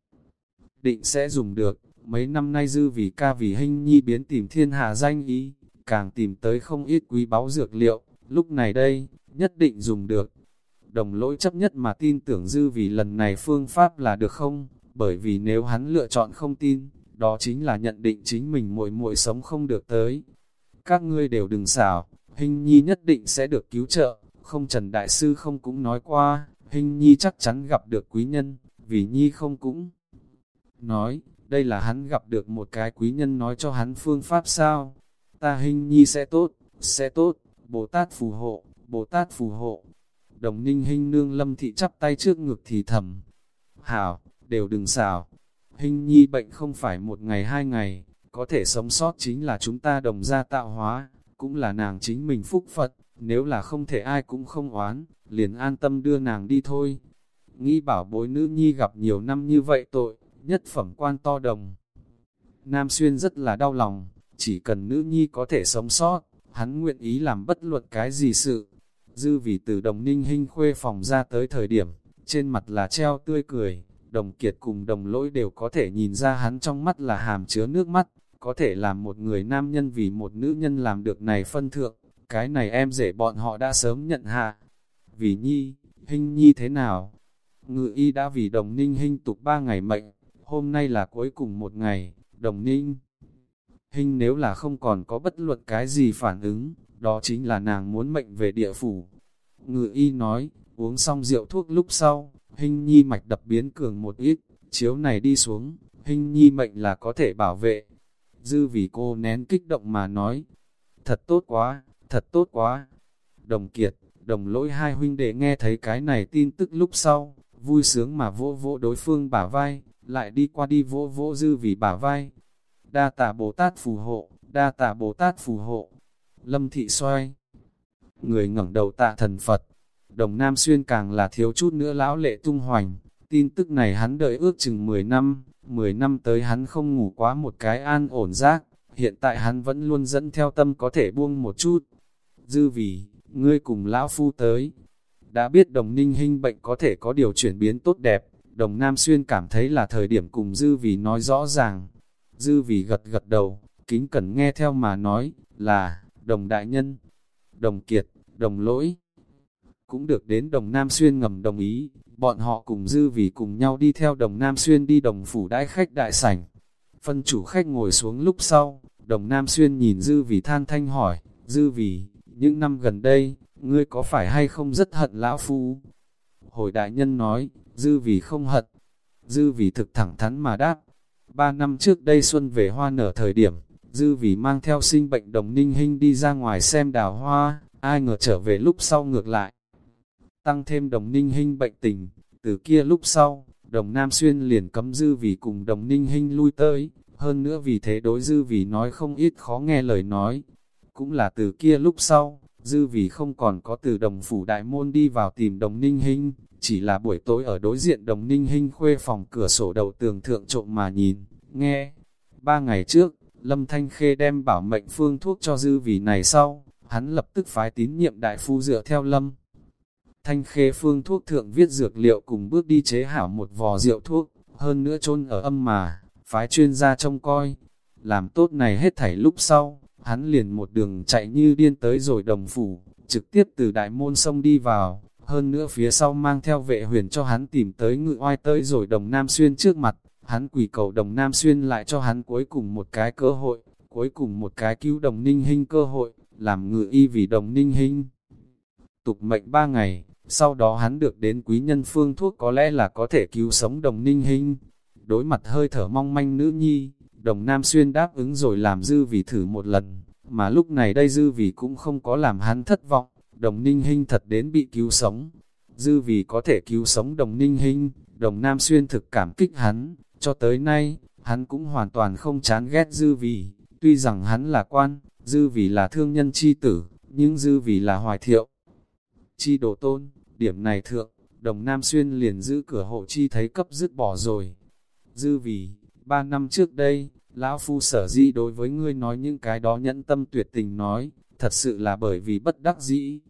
định sẽ dùng được, mấy năm nay dư vì ca vì hình nhi biến tìm thiên hạ danh ý, càng tìm tới không ít quý báu dược liệu, lúc này đây, nhất định dùng được. Đồng lỗi chấp nhất mà tin tưởng dư vì lần này phương pháp là được không, bởi vì nếu hắn lựa chọn không tin, đó chính là nhận định chính mình muội muội sống không được tới. Các ngươi đều đừng xảo, hình nhi nhất định sẽ được cứu trợ, không Trần Đại Sư không cũng nói qua, hình nhi chắc chắn gặp được quý nhân, vì nhi không cũng nói, đây là hắn gặp được một cái quý nhân nói cho hắn phương pháp sao, ta hình nhi sẽ tốt, sẽ tốt, Bồ Tát phù hộ, Bồ Tát phù hộ. Đồng ninh hình nương lâm thị chắp tay trước ngực thì thầm. Hảo, đều đừng xảo. Hình nhi bệnh không phải một ngày hai ngày, có thể sống sót chính là chúng ta đồng gia tạo hóa, cũng là nàng chính mình phúc Phật, nếu là không thể ai cũng không oán, liền an tâm đưa nàng đi thôi. Nghĩ bảo bối nữ nhi gặp nhiều năm như vậy tội, nhất phẩm quan to đồng. Nam Xuyên rất là đau lòng, chỉ cần nữ nhi có thể sống sót, hắn nguyện ý làm bất luận cái gì sự. Dư vì từ đồng ninh hình khuê phòng ra tới thời điểm, trên mặt là treo tươi cười, đồng kiệt cùng đồng lỗi đều có thể nhìn ra hắn trong mắt là hàm chứa nước mắt, có thể làm một người nam nhân vì một nữ nhân làm được này phân thượng, cái này em rể bọn họ đã sớm nhận hạ. Vì nhi, hình nhi thế nào? Ngự y đã vì đồng ninh hình tục ba ngày mệnh, hôm nay là cuối cùng một ngày, đồng ninh. Hình nếu là không còn có bất luận cái gì phản ứng, đó chính là nàng muốn mệnh về địa phủ. Ngự y nói, uống xong rượu thuốc lúc sau, hình nhi mạch đập biến cường một ít, chiếu này đi xuống, hình nhi mệnh là có thể bảo vệ. Dư vì cô nén kích động mà nói, thật tốt quá, thật tốt quá. Đồng kiệt, đồng lỗi hai huynh đệ nghe thấy cái này tin tức lúc sau, vui sướng mà vỗ vỗ đối phương bả vai, lại đi qua đi vỗ vỗ dư vì bả vai. Đa tả Bồ Tát phù hộ, đa tả Bồ Tát phù hộ. Lâm thị xoay. Người ngẩng đầu tạ thần Phật. Đồng Nam Xuyên càng là thiếu chút nữa lão lệ tung hoành. Tin tức này hắn đợi ước chừng 10 năm, 10 năm tới hắn không ngủ quá một cái an ổn giác. Hiện tại hắn vẫn luôn dẫn theo tâm có thể buông một chút. Dư vì, ngươi cùng lão phu tới. Đã biết đồng ninh hình bệnh có thể có điều chuyển biến tốt đẹp, đồng Nam Xuyên cảm thấy là thời điểm cùng dư vì nói rõ ràng. Dư vì gật gật đầu, kính cẩn nghe theo mà nói, là, đồng đại nhân, đồng kiệt, đồng lỗi. Cũng được đến đồng Nam Xuyên ngầm đồng ý, bọn họ cùng dư vì cùng nhau đi theo đồng Nam Xuyên đi đồng phủ đãi khách đại sảnh. Phân chủ khách ngồi xuống lúc sau, đồng Nam Xuyên nhìn dư vì than thanh hỏi, dư vì, những năm gần đây, ngươi có phải hay không rất hận lão phu? Hồi đại nhân nói, dư vì không hận, dư vì thực thẳng thắn mà đáp, Ba năm trước đây xuân về hoa nở thời điểm, dư vì mang theo sinh bệnh đồng ninh hình đi ra ngoài xem đào hoa, ai ngờ trở về lúc sau ngược lại. Tăng thêm đồng ninh hình bệnh tình, từ kia lúc sau, đồng Nam Xuyên liền cấm dư vì cùng đồng ninh hình lui tới, hơn nữa vì thế đối dư vì nói không ít khó nghe lời nói. Cũng là từ kia lúc sau, dư vì không còn có từ đồng phủ đại môn đi vào tìm đồng ninh hình, chỉ là buổi tối ở đối diện đồng ninh hình khuê phòng cửa sổ đầu tường thượng trộm mà nhìn, nghe. Ba ngày trước, Lâm Thanh Khê đem bảo mệnh phương thuốc cho dư vì này sau, hắn lập tức phái tín nhiệm đại phu dựa theo Lâm. Thanh Khê phương thuốc thượng viết dược liệu cùng bước đi chế hảo một vò rượu thuốc, hơn nữa chôn ở âm mà, phái chuyên gia trông coi. Làm tốt này hết thảy lúc sau, hắn liền một đường chạy như điên tới rồi đồng phủ, trực tiếp từ đại môn sông đi vào, hơn nữa phía sau mang theo vệ huyền cho hắn tìm tới ngự oai tới rồi đồng Nam Xuyên trước mặt, hắn quỷ cầu đồng Nam Xuyên lại cho hắn cuối cùng một cái cơ hội, cuối cùng một cái cứu đồng ninh hình cơ hội, làm ngự y vì đồng ninh hình. Tục mệnh ba ngày, sau đó hắn được đến quý nhân phương thuốc có lẽ là có thể cứu sống đồng ninh hình. Đối mặt hơi thở mong manh nữ nhi, đồng Nam Xuyên đáp ứng rồi làm dư vì thử một lần, mà lúc này đây dư vì cũng không có làm hắn thất vọng, đồng ninh hình thật đến bị cứu sống. Dư vì có thể cứu sống đồng ninh hình, đồng Nam Xuyên thực cảm kích hắn, cho tới nay, hắn cũng hoàn toàn không chán ghét dư vì, tuy rằng hắn là quan, dư vì là thương nhân chi tử, nhưng dư vì là hoài thiệu. Chi đồ tôn, điểm này thượng, đồng Nam Xuyên liền giữ cửa hộ chi thấy cấp dứt bỏ rồi. Dư vì, ba năm trước đây, Lão Phu sở dĩ đối với ngươi nói những cái đó nhẫn tâm tuyệt tình nói, thật sự là bởi vì bất đắc dĩ.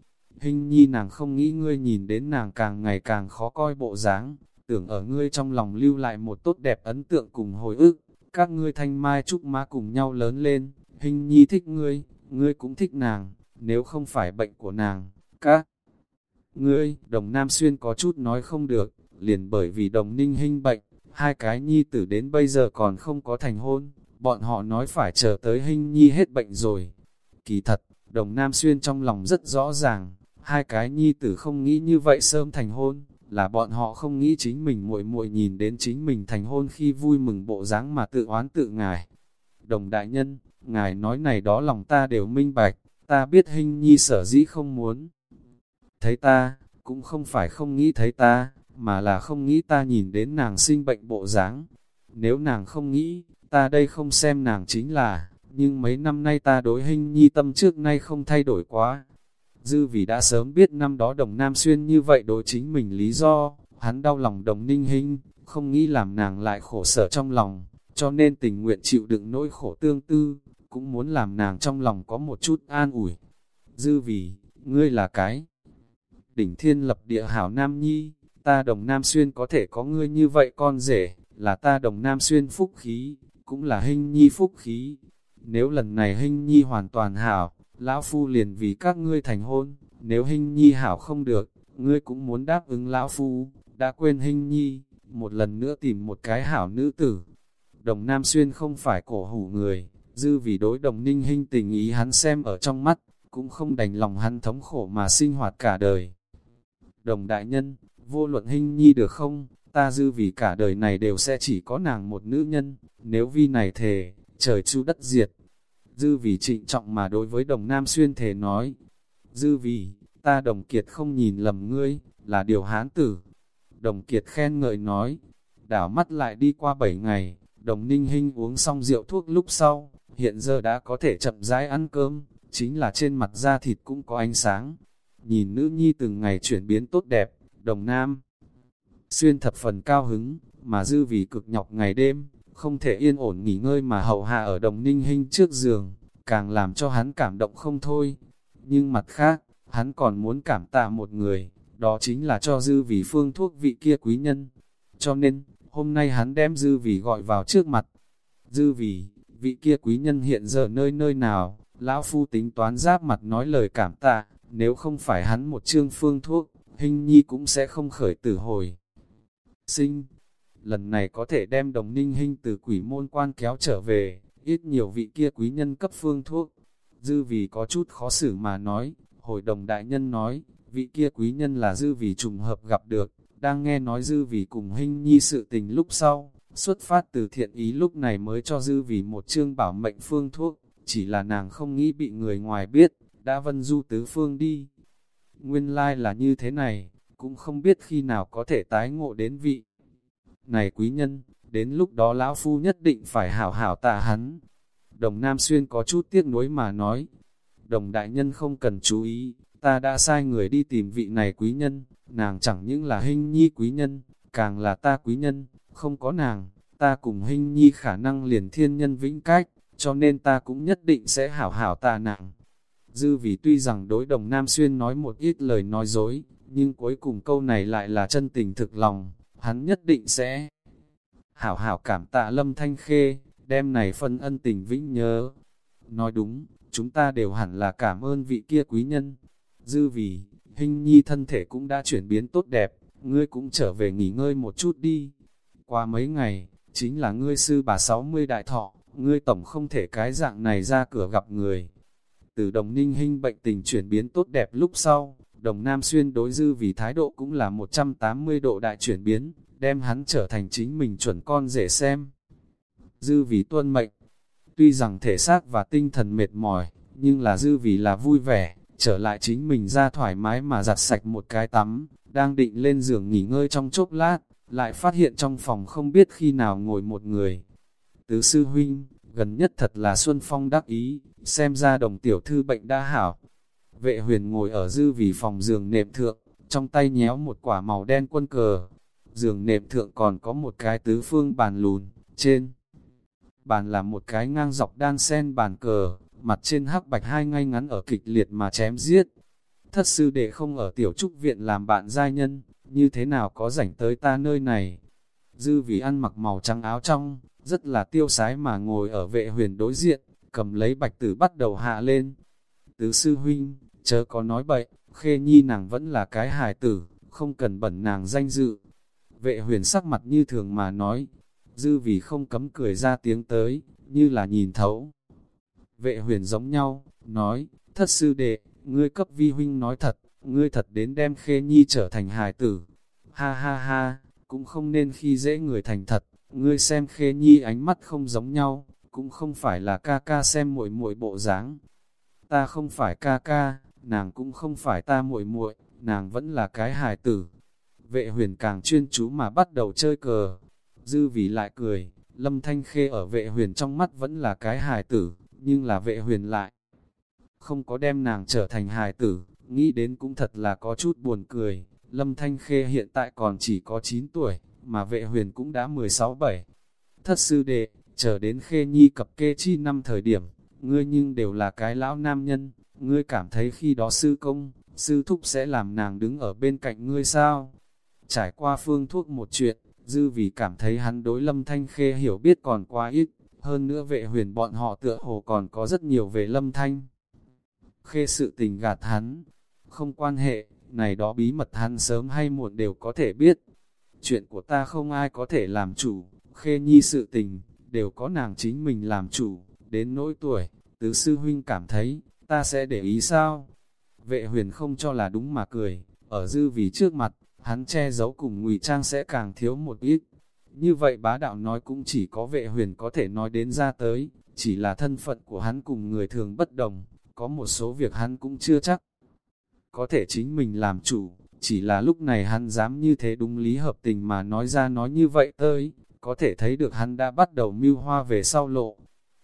Hình nhi nàng không nghĩ ngươi nhìn đến nàng càng ngày càng khó coi bộ dáng, tưởng ở ngươi trong lòng lưu lại một tốt đẹp ấn tượng cùng hồi ức, các ngươi thanh mai trúc má cùng nhau lớn lên, hình nhi thích ngươi, ngươi cũng thích nàng, nếu không phải bệnh của nàng, các ngươi, đồng Nam Xuyên có chút nói không được, liền bởi vì đồng ninh hình bệnh, hai cái nhi tử đến bây giờ còn không có thành hôn, bọn họ nói phải chờ tới hình nhi hết bệnh rồi. Kỳ thật, đồng Nam Xuyên trong lòng rất rõ ràng, hai cái nhi tử không nghĩ như vậy sớm thành hôn, là bọn họ không nghĩ chính mình muội muội nhìn đến chính mình thành hôn khi vui mừng bộ dáng mà tự oán tự ngài. Đồng đại nhân, ngài nói này đó lòng ta đều minh bạch, ta biết hình nhi sở dĩ không muốn. Thấy ta, cũng không phải không nghĩ thấy ta, mà là không nghĩ ta nhìn đến nàng sinh bệnh bộ dáng. Nếu nàng không nghĩ, ta đây không xem nàng chính là, nhưng mấy năm nay ta đối hình nhi tâm trước nay không thay đổi quá, Dư vì đã sớm biết năm đó đồng Nam Xuyên như vậy đối chính mình lý do, hắn đau lòng đồng ninh hình, không nghĩ làm nàng lại khổ sở trong lòng, cho nên tình nguyện chịu đựng nỗi khổ tương tư, cũng muốn làm nàng trong lòng có một chút an ủi. Dư vì, ngươi là cái đỉnh thiên lập địa hảo Nam Nhi, ta đồng Nam Xuyên có thể có ngươi như vậy con rể, là ta đồng Nam Xuyên phúc khí, cũng là hình nhi phúc khí. Nếu lần này hình nhi hoàn toàn hảo, lão phu liền vì các ngươi thành hôn, nếu hình nhi hảo không được, ngươi cũng muốn đáp ứng lão phu, đã quên hình nhi, một lần nữa tìm một cái hảo nữ tử. Đồng Nam Xuyên không phải cổ hủ người, dư vì đối đồng ninh hình tình ý hắn xem ở trong mắt, cũng không đành lòng hắn thống khổ mà sinh hoạt cả đời. Đồng đại nhân, vô luận hình nhi được không, ta dư vì cả đời này đều sẽ chỉ có nàng một nữ nhân, nếu vi này thề, trời chu đất diệt, Dư vì trịnh trọng mà đối với đồng Nam Xuyên thể nói, Dư vì, ta đồng kiệt không nhìn lầm ngươi, là điều hán tử. Đồng kiệt khen ngợi nói, đảo mắt lại đi qua 7 ngày, đồng ninh hinh uống xong rượu thuốc lúc sau, hiện giờ đã có thể chậm rãi ăn cơm, chính là trên mặt da thịt cũng có ánh sáng. Nhìn nữ nhi từng ngày chuyển biến tốt đẹp, đồng nam. Xuyên thập phần cao hứng, mà dư vì cực nhọc ngày đêm, không thể yên ổn nghỉ ngơi mà hậu hạ ở đồng ninh hình trước giường, càng làm cho hắn cảm động không thôi. Nhưng mặt khác, hắn còn muốn cảm tạ một người, đó chính là cho dư vì phương thuốc vị kia quý nhân. Cho nên, hôm nay hắn đem dư vì gọi vào trước mặt. Dư vì, vị kia quý nhân hiện giờ nơi nơi nào, lão phu tính toán giáp mặt nói lời cảm tạ, nếu không phải hắn một chương phương thuốc, hình nhi cũng sẽ không khởi tử hồi. Sinh lần này có thể đem đồng ninh hình từ quỷ môn quan kéo trở về, ít nhiều vị kia quý nhân cấp phương thuốc. Dư vì có chút khó xử mà nói, hội đồng đại nhân nói, vị kia quý nhân là dư vì trùng hợp gặp được, đang nghe nói dư vì cùng hình nhi sự tình lúc sau, xuất phát từ thiện ý lúc này mới cho dư vì một chương bảo mệnh phương thuốc, chỉ là nàng không nghĩ bị người ngoài biết, đã vân du tứ phương đi. Nguyên lai like là như thế này, cũng không biết khi nào có thể tái ngộ đến vị này quý nhân, đến lúc đó lão phu nhất định phải hảo hảo tạ hắn. Đồng Nam Xuyên có chút tiếc nuối mà nói, đồng đại nhân không cần chú ý, ta đã sai người đi tìm vị này quý nhân, nàng chẳng những là hình nhi quý nhân, càng là ta quý nhân, không có nàng, ta cùng hình nhi khả năng liền thiên nhân vĩnh cách, cho nên ta cũng nhất định sẽ hảo hảo ta nàng. Dư vì tuy rằng đối đồng Nam Xuyên nói một ít lời nói dối, nhưng cuối cùng câu này lại là chân tình thực lòng, hắn nhất định sẽ hảo hảo cảm tạ lâm thanh khê, đem này phân ân tình vĩnh nhớ. Nói đúng, chúng ta đều hẳn là cảm ơn vị kia quý nhân. Dư vì, hình nhi thân thể cũng đã chuyển biến tốt đẹp, ngươi cũng trở về nghỉ ngơi một chút đi. Qua mấy ngày, chính là ngươi sư bà 60 đại thọ, ngươi tổng không thể cái dạng này ra cửa gặp người. Từ đồng ninh hình bệnh tình chuyển biến tốt đẹp lúc sau, đồng Nam Xuyên đối dư vì thái độ cũng là 180 độ đại chuyển biến, đem hắn trở thành chính mình chuẩn con dễ xem. Dư vì tuân mệnh, tuy rằng thể xác và tinh thần mệt mỏi, nhưng là dư vì là vui vẻ, trở lại chính mình ra thoải mái mà giặt sạch một cái tắm, đang định lên giường nghỉ ngơi trong chốc lát, lại phát hiện trong phòng không biết khi nào ngồi một người. Tứ sư huynh, gần nhất thật là Xuân Phong đắc ý, xem ra đồng tiểu thư bệnh đã hảo. Vệ huyền ngồi ở dư vì phòng giường nệm thượng, trong tay nhéo một quả màu đen quân cờ. Giường nệm thượng còn có một cái tứ phương bàn lùn, trên bàn là một cái ngang dọc đan sen bàn cờ, mặt trên hắc bạch hai ngay ngắn ở kịch liệt mà chém giết. Thất sư đệ không ở tiểu trúc viện làm bạn giai nhân, như thế nào có rảnh tới ta nơi này. Dư vì ăn mặc màu trắng áo trong, rất là tiêu sái mà ngồi ở vệ huyền đối diện, cầm lấy bạch tử bắt đầu hạ lên. Tứ sư huynh, chớ có nói bậy, khê nhi nàng vẫn là cái hài tử, không cần bẩn nàng danh dự. Vệ huyền sắc mặt như thường mà nói, dư vì không cấm cười ra tiếng tới, như là nhìn thấu. Vệ huyền giống nhau, nói, thất sư đệ, ngươi cấp vi huynh nói thật, ngươi thật đến đem khê nhi trở thành hài tử. Ha ha ha, cũng không nên khi dễ người thành thật, ngươi xem khê nhi ánh mắt không giống nhau, cũng không phải là ca ca xem muội muội bộ dáng. Ta không phải ca ca, nàng cũng không phải ta muội muội, nàng vẫn là cái hài tử. Vệ huyền càng chuyên chú mà bắt đầu chơi cờ. Dư vì lại cười, lâm thanh khê ở vệ huyền trong mắt vẫn là cái hài tử, nhưng là vệ huyền lại. Không có đem nàng trở thành hài tử, nghĩ đến cũng thật là có chút buồn cười. Lâm Thanh Khê hiện tại còn chỉ có 9 tuổi, mà vệ huyền cũng đã 16-7. Thất sư đệ, chờ đến Khê Nhi cập kê chi năm thời điểm, ngươi nhưng đều là cái lão nam nhân, ngươi cảm thấy khi đó sư công, sư thúc sẽ làm nàng đứng ở bên cạnh ngươi sao? Trải qua phương thuốc một chuyện, dư vì cảm thấy hắn đối lâm thanh khê hiểu biết còn quá ít, hơn nữa vệ huyền bọn họ tựa hồ còn có rất nhiều về lâm thanh. Khê sự tình gạt hắn, không quan hệ, này đó bí mật hắn sớm hay muộn đều có thể biết. Chuyện của ta không ai có thể làm chủ, khê nhi sự tình, đều có nàng chính mình làm chủ, đến nỗi tuổi, tứ sư huynh cảm thấy, ta sẽ để ý sao? Vệ huyền không cho là đúng mà cười, ở dư vì trước mặt, hắn che giấu cùng ngụy trang sẽ càng thiếu một ít. Như vậy bá đạo nói cũng chỉ có vệ huyền có thể nói đến ra tới, chỉ là thân phận của hắn cùng người thường bất đồng, có một số việc hắn cũng chưa chắc. Có thể chính mình làm chủ, chỉ là lúc này hắn dám như thế đúng lý hợp tình mà nói ra nói như vậy tới, có thể thấy được hắn đã bắt đầu mưu hoa về sau lộ.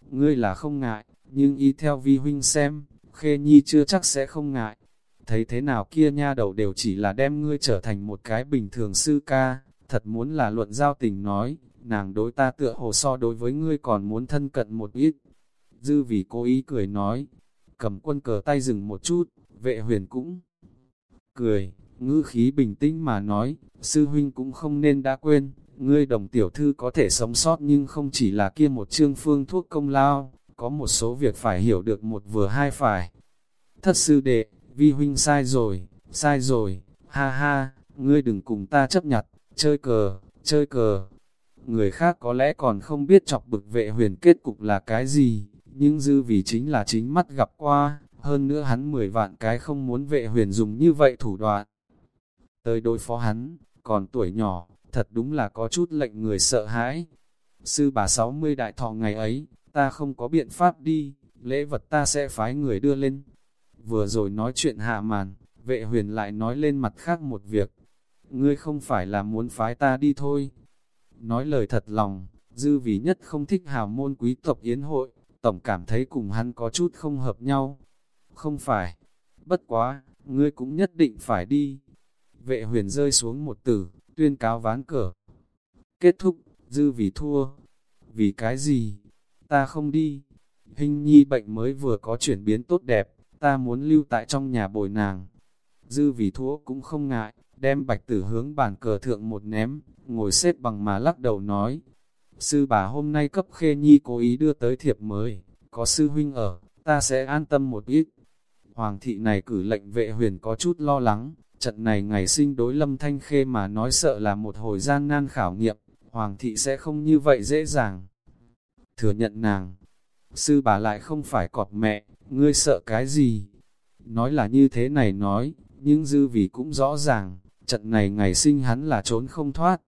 Ngươi là không ngại, nhưng y theo vi huynh xem, khê nhi chưa chắc sẽ không ngại. Thấy thế nào kia nha đầu đều chỉ là đem ngươi trở thành một cái bình thường sư ca, thật muốn là luận giao tình nói, nàng đối ta tựa hồ so đối với ngươi còn muốn thân cận một ít. Dư vì cố ý cười nói, cầm quân cờ tay dừng một chút, vệ huyền cũng cười, ngữ khí bình tĩnh mà nói, sư huynh cũng không nên đã quên, ngươi đồng tiểu thư có thể sống sót nhưng không chỉ là kia một chương phương thuốc công lao, có một số việc phải hiểu được một vừa hai phải. Thất sư đệ, vi huynh sai rồi, sai rồi, ha ha, ngươi đừng cùng ta chấp nhặt, chơi cờ, chơi cờ. Người khác có lẽ còn không biết chọc bực vệ huyền kết cục là cái gì, nhưng dư vì chính là chính mắt gặp qua, hơn nữa hắn mười vạn cái không muốn vệ huyền dùng như vậy thủ đoạn. Tới đối phó hắn, còn tuổi nhỏ, thật đúng là có chút lệnh người sợ hãi. Sư bà 60 đại thọ ngày ấy, ta không có biện pháp đi, lễ vật ta sẽ phái người đưa lên. Vừa rồi nói chuyện hạ màn, vệ huyền lại nói lên mặt khác một việc. Ngươi không phải là muốn phái ta đi thôi. Nói lời thật lòng, dư vì nhất không thích hào môn quý tộc yến hội, tổng cảm thấy cùng hắn có chút không hợp nhau. không phải, bất quá, ngươi cũng nhất định phải đi. Vệ huyền rơi xuống một tử, tuyên cáo ván cờ. Kết thúc, dư vì thua. Vì cái gì? Ta không đi. Hình nhi bệnh mới vừa có chuyển biến tốt đẹp, ta muốn lưu tại trong nhà bồi nàng. Dư vì thua cũng không ngại, đem bạch tử hướng bàn cờ thượng một ném, ngồi xếp bằng mà lắc đầu nói. Sư bà hôm nay cấp khê nhi cố ý đưa tới thiệp mới, có sư huynh ở, ta sẽ an tâm một ít. Hoàng thị này cử lệnh vệ huyền có chút lo lắng, trận này ngày sinh đối lâm thanh khê mà nói sợ là một hồi gian nan khảo nghiệm, hoàng thị sẽ không như vậy dễ dàng. Thừa nhận nàng, sư bà lại không phải cọp mẹ, ngươi sợ cái gì? Nói là như thế này nói, nhưng dư vì cũng rõ ràng, trận này ngày sinh hắn là trốn không thoát.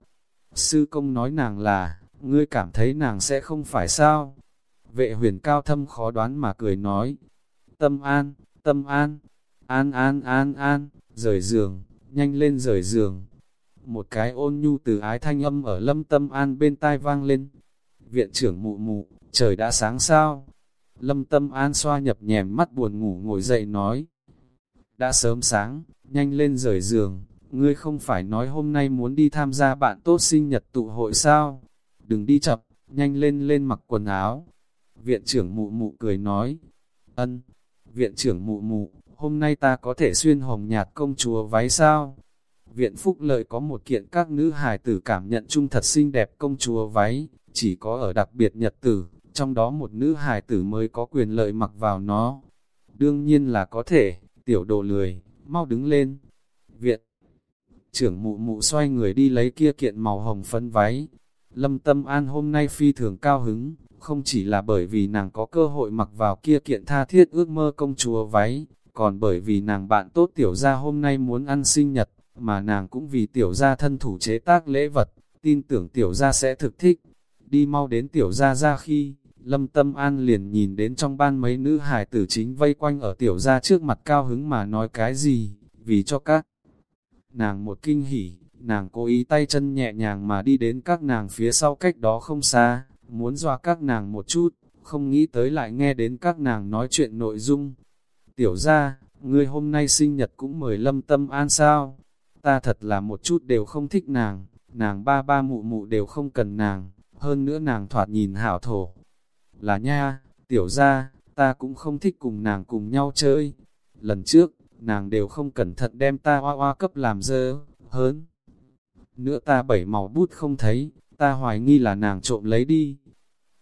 Sư công nói nàng là, ngươi cảm thấy nàng sẽ không phải sao? Vệ huyền cao thâm khó đoán mà cười nói, tâm an, tâm an, an an an an, rời giường, nhanh lên rời giường. Một cái ôn nhu từ ái thanh âm ở lâm tâm an bên tai vang lên. Viện trưởng mụ mụ, trời đã sáng sao? Lâm tâm an xoa nhập nhèm mắt buồn ngủ ngồi dậy nói. Đã sớm sáng, nhanh lên rời giường, ngươi không phải nói hôm nay muốn đi tham gia bạn tốt sinh nhật tụ hội sao? Đừng đi chập, nhanh lên lên mặc quần áo. Viện trưởng mụ mụ cười nói. Ân, viện trưởng mụ mụ, hôm nay ta có thể xuyên hồng nhạt công chúa váy sao? Viện Phúc Lợi có một kiện các nữ hài tử cảm nhận chung thật xinh đẹp công chúa váy, chỉ có ở đặc biệt nhật tử, trong đó một nữ hài tử mới có quyền lợi mặc vào nó. Đương nhiên là có thể, tiểu đồ lười, mau đứng lên. Viện trưởng mụ mụ xoay người đi lấy kia kiện màu hồng phấn váy. Lâm Tâm An hôm nay phi thường cao hứng, không chỉ là bởi vì nàng có cơ hội mặc vào kia kiện tha thiết ước mơ công chúa váy, còn bởi vì nàng bạn tốt tiểu gia hôm nay muốn ăn sinh nhật, mà nàng cũng vì tiểu gia thân thủ chế tác lễ vật, tin tưởng tiểu gia sẽ thực thích. Đi mau đến tiểu gia gia khi, Lâm Tâm An liền nhìn đến trong ban mấy nữ hải tử chính vây quanh ở tiểu gia trước mặt cao hứng mà nói cái gì, vì cho các. Nàng một kinh hỉ, nàng cố ý tay chân nhẹ nhàng mà đi đến các nàng phía sau cách đó không xa, muốn dọa các nàng một chút, không nghĩ tới lại nghe đến các nàng nói chuyện nội dung. Tiểu gia, ngươi hôm nay sinh nhật cũng mời lâm tâm an sao? Ta thật là một chút đều không thích nàng, nàng ba ba mụ mụ đều không cần nàng, hơn nữa nàng thoạt nhìn hảo thổ. Là nha, tiểu gia, ta cũng không thích cùng nàng cùng nhau chơi. Lần trước, nàng đều không cẩn thận đem ta hoa hoa cấp làm dơ, hớn. Nữa ta bảy màu bút không thấy, ta hoài nghi là nàng trộm lấy đi.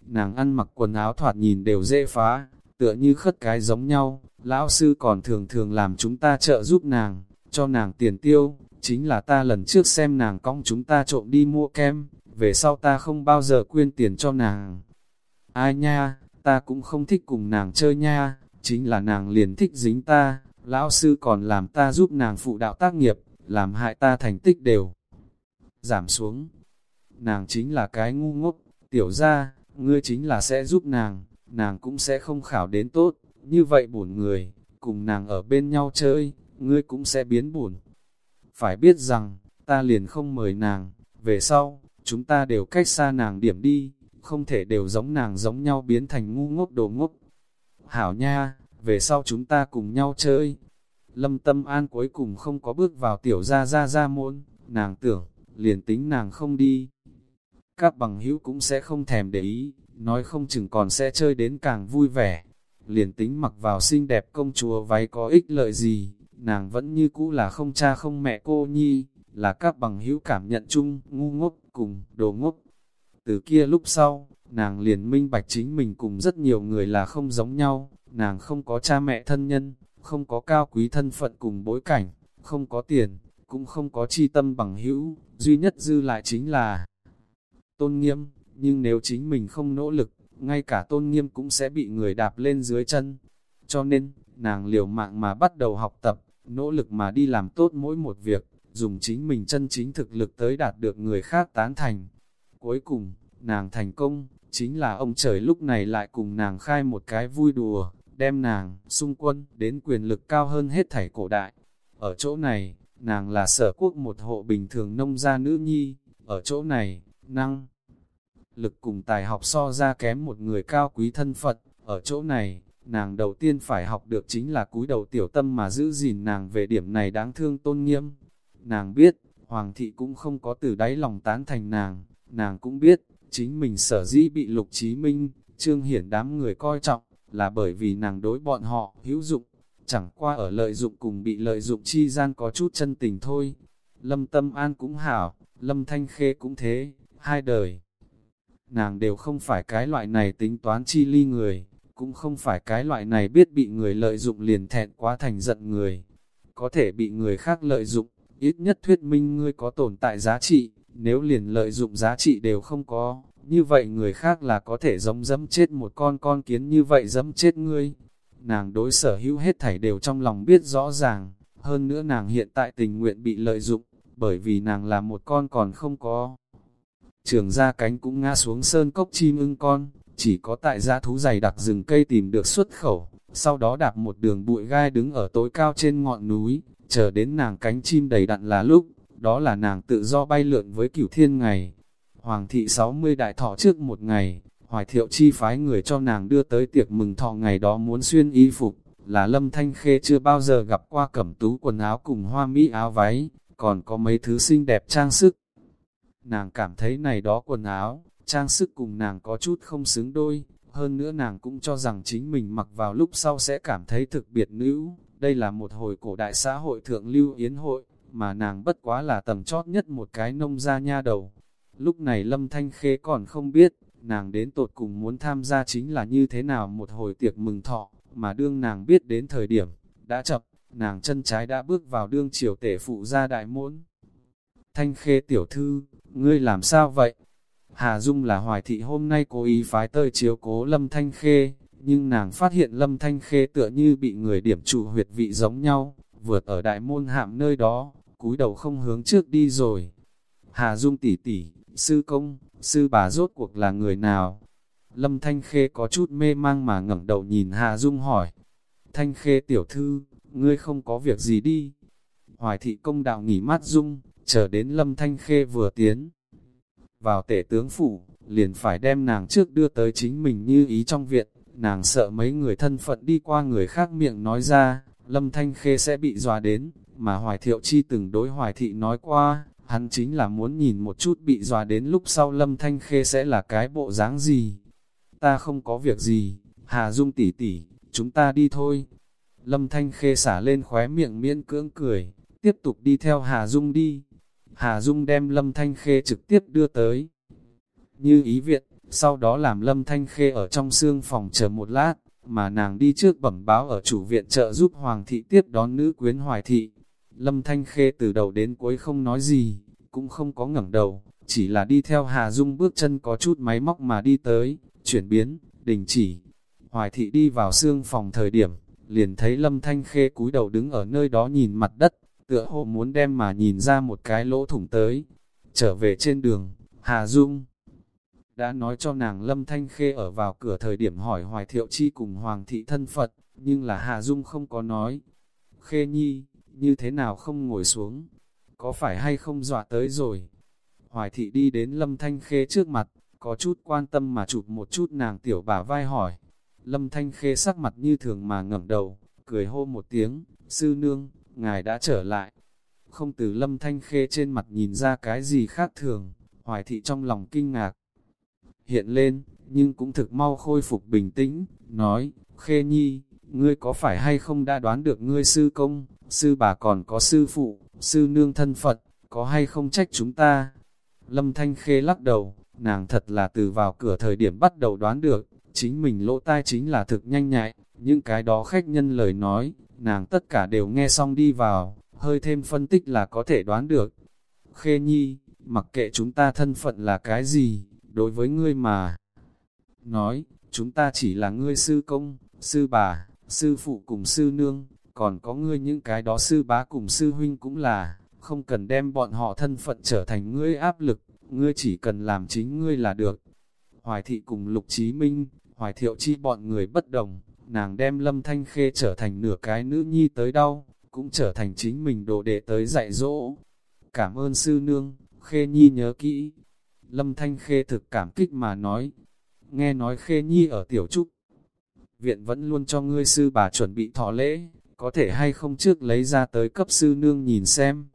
Nàng ăn mặc quần áo thoạt nhìn đều dễ phá, tựa như khất cái giống nhau, lão sư còn thường thường làm chúng ta trợ giúp nàng, cho nàng tiền tiêu, chính là ta lần trước xem nàng cong chúng ta trộm đi mua kem, về sau ta không bao giờ quyên tiền cho nàng. Ai nha, ta cũng không thích cùng nàng chơi nha, chính là nàng liền thích dính ta, lão sư còn làm ta giúp nàng phụ đạo tác nghiệp, làm hại ta thành tích đều giảm xuống. Nàng chính là cái ngu ngốc, tiểu ra, ngươi chính là sẽ giúp nàng, nàng cũng sẽ không khảo đến tốt, như vậy buồn người, cùng nàng ở bên nhau chơi, ngươi cũng sẽ biến buồn. Phải biết rằng, ta liền không mời nàng, về sau, chúng ta đều cách xa nàng điểm đi, không thể đều giống nàng giống nhau biến thành ngu ngốc đồ ngốc. Hảo nha, về sau chúng ta cùng nhau chơi. Lâm Tâm An cuối cùng không có bước vào tiểu gia gia gia môn, nàng tưởng, liền tính nàng không đi. Các bằng hữu cũng sẽ không thèm để ý, nói không chừng còn sẽ chơi đến càng vui vẻ. Liền tính mặc vào xinh đẹp công chúa váy có ích lợi gì, nàng vẫn như cũ là không cha không mẹ cô nhi, là các bằng hữu cảm nhận chung, ngu ngốc, cùng, đồ ngốc. Từ kia lúc sau, nàng liền minh bạch chính mình cùng rất nhiều người là không giống nhau, nàng không có cha mẹ thân nhân, không có cao quý thân phận cùng bối cảnh, không có tiền, cũng không có chi tâm bằng hữu, duy nhất dư lại chính là tôn nghiêm, nhưng nếu chính mình không nỗ lực, ngay cả tôn nghiêm cũng sẽ bị người đạp lên dưới chân. Cho nên, nàng liều mạng mà bắt đầu học tập, nỗ lực mà đi làm tốt mỗi một việc, dùng chính mình chân chính thực lực tới đạt được người khác tán thành. Cuối cùng, nàng thành công, chính là ông trời lúc này lại cùng nàng khai một cái vui đùa, đem nàng, xung quân, đến quyền lực cao hơn hết thảy cổ đại. Ở chỗ này, nàng là sở quốc một hộ bình thường nông gia nữ nhi, ở chỗ này, năng lực cùng tài học so ra kém một người cao quý thân Phật, ở chỗ này, nàng đầu tiên phải học được chính là cúi đầu tiểu tâm mà giữ gìn nàng về điểm này đáng thương tôn nghiêm. Nàng biết, Hoàng thị cũng không có từ đáy lòng tán thành nàng, nàng cũng biết, chính mình sở dĩ bị lục chí minh, trương hiển đám người coi trọng, là bởi vì nàng đối bọn họ hữu dụng, chẳng qua ở lợi dụng cùng bị lợi dụng chi gian có chút chân tình thôi. Lâm Tâm An cũng hảo, Lâm Thanh Khê cũng thế, hai đời. Nàng đều không phải cái loại này tính toán chi ly người, cũng không phải cái loại này biết bị người lợi dụng liền thẹn quá thành giận người. Có thể bị người khác lợi dụng, ít nhất thuyết minh ngươi có tồn tại giá trị, nếu liền lợi dụng giá trị đều không có, như vậy người khác là có thể giống dẫm chết một con con kiến như vậy dẫm chết ngươi. Nàng đối sở hữu hết thảy đều trong lòng biết rõ ràng, hơn nữa nàng hiện tại tình nguyện bị lợi dụng, bởi vì nàng là một con còn không có. Trường ra cánh cũng ngã xuống sơn cốc chim ưng con, chỉ có tại gia thú dày đặc rừng cây tìm được xuất khẩu, sau đó đạp một đường bụi gai đứng ở tối cao trên ngọn núi, chờ đến nàng cánh chim đầy đặn là lúc, đó là nàng tự do bay lượn với cửu thiên ngày. Hoàng thị 60 đại thọ trước một ngày, hoài thiệu chi phái người cho nàng đưa tới tiệc mừng thọ ngày đó muốn xuyên y phục, là lâm thanh khê chưa bao giờ gặp qua cẩm tú quần áo cùng hoa mỹ áo váy, còn có mấy thứ xinh đẹp trang sức. Nàng cảm thấy này đó quần áo, trang sức cùng nàng có chút không xứng đôi, hơn nữa nàng cũng cho rằng chính mình mặc vào lúc sau sẽ cảm thấy thực biệt nữ, đây là một hồi cổ đại xã hội thượng lưu yến hội, mà nàng bất quá là tầm chót nhất một cái nông gia nha đầu. Lúc này Lâm Thanh Khê còn không biết, nàng đến tột cùng muốn tham gia chính là như thế nào một hồi tiệc mừng thọ, mà đương nàng biết đến thời điểm, đã chập, nàng chân trái đã bước vào đương triều tể phụ gia đại môn. Thanh Khê tiểu thư, ngươi làm sao vậy? Hà Dung là hoài thị hôm nay cố ý phái tơi chiếu cố Lâm Thanh Khê, nhưng nàng phát hiện Lâm Thanh Khê tựa như bị người điểm trụ huyệt vị giống nhau, vượt ở đại môn hạm nơi đó, cúi đầu không hướng trước đi rồi. Hà Dung tỷ tỷ, sư công, sư bà rốt cuộc là người nào? Lâm Thanh Khê có chút mê mang mà ngẩng đầu nhìn Hà Dung hỏi. Thanh Khê tiểu thư, ngươi không có việc gì đi. Hoài thị công đạo nghỉ mát Dung, chờ đến Lâm Thanh Khê vừa tiến. Vào tể tướng phủ, liền phải đem nàng trước đưa tới chính mình như ý trong viện, nàng sợ mấy người thân phận đi qua người khác miệng nói ra, Lâm Thanh Khê sẽ bị dọa đến, mà Hoài Thiệu Chi từng đối Hoài Thị nói qua, hắn chính là muốn nhìn một chút bị dọa đến lúc sau Lâm Thanh Khê sẽ là cái bộ dáng gì. Ta không có việc gì, Hà Dung tỷ tỷ, chúng ta đi thôi. Lâm Thanh Khê xả lên khóe miệng miễn cưỡng cười, tiếp tục đi theo Hà Dung đi. Hà Dung đem Lâm Thanh Khê trực tiếp đưa tới. Như ý viện, sau đó làm Lâm Thanh Khê ở trong xương phòng chờ một lát, mà nàng đi trước bẩm báo ở chủ viện trợ giúp Hoàng thị tiếp đón nữ quyến Hoài thị. Lâm Thanh Khê từ đầu đến cuối không nói gì, cũng không có ngẩng đầu, chỉ là đi theo Hà Dung bước chân có chút máy móc mà đi tới, chuyển biến, đình chỉ. Hoài thị đi vào xương phòng thời điểm, liền thấy Lâm Thanh Khê cúi đầu đứng ở nơi đó nhìn mặt đất, tựa hồ muốn đem mà nhìn ra một cái lỗ thủng tới. Trở về trên đường, Hà Dung đã nói cho nàng Lâm Thanh Khê ở vào cửa thời điểm hỏi Hoài Thiệu Chi cùng Hoàng thị thân Phật, nhưng là Hà Dung không có nói. Khê Nhi, như thế nào không ngồi xuống? Có phải hay không dọa tới rồi? Hoài thị đi đến Lâm Thanh Khê trước mặt, có chút quan tâm mà chụp một chút nàng tiểu bà vai hỏi. Lâm Thanh Khê sắc mặt như thường mà ngẩng đầu, cười hô một tiếng, sư nương, ngài đã trở lại. Không từ Lâm Thanh Khê trên mặt nhìn ra cái gì khác thường, hoài thị trong lòng kinh ngạc, hiện lên, nhưng cũng thực mau khôi phục bình tĩnh, nói, Khê Nhi, ngươi có phải hay không đã đoán được ngươi sư công, sư bà còn có sư phụ, sư nương thân Phật, có hay không trách chúng ta? Lâm Thanh Khê lắc đầu, nàng thật là từ vào cửa thời điểm bắt đầu đoán được, chính mình lỗ tai chính là thực nhanh nhạy, những cái đó khách nhân lời nói, nàng tất cả đều nghe xong đi vào, hơi thêm phân tích là có thể đoán được. Khê Nhi, mặc kệ chúng ta thân phận là cái gì, đối với ngươi mà. Nói, chúng ta chỉ là ngươi sư công, sư bà, sư phụ cùng sư nương, còn có ngươi những cái đó sư bá cùng sư huynh cũng là, không cần đem bọn họ thân phận trở thành ngươi áp lực, ngươi chỉ cần làm chính ngươi là được. Hoài thị cùng Lục Chí Minh, Hoài thiệu chi bọn người bất đồng, nàng đem Lâm Thanh Khê trở thành nửa cái nữ nhi tới đau, cũng trở thành chính mình đồ đệ tới dạy dỗ. Cảm ơn sư nương, Khê Nhi nhớ kỹ, Lâm Thanh Khê thực cảm kích mà nói, nghe nói Khê Nhi ở Tiểu Trúc. viện vẫn luôn cho ngươi sư bà chuẩn bị thọ lễ, có thể hay không trước lấy ra tới cấp sư nương nhìn xem.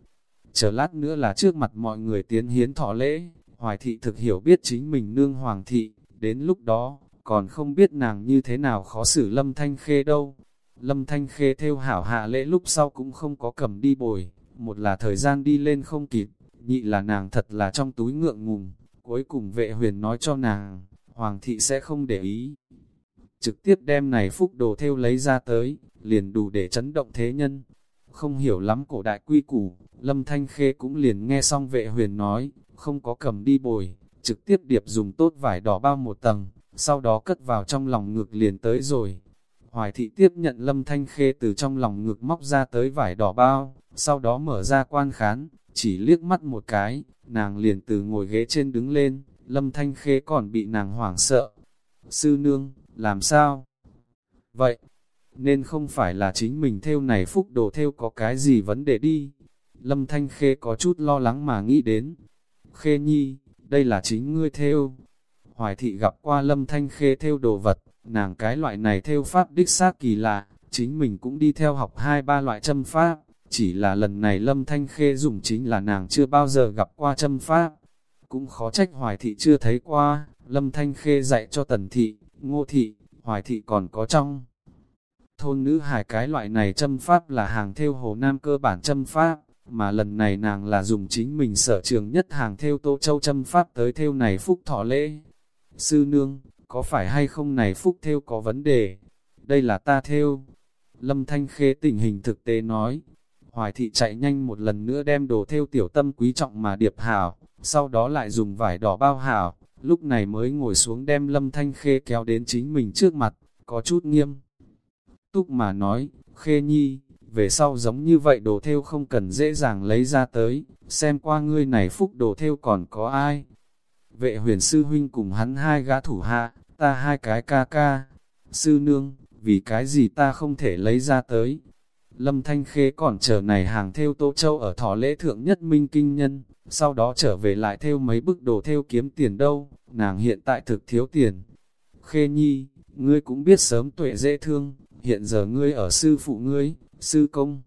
Chờ lát nữa là trước mặt mọi người tiến hiến thọ lễ, hoài thị thực hiểu biết chính mình nương hoàng thị, đến lúc đó, còn không biết nàng như thế nào khó xử lâm thanh khê đâu. Lâm thanh khê theo hảo hạ lễ lúc sau cũng không có cầm đi bồi, một là thời gian đi lên không kịp, nhị là nàng thật là trong túi ngượng ngùng, cuối cùng vệ huyền nói cho nàng, hoàng thị sẽ không để ý. Trực tiếp đem này phúc đồ theo lấy ra tới, liền đủ để chấn động thế nhân. Không hiểu lắm cổ đại quy củ, lâm thanh khê cũng liền nghe xong vệ huyền nói, không có cầm đi bồi, trực tiếp điệp dùng tốt vải đỏ bao một tầng, sau đó cất vào trong lòng ngực liền tới rồi. Hoài thị tiếp nhận lâm thanh khê từ trong lòng ngực móc ra tới vải đỏ bao, sau đó mở ra quan khán, chỉ liếc mắt một cái, nàng liền từ ngồi ghế trên đứng lên, lâm thanh khê còn bị nàng hoảng sợ. Sư nương, làm sao? Vậy, nên không phải là chính mình theo này phúc đồ theo có cái gì vấn đề đi. Lâm thanh khê có chút lo lắng mà nghĩ đến. Khê nhi, đây là chính ngươi theo. Hoài thị gặp qua lâm thanh khê theo đồ vật, nàng cái loại này theo pháp đích xác kỳ lạ, chính mình cũng đi theo học hai ba loại châm pháp, chỉ là lần này lâm thanh khê dùng chính là nàng chưa bao giờ gặp qua châm pháp. Cũng khó trách hoài thị chưa thấy qua, lâm thanh khê dạy cho tần thị, ngô thị, hoài thị còn có trong. Thôn nữ hải cái loại này châm pháp là hàng theo hồ nam cơ bản châm pháp, mà lần này nàng là dùng chính mình sở trường nhất hàng theo tô châu châm pháp tới theo này phúc thọ lễ. Sư nương, có phải hay không này phúc theo có vấn đề? Đây là ta theo. Lâm Thanh Khê tình hình thực tế nói. Hoài thị chạy nhanh một lần nữa đem đồ theo tiểu tâm quý trọng mà điệp hảo, sau đó lại dùng vải đỏ bao hảo, lúc này mới ngồi xuống đem Lâm Thanh Khê kéo đến chính mình trước mặt, có chút nghiêm. Túc mà nói, Khê Nhi, về sau giống như vậy đồ theo không cần dễ dàng lấy ra tới, xem qua ngươi này phúc đồ theo còn có ai. Vệ huyền sư huynh cùng hắn hai gã thủ hạ, ta hai cái ca ca. Sư nương, vì cái gì ta không thể lấy ra tới. Lâm Thanh Khê còn chờ này hàng theo Tô Châu ở thọ lễ thượng nhất minh kinh nhân, sau đó trở về lại theo mấy bức đồ theo kiếm tiền đâu, nàng hiện tại thực thiếu tiền. Khê Nhi, ngươi cũng biết sớm tuệ dễ thương, hiện giờ ngươi ở sư phụ ngươi, sư công.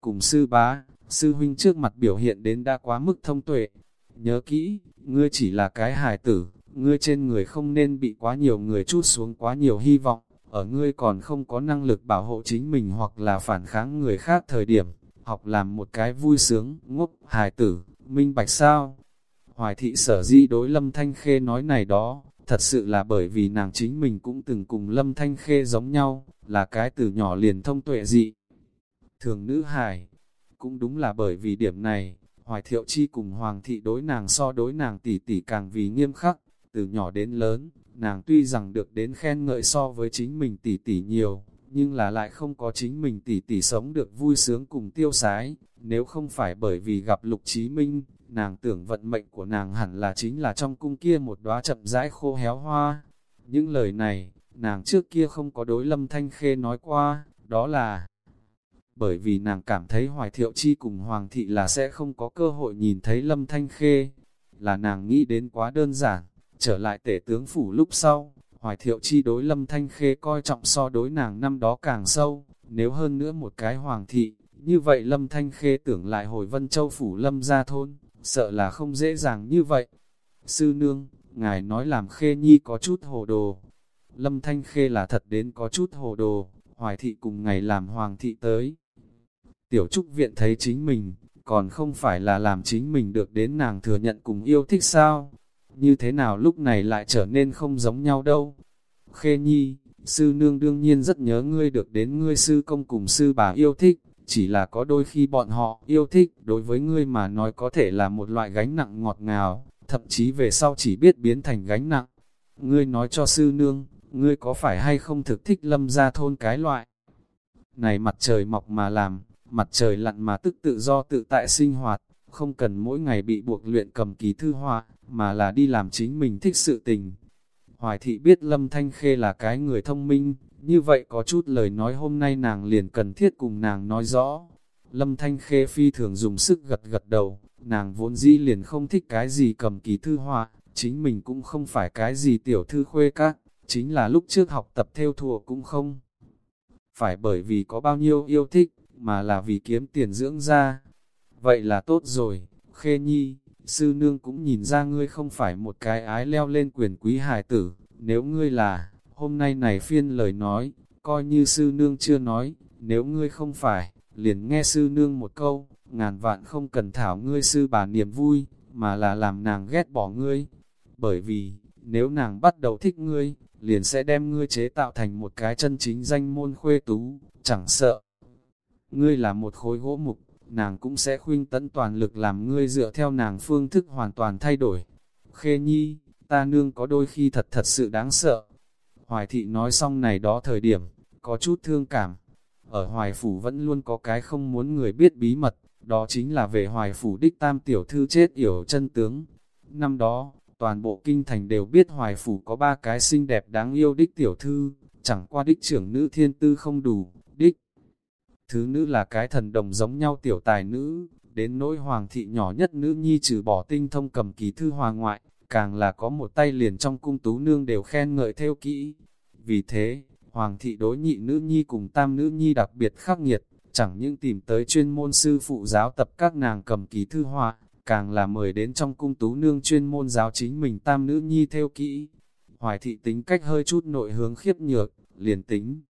Cùng sư bá, sư huynh trước mặt biểu hiện đến đã quá mức thông tuệ. Nhớ kỹ, ngươi chỉ là cái hài tử, ngươi trên người không nên bị quá nhiều người chút xuống quá nhiều hy vọng, ở ngươi còn không có năng lực bảo hộ chính mình hoặc là phản kháng người khác thời điểm, học làm một cái vui sướng, ngốc, hài tử, minh bạch sao? Hoài thị sở di đối lâm thanh khê nói này đó, thật sự là bởi vì nàng chính mình cũng từng cùng lâm thanh khê giống nhau, là cái từ nhỏ liền thông tuệ dị. Thường nữ hài, cũng đúng là bởi vì điểm này, Hoài Thiệu Chi cùng Hoàng thị đối nàng so đối nàng tỷ tỷ càng vì nghiêm khắc, từ nhỏ đến lớn, nàng tuy rằng được đến khen ngợi so với chính mình tỷ tỷ nhiều, nhưng là lại không có chính mình tỷ tỷ sống được vui sướng cùng tiêu sái, nếu không phải bởi vì gặp Lục Chí Minh, nàng tưởng vận mệnh của nàng hẳn là chính là trong cung kia một đóa chậm rãi khô héo hoa. Những lời này, nàng trước kia không có đối lâm thanh khê nói qua, đó là bởi vì nàng cảm thấy Hoài Thiệu Chi cùng Hoàng thị là sẽ không có cơ hội nhìn thấy lâm thanh khê, là nàng nghĩ đến quá đơn giản, trở lại tể tướng phủ lúc sau, Hoài Thiệu Chi đối lâm thanh khê coi trọng so đối nàng năm đó càng sâu, nếu hơn nữa một cái Hoàng thị, như vậy lâm thanh khê tưởng lại hồi Vân Châu phủ lâm ra thôn, sợ là không dễ dàng như vậy. Sư nương, ngài nói làm khê nhi có chút hồ đồ, Lâm Thanh Khê là thật đến có chút hồ đồ, hoài thị cùng ngày làm hoàng thị tới. Tiểu Trúc Viện thấy chính mình, còn không phải là làm chính mình được đến nàng thừa nhận cùng yêu thích sao? Như thế nào lúc này lại trở nên không giống nhau đâu? Khê Nhi, sư nương đương nhiên rất nhớ ngươi được đến ngươi sư công cùng sư bà yêu thích, chỉ là có đôi khi bọn họ yêu thích đối với ngươi mà nói có thể là một loại gánh nặng ngọt ngào, thậm chí về sau chỉ biết biến thành gánh nặng. Ngươi nói cho sư nương, ngươi có phải hay không thực thích lâm ra thôn cái loại? Này mặt trời mọc mà làm, mặt trời lặn mà tức tự do tự tại sinh hoạt, không cần mỗi ngày bị buộc luyện cầm ký thư họa, mà là đi làm chính mình thích sự tình. Hoài thị biết Lâm Thanh Khê là cái người thông minh, như vậy có chút lời nói hôm nay nàng liền cần thiết cùng nàng nói rõ. Lâm Thanh Khê phi thường dùng sức gật gật đầu, nàng vốn dĩ liền không thích cái gì cầm ký thư họa, chính mình cũng không phải cái gì tiểu thư khuê các, chính là lúc trước học tập theo thùa cũng không. Phải bởi vì có bao nhiêu yêu thích, mà là vì kiếm tiền dưỡng ra. Vậy là tốt rồi, khê nhi, sư nương cũng nhìn ra ngươi không phải một cái ái leo lên quyền quý hài tử, nếu ngươi là, hôm nay này phiên lời nói, coi như sư nương chưa nói, nếu ngươi không phải, liền nghe sư nương một câu, ngàn vạn không cần thảo ngươi sư bà niềm vui, mà là làm nàng ghét bỏ ngươi. Bởi vì, nếu nàng bắt đầu thích ngươi, liền sẽ đem ngươi chế tạo thành một cái chân chính danh môn khuê tú, chẳng sợ. Ngươi là một khối gỗ mục, nàng cũng sẽ khuyên tấn toàn lực làm ngươi dựa theo nàng phương thức hoàn toàn thay đổi. Khê nhi, ta nương có đôi khi thật thật sự đáng sợ. Hoài thị nói xong này đó thời điểm, có chút thương cảm. Ở hoài phủ vẫn luôn có cái không muốn người biết bí mật, đó chính là về hoài phủ đích tam tiểu thư chết yểu chân tướng. Năm đó, toàn bộ kinh thành đều biết hoài phủ có ba cái xinh đẹp đáng yêu đích tiểu thư, chẳng qua đích trưởng nữ thiên tư không đủ. Thứ nữ là cái thần đồng giống nhau tiểu tài nữ, đến nỗi hoàng thị nhỏ nhất nữ nhi trừ bỏ tinh thông cầm ký thư hòa ngoại, càng là có một tay liền trong cung tú nương đều khen ngợi theo kỹ. Vì thế, hoàng thị đối nhị nữ nhi cùng tam nữ nhi đặc biệt khắc nghiệt, chẳng những tìm tới chuyên môn sư phụ giáo tập các nàng cầm ký thư họa, càng là mời đến trong cung tú nương chuyên môn giáo chính mình tam nữ nhi theo kỹ. Hoài thị tính cách hơi chút nội hướng khiếp nhược, liền tính.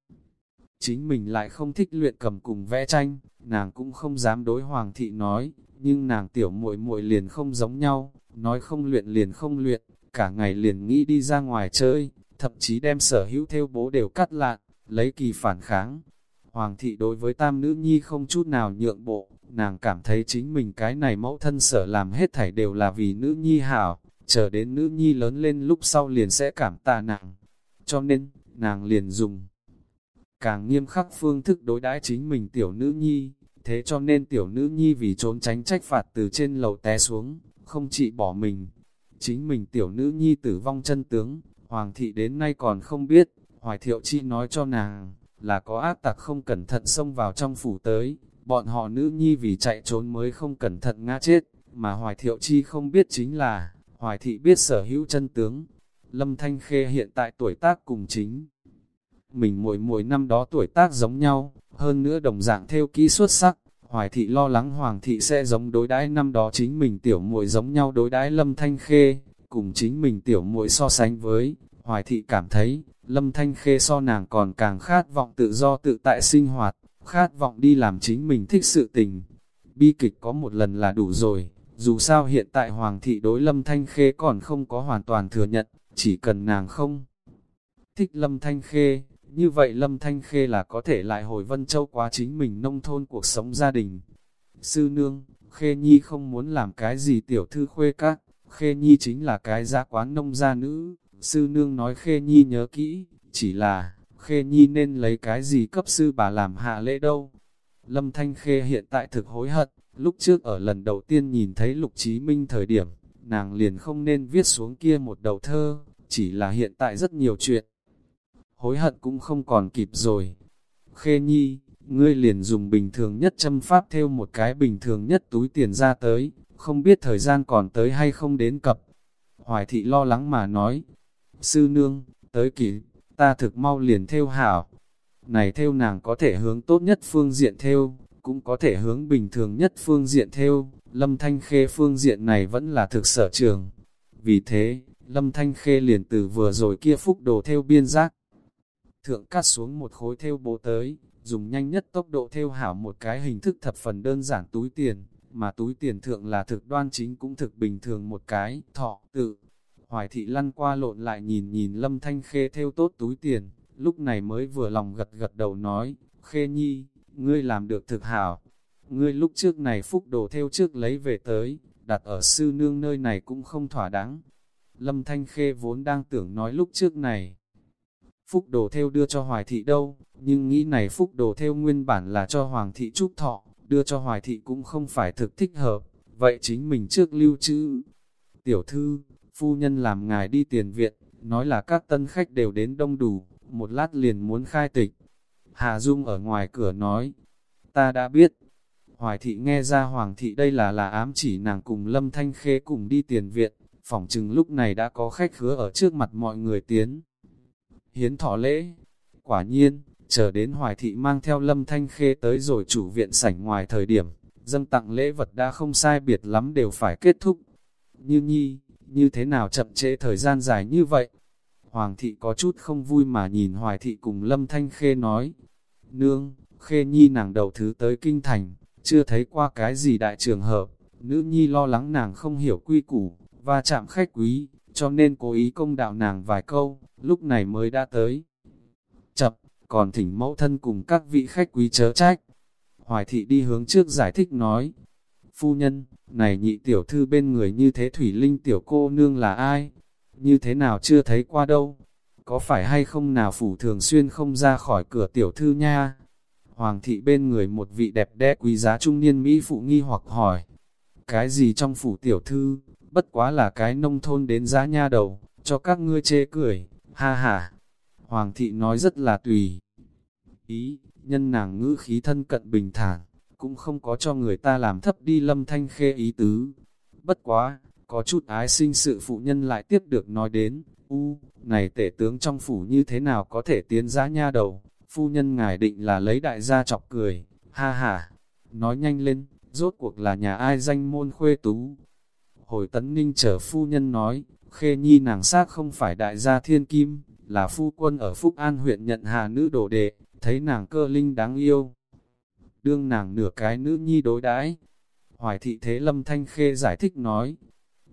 Chính mình lại không thích luyện cầm cùng vẽ tranh, nàng cũng không dám đối hoàng thị nói, nhưng nàng tiểu muội muội liền không giống nhau, nói không luyện liền không luyện, cả ngày liền nghĩ đi ra ngoài chơi, thậm chí đem sở hữu theo bố đều cắt lạn, lấy kỳ phản kháng. Hoàng thị đối với tam nữ nhi không chút nào nhượng bộ, nàng cảm thấy chính mình cái này mẫu thân sở làm hết thảy đều là vì nữ nhi hảo, chờ đến nữ nhi lớn lên lúc sau liền sẽ cảm tạ nàng. Cho nên, nàng liền dùng càng nghiêm khắc phương thức đối đãi chính mình tiểu nữ nhi, thế cho nên tiểu nữ nhi vì trốn tránh trách phạt từ trên lầu té xuống, không chỉ bỏ mình. Chính mình tiểu nữ nhi tử vong chân tướng, hoàng thị đến nay còn không biết, hoài thiệu chi nói cho nàng, là có ác tặc không cẩn thận xông vào trong phủ tới, bọn họ nữ nhi vì chạy trốn mới không cẩn thận ngã chết, mà hoài thiệu chi không biết chính là, hoài thị biết sở hữu chân tướng. Lâm Thanh Khê hiện tại tuổi tác cùng chính. Mình mỗi mỗi năm đó tuổi tác giống nhau, hơn nữa đồng dạng theo kỹ xuất sắc, Hoài thị lo lắng Hoàng thị sẽ giống đối đãi năm đó chính mình tiểu muội giống nhau đối đãi Lâm Thanh Khê, cùng chính mình tiểu muội so sánh với, Hoài thị cảm thấy, Lâm Thanh Khê so nàng còn càng khát vọng tự do tự tại sinh hoạt, khát vọng đi làm chính mình thích sự tình. Bi kịch có một lần là đủ rồi, dù sao hiện tại Hoàng thị đối Lâm Thanh Khê còn không có hoàn toàn thừa nhận, chỉ cần nàng không thích Lâm Thanh Khê, như vậy Lâm Thanh Khê là có thể lại hồi Vân Châu quá chính mình nông thôn cuộc sống gia đình. Sư nương, Khê Nhi không muốn làm cái gì tiểu thư khuê các, Khê Nhi chính là cái gia quán nông gia nữ. Sư nương nói Khê Nhi nhớ kỹ, chỉ là, Khê Nhi nên lấy cái gì cấp sư bà làm hạ lễ đâu. Lâm Thanh Khê hiện tại thực hối hận, lúc trước ở lần đầu tiên nhìn thấy Lục Chí Minh thời điểm, nàng liền không nên viết xuống kia một đầu thơ, chỉ là hiện tại rất nhiều chuyện, hối hận cũng không còn kịp rồi. Khê nhi, ngươi liền dùng bình thường nhất châm pháp theo một cái bình thường nhất túi tiền ra tới, không biết thời gian còn tới hay không đến cập. Hoài thị lo lắng mà nói, sư nương, tới kỳ, ta thực mau liền theo hảo. Này theo nàng có thể hướng tốt nhất phương diện theo, cũng có thể hướng bình thường nhất phương diện theo, lâm thanh khê phương diện này vẫn là thực sở trường. Vì thế, lâm thanh khê liền từ vừa rồi kia phúc đồ theo biên giác, thượng cắt xuống một khối theo bố tới, dùng nhanh nhất tốc độ theo hảo một cái hình thức thập phần đơn giản túi tiền, mà túi tiền thượng là thực đoan chính cũng thực bình thường một cái, thọ, tự. Hoài thị lăn qua lộn lại nhìn nhìn lâm thanh khê theo tốt túi tiền, lúc này mới vừa lòng gật gật đầu nói, khê nhi, ngươi làm được thực hảo. Ngươi lúc trước này phúc đồ theo trước lấy về tới, đặt ở sư nương nơi này cũng không thỏa đáng. Lâm Thanh Khê vốn đang tưởng nói lúc trước này, phúc đồ theo đưa cho hoài thị đâu, nhưng nghĩ này phúc đồ theo nguyên bản là cho hoàng thị trúc thọ, đưa cho hoài thị cũng không phải thực thích hợp, vậy chính mình trước lưu trữ. Tiểu thư, phu nhân làm ngài đi tiền viện, nói là các tân khách đều đến đông đủ, một lát liền muốn khai tịch. Hà Dung ở ngoài cửa nói, ta đã biết. Hoài thị nghe ra hoàng thị đây là là ám chỉ nàng cùng Lâm Thanh Khê cùng đi tiền viện, phỏng chừng lúc này đã có khách hứa ở trước mặt mọi người tiến hiến thọ lễ. Quả nhiên, chờ đến Hoài Thị mang theo Lâm Thanh Khê tới rồi chủ viện sảnh ngoài thời điểm, dâng tặng lễ vật đã không sai biệt lắm đều phải kết thúc. Như nhi, như thế nào chậm trễ thời gian dài như vậy? Hoàng thị có chút không vui mà nhìn Hoài thị cùng Lâm Thanh Khê nói. Nương, Khê nhi nàng đầu thứ tới kinh thành, chưa thấy qua cái gì đại trường hợp, nữ nhi lo lắng nàng không hiểu quy củ, và chạm khách quý, cho nên cố ý công đạo nàng vài câu, lúc này mới đã tới. Chập, còn thỉnh mẫu thân cùng các vị khách quý chớ trách. Hoài thị đi hướng trước giải thích nói, phu nhân, này nhị tiểu thư bên người như thế thủy linh tiểu cô nương là ai? Như thế nào chưa thấy qua đâu? Có phải hay không nào phủ thường xuyên không ra khỏi cửa tiểu thư nha? Hoàng thị bên người một vị đẹp đẽ quý giá trung niên Mỹ phụ nghi hoặc hỏi. Cái gì trong phủ tiểu thư, bất quá là cái nông thôn đến giá nha đầu, cho các ngươi chê cười, ha ha. Hoàng thị nói rất là tùy. Ý, nhân nàng ngữ khí thân cận bình thản, cũng không có cho người ta làm thấp đi lâm thanh khê ý tứ. Bất quá, có chút ái sinh sự phụ nhân lại tiếp được nói đến, u, này tể tướng trong phủ như thế nào có thể tiến giá nha đầu, phu nhân ngài định là lấy đại gia chọc cười, ha ha, nói nhanh lên, rốt cuộc là nhà ai danh môn khuê tú. Hồi tấn ninh chờ phu nhân nói, khê nhi nàng xác không phải đại gia thiên kim, là phu quân ở Phúc An huyện nhận hà nữ đồ đệ, thấy nàng cơ linh đáng yêu. Đương nàng nửa cái nữ nhi đối đãi. Hoài thị thế lâm thanh khê giải thích nói,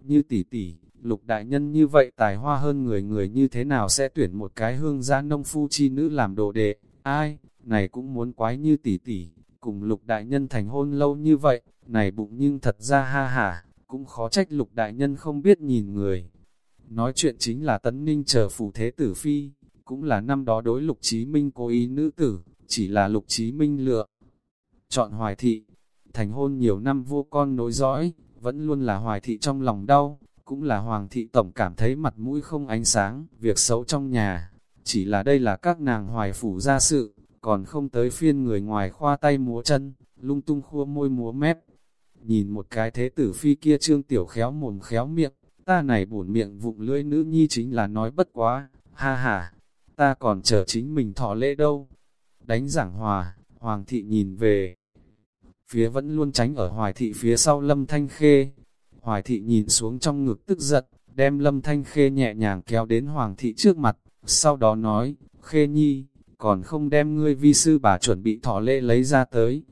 như tỷ tỷ, lục đại nhân như vậy tài hoa hơn người người như thế nào sẽ tuyển một cái hương gia nông phu chi nữ làm đồ đệ, ai, này cũng muốn quái như tỷ tỷ, cùng lục đại nhân thành hôn lâu như vậy, này bụng nhưng thật ra ha hả, cũng khó trách lục đại nhân không biết nhìn người. Nói chuyện chính là tấn ninh chờ phủ thế tử phi, cũng là năm đó đối lục chí minh cố ý nữ tử, chỉ là lục chí minh lựa. Chọn hoài thị, thành hôn nhiều năm vô con nối dõi, vẫn luôn là hoài thị trong lòng đau, cũng là hoàng thị tổng cảm thấy mặt mũi không ánh sáng, việc xấu trong nhà, chỉ là đây là các nàng hoài phủ ra sự, còn không tới phiên người ngoài khoa tay múa chân, lung tung khua môi múa mép. Nhìn một cái thế tử phi kia trương tiểu khéo mồm khéo miệng, ta này bổn miệng vụng lưỡi nữ nhi chính là nói bất quá, ha ha, ta còn chờ chính mình thọ lễ đâu. Đánh giảng hòa, hoàng thị nhìn về, phía vẫn luôn tránh ở hoài thị phía sau lâm thanh khê. Hoài thị nhìn xuống trong ngực tức giận, đem lâm thanh khê nhẹ nhàng kéo đến hoàng thị trước mặt, sau đó nói, khê nhi, còn không đem ngươi vi sư bà chuẩn bị thọ lễ lấy ra tới.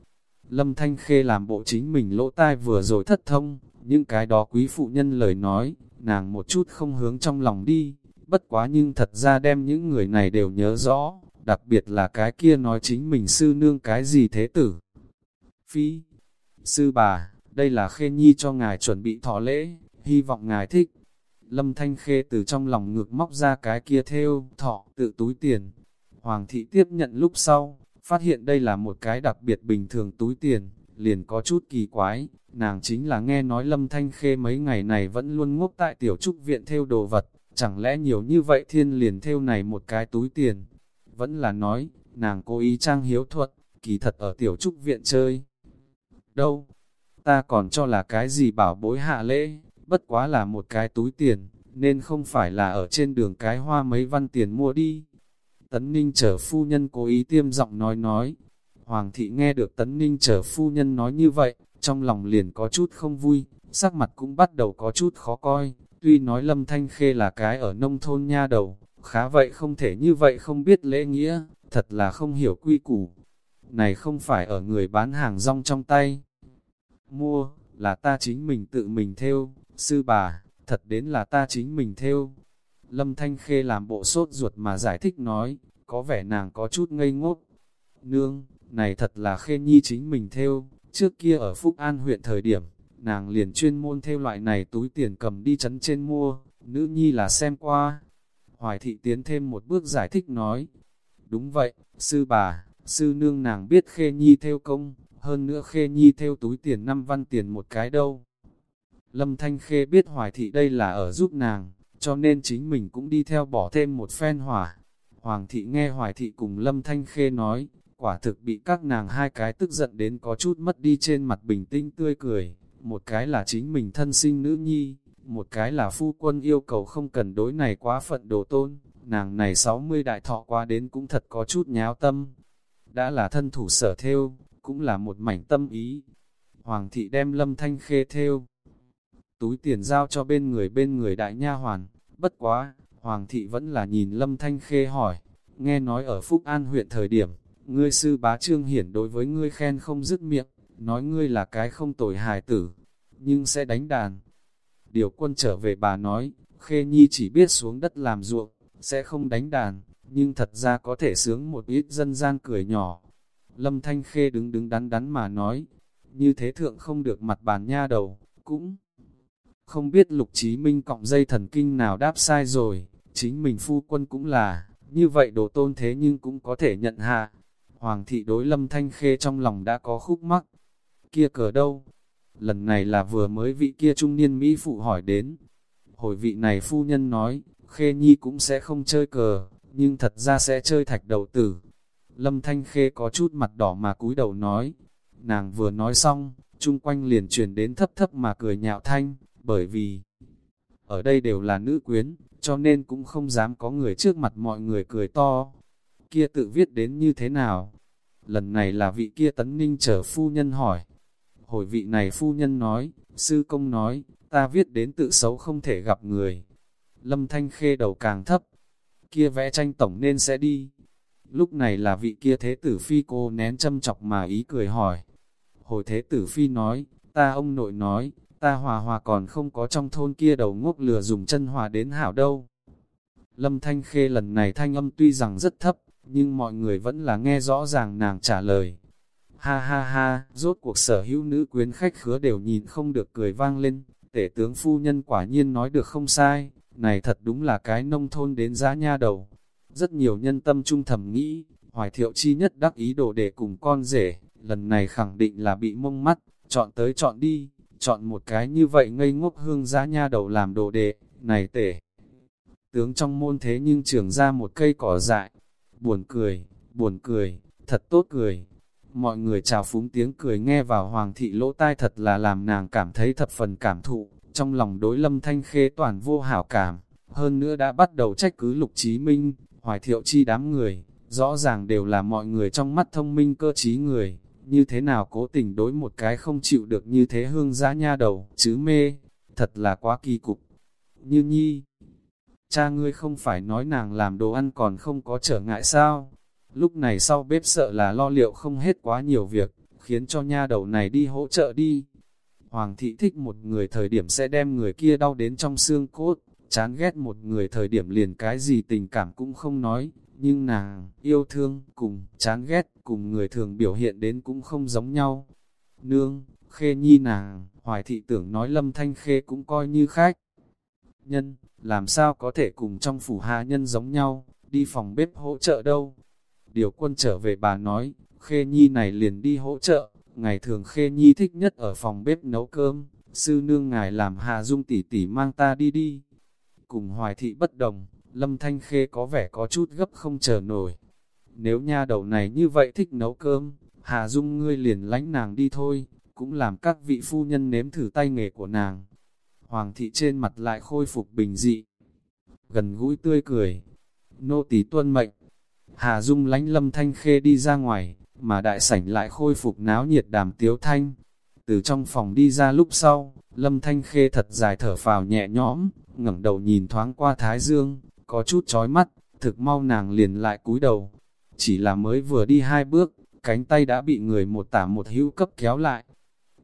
Lâm thanh khê làm bộ chính mình lỗ tai vừa rồi thất thông, những cái đó quý phụ nhân lời nói, nàng một chút không hướng trong lòng đi, bất quá nhưng thật ra đem những người này đều nhớ rõ, đặc biệt là cái kia nói chính mình sư nương cái gì thế tử. Phi, sư bà, đây là khê nhi cho ngài chuẩn bị thọ lễ, hy vọng ngài thích. Lâm Thanh Khê từ trong lòng ngược móc ra cái kia theo, thọ, tự túi tiền. Hoàng thị tiếp nhận lúc sau, phát hiện đây là một cái đặc biệt bình thường túi tiền, liền có chút kỳ quái, nàng chính là nghe nói Lâm Thanh Khê mấy ngày này vẫn luôn ngốc tại tiểu trúc viện theo đồ vật, chẳng lẽ nhiều như vậy thiên liền theo này một cái túi tiền. Vẫn là nói, nàng cố ý trang hiếu thuật, kỳ thật ở tiểu trúc viện chơi đâu. Ta còn cho là cái gì bảo bối hạ lễ, bất quá là một cái túi tiền, nên không phải là ở trên đường cái hoa mấy văn tiền mua đi. Tấn Ninh chở phu nhân cố ý tiêm giọng nói nói. Hoàng thị nghe được Tấn Ninh chở phu nhân nói như vậy, trong lòng liền có chút không vui, sắc mặt cũng bắt đầu có chút khó coi. Tuy nói Lâm Thanh Khê là cái ở nông thôn nha đầu, khá vậy không thể như vậy không biết lễ nghĩa, thật là không hiểu quy củ. Này không phải ở người bán hàng rong trong tay, mua, là ta chính mình tự mình theo, sư bà, thật đến là ta chính mình theo. Lâm Thanh Khê làm bộ sốt ruột mà giải thích nói, có vẻ nàng có chút ngây ngốc. Nương, này thật là Khê Nhi chính mình theo, trước kia ở Phúc An huyện thời điểm, nàng liền chuyên môn theo loại này túi tiền cầm đi chấn trên mua, nữ nhi là xem qua. Hoài thị tiến thêm một bước giải thích nói, đúng vậy, sư bà, sư nương nàng biết Khê Nhi theo công, hơn nữa khê nhi theo túi tiền 5 văn tiền một cái đâu. Lâm Thanh Khê biết Hoài Thị đây là ở giúp nàng, cho nên chính mình cũng đi theo bỏ thêm một phen hỏa. Hoàng Thị nghe Hoài Thị cùng Lâm Thanh Khê nói, quả thực bị các nàng hai cái tức giận đến có chút mất đi trên mặt bình tĩnh tươi cười. Một cái là chính mình thân sinh nữ nhi, một cái là phu quân yêu cầu không cần đối này quá phận đồ tôn, nàng này 60 đại thọ qua đến cũng thật có chút nháo tâm. Đã là thân thủ sở theo, cũng là một mảnh tâm ý. Hoàng thị đem lâm thanh khê theo. Túi tiền giao cho bên người bên người đại nha hoàn, bất quá, Hoàng thị vẫn là nhìn lâm thanh khê hỏi, nghe nói ở Phúc An huyện thời điểm, ngươi sư bá trương hiển đối với ngươi khen không dứt miệng, nói ngươi là cái không tồi hài tử, nhưng sẽ đánh đàn. Điều quân trở về bà nói, khê nhi chỉ biết xuống đất làm ruộng, sẽ không đánh đàn, nhưng thật ra có thể sướng một ít dân gian cười nhỏ. Lâm Thanh Khê đứng đứng đắn đắn mà nói, như thế thượng không được mặt bàn nha đầu, cũng không biết lục trí minh cọng dây thần kinh nào đáp sai rồi, chính mình phu quân cũng là, như vậy đồ tôn thế nhưng cũng có thể nhận hạ. Hoàng thị đối lâm thanh khê trong lòng đã có khúc mắc, kia cờ đâu? Lần này là vừa mới vị kia trung niên Mỹ phụ hỏi đến. Hồi vị này phu nhân nói, khê nhi cũng sẽ không chơi cờ, nhưng thật ra sẽ chơi thạch đầu tử. Lâm thanh khê có chút mặt đỏ mà cúi đầu nói. Nàng vừa nói xong, chung quanh liền truyền đến thấp thấp mà cười nhạo thanh, bởi vì ở đây đều là nữ quyến, cho nên cũng không dám có người trước mặt mọi người cười to. Kia tự viết đến như thế nào? Lần này là vị kia tấn ninh trở phu nhân hỏi. Hồi vị này phu nhân nói, sư công nói, ta viết đến tự xấu không thể gặp người. Lâm Thanh Khê đầu càng thấp, kia vẽ tranh tổng nên sẽ đi. Lúc này là vị kia thế tử phi cô nén châm chọc mà ý cười hỏi. Hồi thế tử phi nói, ta ông nội nói, ta hòa hòa còn không có trong thôn kia đầu ngốc lừa dùng chân hòa đến hảo đâu. Lâm Thanh Khê lần này thanh âm tuy rằng rất thấp, nhưng mọi người vẫn là nghe rõ ràng nàng trả lời. Ha ha ha, rốt cuộc sở hữu nữ quyến khách khứa đều nhìn không được cười vang lên, tể tướng phu nhân quả nhiên nói được không sai, này thật đúng là cái nông thôn đến giá nha đầu. Rất nhiều nhân tâm trung thầm nghĩ, hoài thiệu chi nhất đắc ý đồ để cùng con rể, lần này khẳng định là bị mông mắt, chọn tới chọn đi chọn một cái như vậy ngây ngốc hương giá nha đầu làm đồ đệ, này tể. Tướng trong môn thế nhưng trưởng ra một cây cỏ dại, buồn cười, buồn cười, thật tốt cười. Mọi người chào phúng tiếng cười nghe vào hoàng thị lỗ tai thật là làm nàng cảm thấy thập phần cảm thụ, trong lòng đối lâm thanh khê toàn vô hảo cảm, hơn nữa đã bắt đầu trách cứ lục chí minh, hoài thiệu chi đám người, rõ ràng đều là mọi người trong mắt thông minh cơ trí người, như thế nào cố tình đối một cái không chịu được như thế hương giã nha đầu, chứ mê, thật là quá kỳ cục. Như nhi, cha ngươi không phải nói nàng làm đồ ăn còn không có trở ngại sao? Lúc này sau bếp sợ là lo liệu không hết quá nhiều việc, khiến cho nha đầu này đi hỗ trợ đi. Hoàng thị thích một người thời điểm sẽ đem người kia đau đến trong xương cốt, chán ghét một người thời điểm liền cái gì tình cảm cũng không nói, nhưng nàng yêu thương cùng chán ghét cùng người thường biểu hiện đến cũng không giống nhau. Nương, khê nhi nàng, hoài thị tưởng nói lâm thanh khê cũng coi như khách. Nhân, làm sao có thể cùng trong phủ hạ nhân giống nhau, đi phòng bếp hỗ trợ đâu. Điều quân trở về bà nói, khê nhi này liền đi hỗ trợ, ngày thường khê nhi thích nhất ở phòng bếp nấu cơm, sư nương ngài làm hà dung tỷ tỷ mang ta đi đi. Cùng hoài thị bất đồng, lâm thanh khê có vẻ có chút gấp không chờ nổi, nếu nha đầu này như vậy thích nấu cơm, Hà Dung ngươi liền lánh nàng đi thôi, cũng làm các vị phu nhân nếm thử tay nghề của nàng. Hoàng thị trên mặt lại khôi phục bình dị, gần gũi tươi cười. Nô tỳ tuân mệnh, Hà Dung lánh lâm thanh khê đi ra ngoài, mà đại sảnh lại khôi phục náo nhiệt đàm tiếu thanh. Từ trong phòng đi ra lúc sau, lâm thanh khê thật dài thở phào nhẹ nhõm, ngẩng đầu nhìn thoáng qua thái dương, có chút chói mắt, thực mau nàng liền lại cúi đầu, chỉ là mới vừa đi hai bước, cánh tay đã bị người một tả một hữu cấp kéo lại.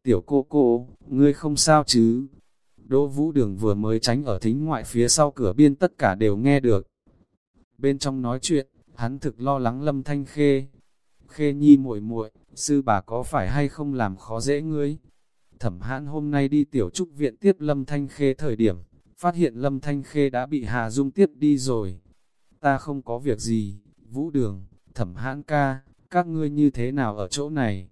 Tiểu cô cô, ngươi không sao chứ? Đỗ vũ đường vừa mới tránh ở thính ngoại phía sau cửa biên tất cả đều nghe được. Bên trong nói chuyện, hắn thực lo lắng lâm thanh khê. Khê nhi muội muội sư bà có phải hay không làm khó dễ ngươi? Thẩm hãn hôm nay đi tiểu trúc viện tiếp lâm thanh khê thời điểm, phát hiện lâm thanh khê đã bị Hà Dung tiếp đi rồi. Ta không có việc gì, vũ đường, thẩm hãn ca, các ngươi như thế nào ở chỗ này?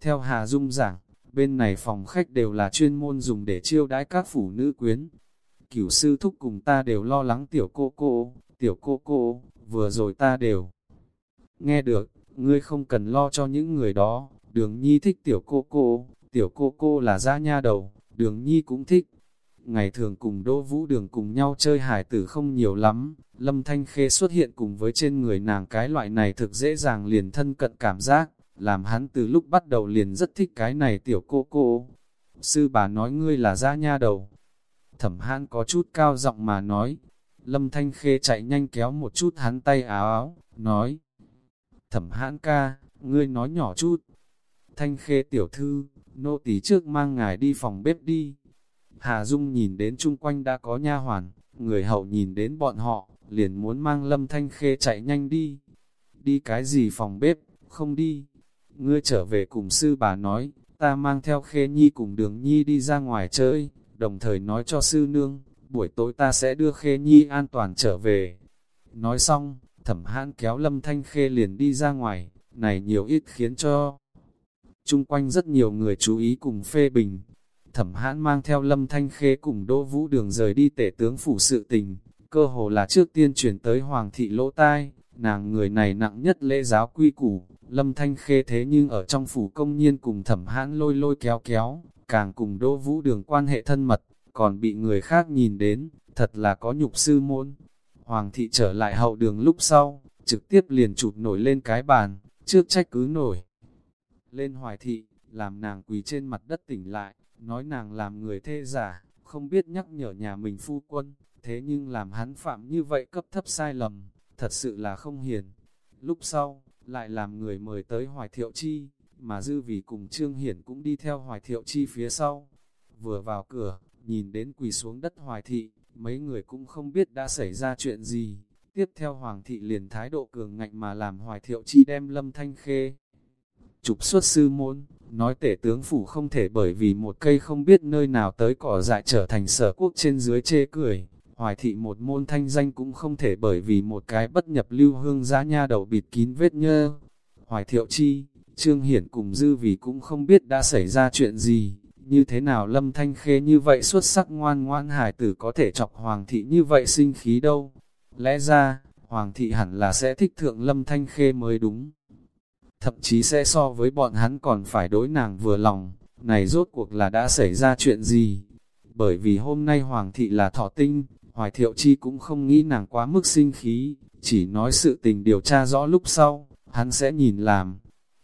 Theo Hà Dung giảng, bên này phòng khách đều là chuyên môn dùng để chiêu đãi các phụ nữ quyến. Cửu sư thúc cùng ta đều lo lắng tiểu cô cô, tiểu cô cô, vừa rồi ta đều nghe được, ngươi không cần lo cho những người đó, đường nhi thích tiểu cô cô, tiểu cô cô là gia nha đầu, đường nhi cũng thích ngày thường cùng Đỗ Vũ Đường cùng nhau chơi hải tử không nhiều lắm, Lâm Thanh Khê xuất hiện cùng với trên người nàng cái loại này thực dễ dàng liền thân cận cảm giác, làm hắn từ lúc bắt đầu liền rất thích cái này tiểu cô cô. Sư bà nói ngươi là ra nha đầu. Thẩm hãn có chút cao giọng mà nói. Lâm Thanh Khê chạy nhanh kéo một chút hắn tay áo áo, nói. Thẩm hãn ca, ngươi nói nhỏ chút. Thanh Khê tiểu thư, nô tỳ trước mang ngài đi phòng bếp đi. Hà Dung nhìn đến chung quanh đã có nha hoàn, người hậu nhìn đến bọn họ, liền muốn mang Lâm Thanh Khê chạy nhanh đi. Đi cái gì phòng bếp, không đi. Ngươi trở về cùng sư bà nói, ta mang theo Khê Nhi cùng Đường Nhi đi ra ngoài chơi, đồng thời nói cho sư nương, buổi tối ta sẽ đưa Khê Nhi an toàn trở về. Nói xong, thẩm hãn kéo Lâm Thanh Khê liền đi ra ngoài, này nhiều ít khiến cho chung quanh rất nhiều người chú ý cùng phê bình. Thẩm hãn mang theo Lâm Thanh Khê cùng Đỗ Vũ Đường rời đi tể tướng phủ sự tình, cơ hồ là trước tiên chuyển tới Hoàng thị lỗ tai, nàng người này nặng nhất lễ giáo quy củ, Lâm Thanh Khê thế nhưng ở trong phủ công nhiên cùng thẩm hãn lôi lôi kéo kéo, càng cùng Đỗ Vũ Đường quan hệ thân mật, còn bị người khác nhìn đến, thật là có nhục sư môn. Hoàng thị trở lại hậu đường lúc sau, trực tiếp liền chụp nổi lên cái bàn, trước trách cứ nổi. Lên hoài thị, làm nàng quỳ trên mặt đất tỉnh lại, nói nàng làm người thê giả, không biết nhắc nhở nhà mình phu quân, thế nhưng làm hắn phạm như vậy cấp thấp sai lầm, thật sự là không hiền. Lúc sau, lại làm người mời tới Hoài Thiệu Chi, mà dư vì cùng Trương Hiển cũng đi theo Hoài Thiệu Chi phía sau. Vừa vào cửa, nhìn đến quỳ xuống đất Hoài Thị, mấy người cũng không biết đã xảy ra chuyện gì. Tiếp theo Hoàng Thị liền thái độ cường ngạnh mà làm Hoài Thiệu Chi đem Lâm Thanh Khê. Trục xuất sư môn, nói tể tướng phủ không thể bởi vì một cây không biết nơi nào tới cỏ dại trở thành sở quốc trên dưới chê cười, Hoài thị một môn thanh danh cũng không thể bởi vì một cái bất nhập lưu hương giá nha đầu bịt kín vết nhơ. Hoài thiệu chi, Trương Hiển cùng dư vì cũng không biết đã xảy ra chuyện gì, như thế nào lâm thanh khê như vậy xuất sắc ngoan ngoan hải tử có thể chọc hoàng thị như vậy sinh khí đâu. Lẽ ra, hoàng thị hẳn là sẽ thích thượng lâm thanh khê mới đúng. Thậm chí sẽ so với bọn hắn còn phải đối nàng vừa lòng, này rốt cuộc là đã xảy ra chuyện gì? Bởi vì hôm nay hoàng thị là thọ tinh, Hoài thiệu chi cũng không nghĩ nàng quá mức sinh khí, chỉ nói sự tình điều tra rõ lúc sau, hắn sẽ nhìn làm.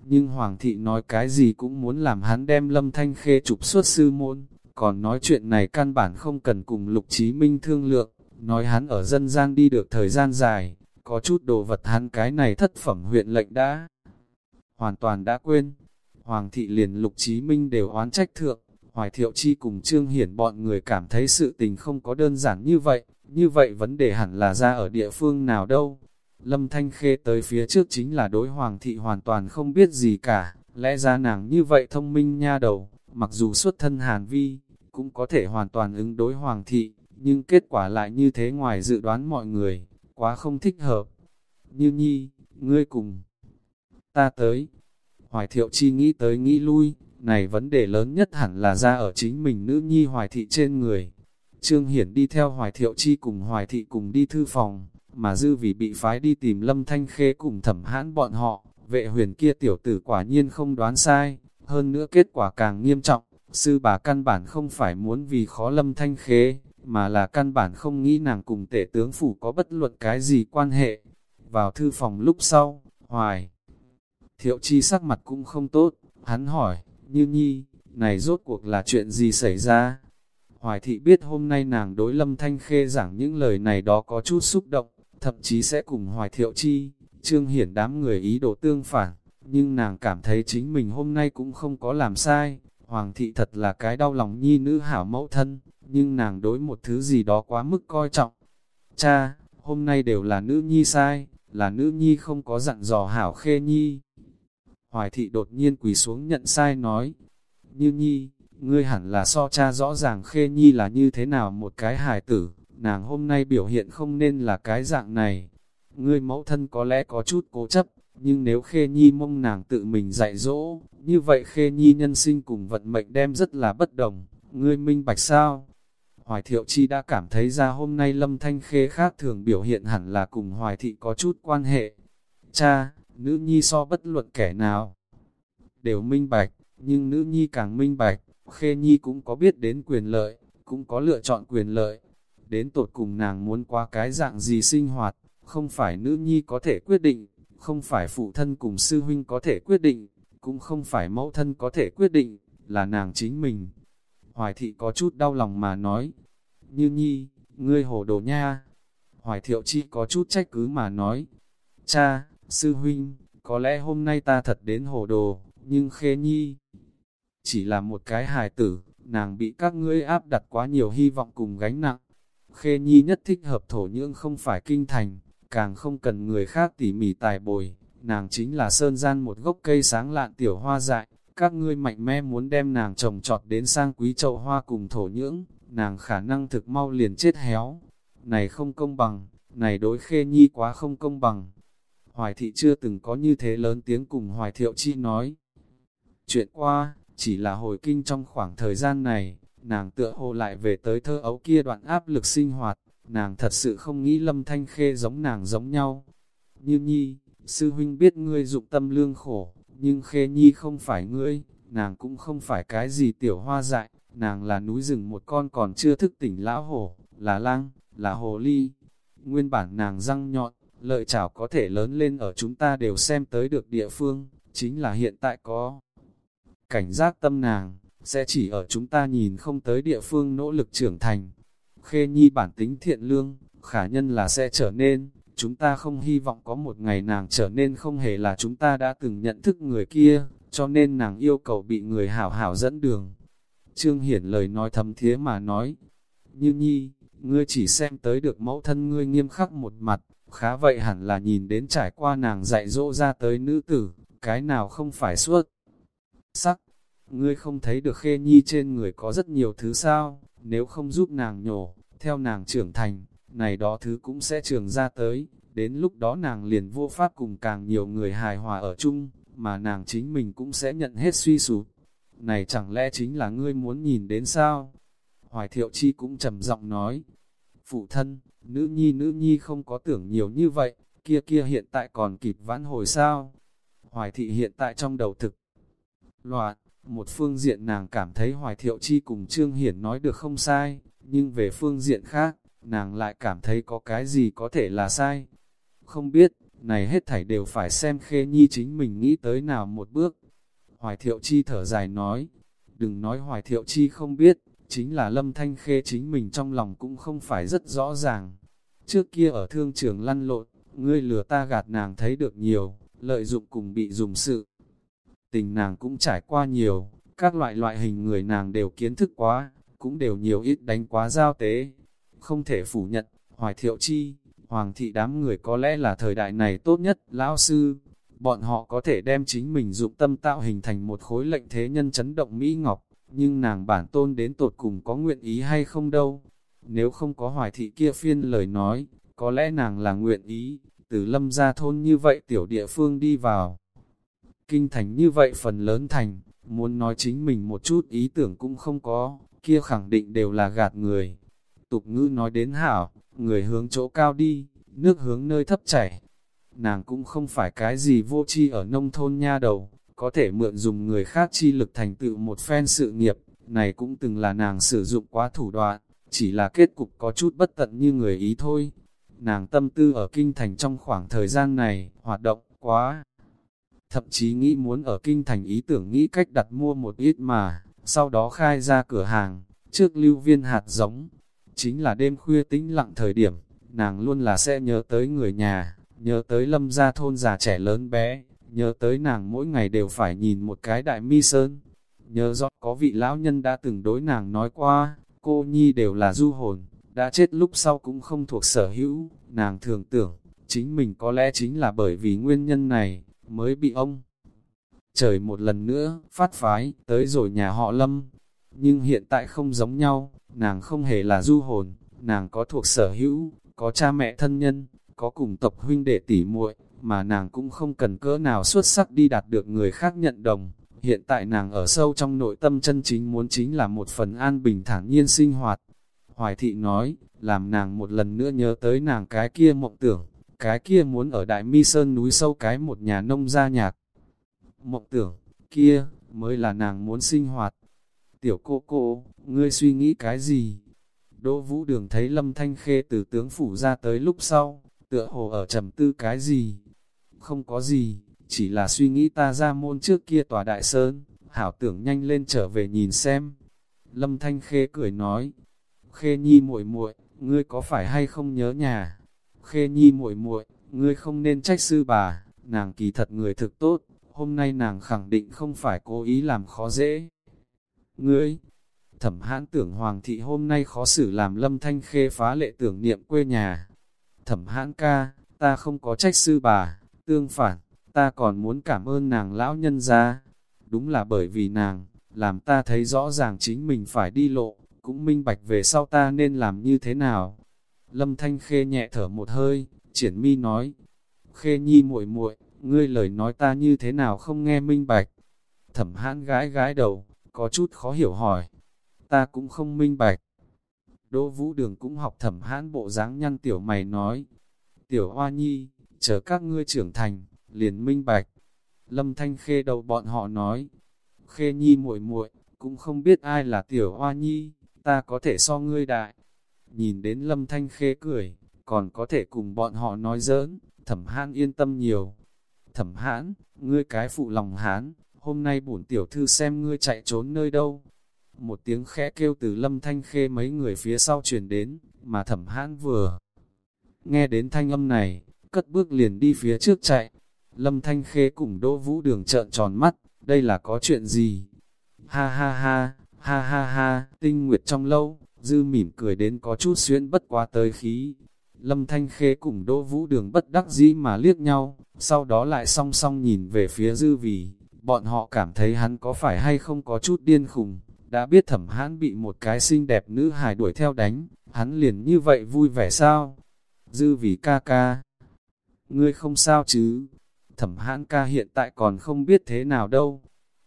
Nhưng Hoàng thị nói cái gì cũng muốn làm hắn đem lâm thanh khê trục xuất sư môn, còn nói chuyện này căn bản không cần cùng lục chí minh thương lượng, nói hắn ở dân gian đi được thời gian dài, có chút đồ vật hắn cái này thất phẩm huyện lệnh đã hoàn toàn đã quên. Hoàng thị liền lục chí minh đều oán trách thượng, Hoài Thiệu Chi cùng Trương Hiển bọn người cảm thấy sự tình không có đơn giản như vậy, như vậy vấn đề hẳn là ra ở địa phương nào đâu. Lâm Thanh Khê tới phía trước chính là đối Hoàng thị hoàn toàn không biết gì cả, lẽ ra nàng như vậy thông minh nha đầu, mặc dù xuất thân Hàn Vi, cũng có thể hoàn toàn ứng đối Hoàng thị, nhưng kết quả lại như thế ngoài dự đoán mọi người, quá không thích hợp. Như nhi, ngươi cùng ta tới. Hoài Thiệu Chi nghĩ tới nghĩ lui, này vấn đề lớn nhất hẳn là ra ở chính mình nữ nhi hoài thị trên người. Trương Hiển đi theo hoài thiệu chi cùng hoài thị cùng đi thư phòng, mà dư vì bị phái đi tìm lâm thanh khê cùng thẩm hãn bọn họ, vệ huyền kia tiểu tử quả nhiên không đoán sai, hơn nữa kết quả càng nghiêm trọng, sư bà căn bản không phải muốn vì khó lâm thanh khê, mà là căn bản không nghĩ nàng cùng tể tướng phủ có bất luận cái gì quan hệ. Vào thư phòng lúc sau, hoài, thiệu chi sắc mặt cũng không tốt, hắn hỏi, như nhi, này rốt cuộc là chuyện gì xảy ra? Hoài thị biết hôm nay nàng đối lâm thanh khê giảng những lời này đó có chút xúc động, thậm chí sẽ cùng hoài thiệu chi, trương hiển đám người ý đồ tương phản, nhưng nàng cảm thấy chính mình hôm nay cũng không có làm sai, hoàng thị thật là cái đau lòng nhi nữ hảo mẫu thân, nhưng nàng đối một thứ gì đó quá mức coi trọng. Cha, hôm nay đều là nữ nhi sai, là nữ nhi không có dặn dò hảo khê nhi. Hoài thị đột nhiên quỳ xuống nhận sai nói, Như Nhi, ngươi hẳn là so cha rõ ràng Khê Nhi là như thế nào một cái hài tử, nàng hôm nay biểu hiện không nên là cái dạng này. Ngươi mẫu thân có lẽ có chút cố chấp, nhưng nếu Khê Nhi mong nàng tự mình dạy dỗ, như vậy Khê Nhi nhân sinh cùng vận mệnh đem rất là bất đồng, ngươi minh bạch sao? Hoài Thiệu Chi đã cảm thấy ra hôm nay Lâm Thanh Khê khác thường biểu hiện hẳn là cùng Hoài Thị có chút quan hệ. Cha, nữ nhi so bất luận kẻ nào. Đều minh bạch, nhưng nữ nhi càng minh bạch, khê nhi cũng có biết đến quyền lợi, cũng có lựa chọn quyền lợi. Đến tột cùng nàng muốn qua cái dạng gì sinh hoạt, không phải nữ nhi có thể quyết định, không phải phụ thân cùng sư huynh có thể quyết định, cũng không phải mẫu thân có thể quyết định, là nàng chính mình. Hoài thị có chút đau lòng mà nói, như nhi, ngươi hồ đồ nha. Hoài thiệu chi có chút trách cứ mà nói, cha, sư huynh, có lẽ hôm nay ta thật đến hồ đồ, nhưng khê nhi, chỉ là một cái hài tử, nàng bị các ngươi áp đặt quá nhiều hy vọng cùng gánh nặng. Khê nhi nhất thích hợp thổ nhưỡng không phải kinh thành, càng không cần người khác tỉ mỉ tài bồi, nàng chính là sơn gian một gốc cây sáng lạn tiểu hoa dại, các ngươi mạnh mẽ muốn đem nàng trồng trọt đến sang quý chậu hoa cùng thổ nhưỡng, nàng khả năng thực mau liền chết héo. Này không công bằng, này đối khê nhi quá không công bằng. Hoài thị chưa từng có như thế lớn tiếng cùng Hoài thiệu chi nói. Chuyện qua, chỉ là hồi kinh trong khoảng thời gian này, nàng tựa hồ lại về tới thơ ấu kia đoạn áp lực sinh hoạt, nàng thật sự không nghĩ lâm thanh khê giống nàng giống nhau. Như nhi, sư huynh biết ngươi dụng tâm lương khổ, nhưng khê nhi không phải ngươi, nàng cũng không phải cái gì tiểu hoa dại, nàng là núi rừng một con còn chưa thức tỉnh lão hổ, là lang, là hồ ly. Nguyên bản nàng răng nhọn, lợi chảo có thể lớn lên ở chúng ta đều xem tới được địa phương, chính là hiện tại có. Cảnh giác tâm nàng, sẽ chỉ ở chúng ta nhìn không tới địa phương nỗ lực trưởng thành. Khê nhi bản tính thiện lương, khả nhân là sẽ trở nên, chúng ta không hy vọng có một ngày nàng trở nên không hề là chúng ta đã từng nhận thức người kia, cho nên nàng yêu cầu bị người hảo hảo dẫn đường. Trương Hiển lời nói thầm thía mà nói, như nhi, ngươi chỉ xem tới được mẫu thân ngươi nghiêm khắc một mặt, khá vậy hẳn là nhìn đến trải qua nàng dạy dỗ ra tới nữ tử, cái nào không phải suốt. Sắc, ngươi không thấy được khê nhi trên người có rất nhiều thứ sao, nếu không giúp nàng nhổ, theo nàng trưởng thành, này đó thứ cũng sẽ trường ra tới, đến lúc đó nàng liền vô pháp cùng càng nhiều người hài hòa ở chung, mà nàng chính mình cũng sẽ nhận hết suy sụp. Này chẳng lẽ chính là ngươi muốn nhìn đến sao? Hoài thiệu chi cũng trầm giọng nói, phụ thân, nữ nhi nữ nhi không có tưởng nhiều như vậy, kia kia hiện tại còn kịp vãn hồi sao? Hoài thị hiện tại trong đầu thực loạn, một phương diện nàng cảm thấy Hoài Thiệu Chi cùng Trương Hiển nói được không sai, nhưng về phương diện khác, nàng lại cảm thấy có cái gì có thể là sai. Không biết, này hết thảy đều phải xem khê nhi chính mình nghĩ tới nào một bước. Hoài Thiệu Chi thở dài nói, đừng nói Hoài Thiệu Chi không biết, chính là Lâm Thanh Khê chính mình trong lòng cũng không phải rất rõ ràng. Trước kia ở thương trường lăn lộn, ngươi lừa ta gạt nàng thấy được nhiều, lợi dụng cùng bị dùng sự tình nàng cũng trải qua nhiều, các loại loại hình người nàng đều kiến thức quá, cũng đều nhiều ít đánh quá giao tế. Không thể phủ nhận, Hoài Thiệu Chi, Hoàng thị đám người có lẽ là thời đại này tốt nhất, lão sư. Bọn họ có thể đem chính mình dụng tâm tạo hình thành một khối lệnh thế nhân chấn động Mỹ Ngọc, nhưng nàng bản tôn đến tột cùng có nguyện ý hay không đâu. Nếu không có hoài thị kia phiên lời nói, có lẽ nàng là nguyện ý, từ lâm ra thôn như vậy tiểu địa phương đi vào kinh thành như vậy phần lớn thành, muốn nói chính mình một chút ý tưởng cũng không có, kia khẳng định đều là gạt người. Tục ngữ nói đến hảo, người hướng chỗ cao đi, nước hướng nơi thấp chảy. Nàng cũng không phải cái gì vô tri ở nông thôn nha đầu, có thể mượn dùng người khác chi lực thành tựu một phen sự nghiệp, này cũng từng là nàng sử dụng quá thủ đoạn, chỉ là kết cục có chút bất tận như người ý thôi. Nàng tâm tư ở kinh thành trong khoảng thời gian này, hoạt động quá thậm chí nghĩ muốn ở kinh thành ý tưởng nghĩ cách đặt mua một ít mà, sau đó khai ra cửa hàng, trước lưu viên hạt giống. Chính là đêm khuya tĩnh lặng thời điểm, nàng luôn là sẽ nhớ tới người nhà, nhớ tới lâm gia thôn già trẻ lớn bé, nhớ tới nàng mỗi ngày đều phải nhìn một cái đại mi sơn. Nhớ rõ có vị lão nhân đã từng đối nàng nói qua, cô nhi đều là du hồn, đã chết lúc sau cũng không thuộc sở hữu, nàng thường tưởng, chính mình có lẽ chính là bởi vì nguyên nhân này, mới bị ông. Trời một lần nữa, phát phái, tới rồi nhà họ lâm. Nhưng hiện tại không giống nhau, nàng không hề là du hồn, nàng có thuộc sở hữu, có cha mẹ thân nhân, có cùng tộc huynh đệ tỉ muội, mà nàng cũng không cần cỡ nào xuất sắc đi đạt được người khác nhận đồng. Hiện tại nàng ở sâu trong nội tâm chân chính muốn chính là một phần an bình thản nhiên sinh hoạt. Hoài thị nói, làm nàng một lần nữa nhớ tới nàng cái kia mộng tưởng, cái kia muốn ở Đại Mi Sơn núi sâu cái một nhà nông gia nhạc. Mộng tưởng, kia, mới là nàng muốn sinh hoạt. Tiểu cô cô, ngươi suy nghĩ cái gì? Đỗ Vũ Đường thấy Lâm Thanh Khê từ tướng phủ ra tới lúc sau, tựa hồ ở trầm tư cái gì? Không có gì, chỉ là suy nghĩ ta ra môn trước kia tòa đại sơn, hảo tưởng nhanh lên trở về nhìn xem. Lâm Thanh Khê cười nói, Khê Nhi muội muội, ngươi có phải hay không nhớ nhà? Khê Nhi muội muội, ngươi không nên trách sư bà, nàng kỳ thật người thực tốt, hôm nay nàng khẳng định không phải cố ý làm khó dễ. Ngươi, thẩm hãn tưởng Hoàng thị hôm nay khó xử làm lâm thanh khê phá lệ tưởng niệm quê nhà. Thẩm hãn ca, ta không có trách sư bà, tương phản, ta còn muốn cảm ơn nàng lão nhân ra. Đúng là bởi vì nàng, làm ta thấy rõ ràng chính mình phải đi lộ, cũng minh bạch về sau ta nên làm như thế nào. Lâm Thanh Khê nhẹ thở một hơi, triển mi nói, Khê nhi muội muội ngươi lời nói ta như thế nào không nghe minh bạch. Thẩm hãn gái gái đầu, có chút khó hiểu hỏi, ta cũng không minh bạch. Đỗ Vũ Đường cũng học thẩm hãn bộ dáng nhăn tiểu mày nói, tiểu hoa nhi, chờ các ngươi trưởng thành, liền minh bạch. Lâm Thanh Khê đầu bọn họ nói, Khê nhi muội muội cũng không biết ai là tiểu hoa nhi, ta có thể so ngươi đại. Nhìn đến Lâm Thanh Khê cười, còn có thể cùng bọn họ nói giỡn, thẩm hãn yên tâm nhiều. Thẩm hãn, ngươi cái phụ lòng hán, hôm nay bổn tiểu thư xem ngươi chạy trốn nơi đâu. Một tiếng khẽ kêu từ lâm thanh khê mấy người phía sau truyền đến, mà thẩm hãn vừa. Nghe đến thanh âm này, cất bước liền đi phía trước chạy. Lâm thanh khê cùng đỗ vũ đường trợn tròn mắt, đây là có chuyện gì? Ha ha ha, ha ha ha, tinh nguyệt trong lâu, dư mỉm cười đến có chút xuyên bất quá tới khí. Lâm Thanh Khê cùng Đỗ Vũ Đường bất đắc dĩ mà liếc nhau, sau đó lại song song nhìn về phía dư vì, bọn họ cảm thấy hắn có phải hay không có chút điên khùng, đã biết thẩm hãn bị một cái xinh đẹp nữ hài đuổi theo đánh, hắn liền như vậy vui vẻ sao? Dư vì ca ca, ngươi không sao chứ? Thẩm hãn ca hiện tại còn không biết thế nào đâu.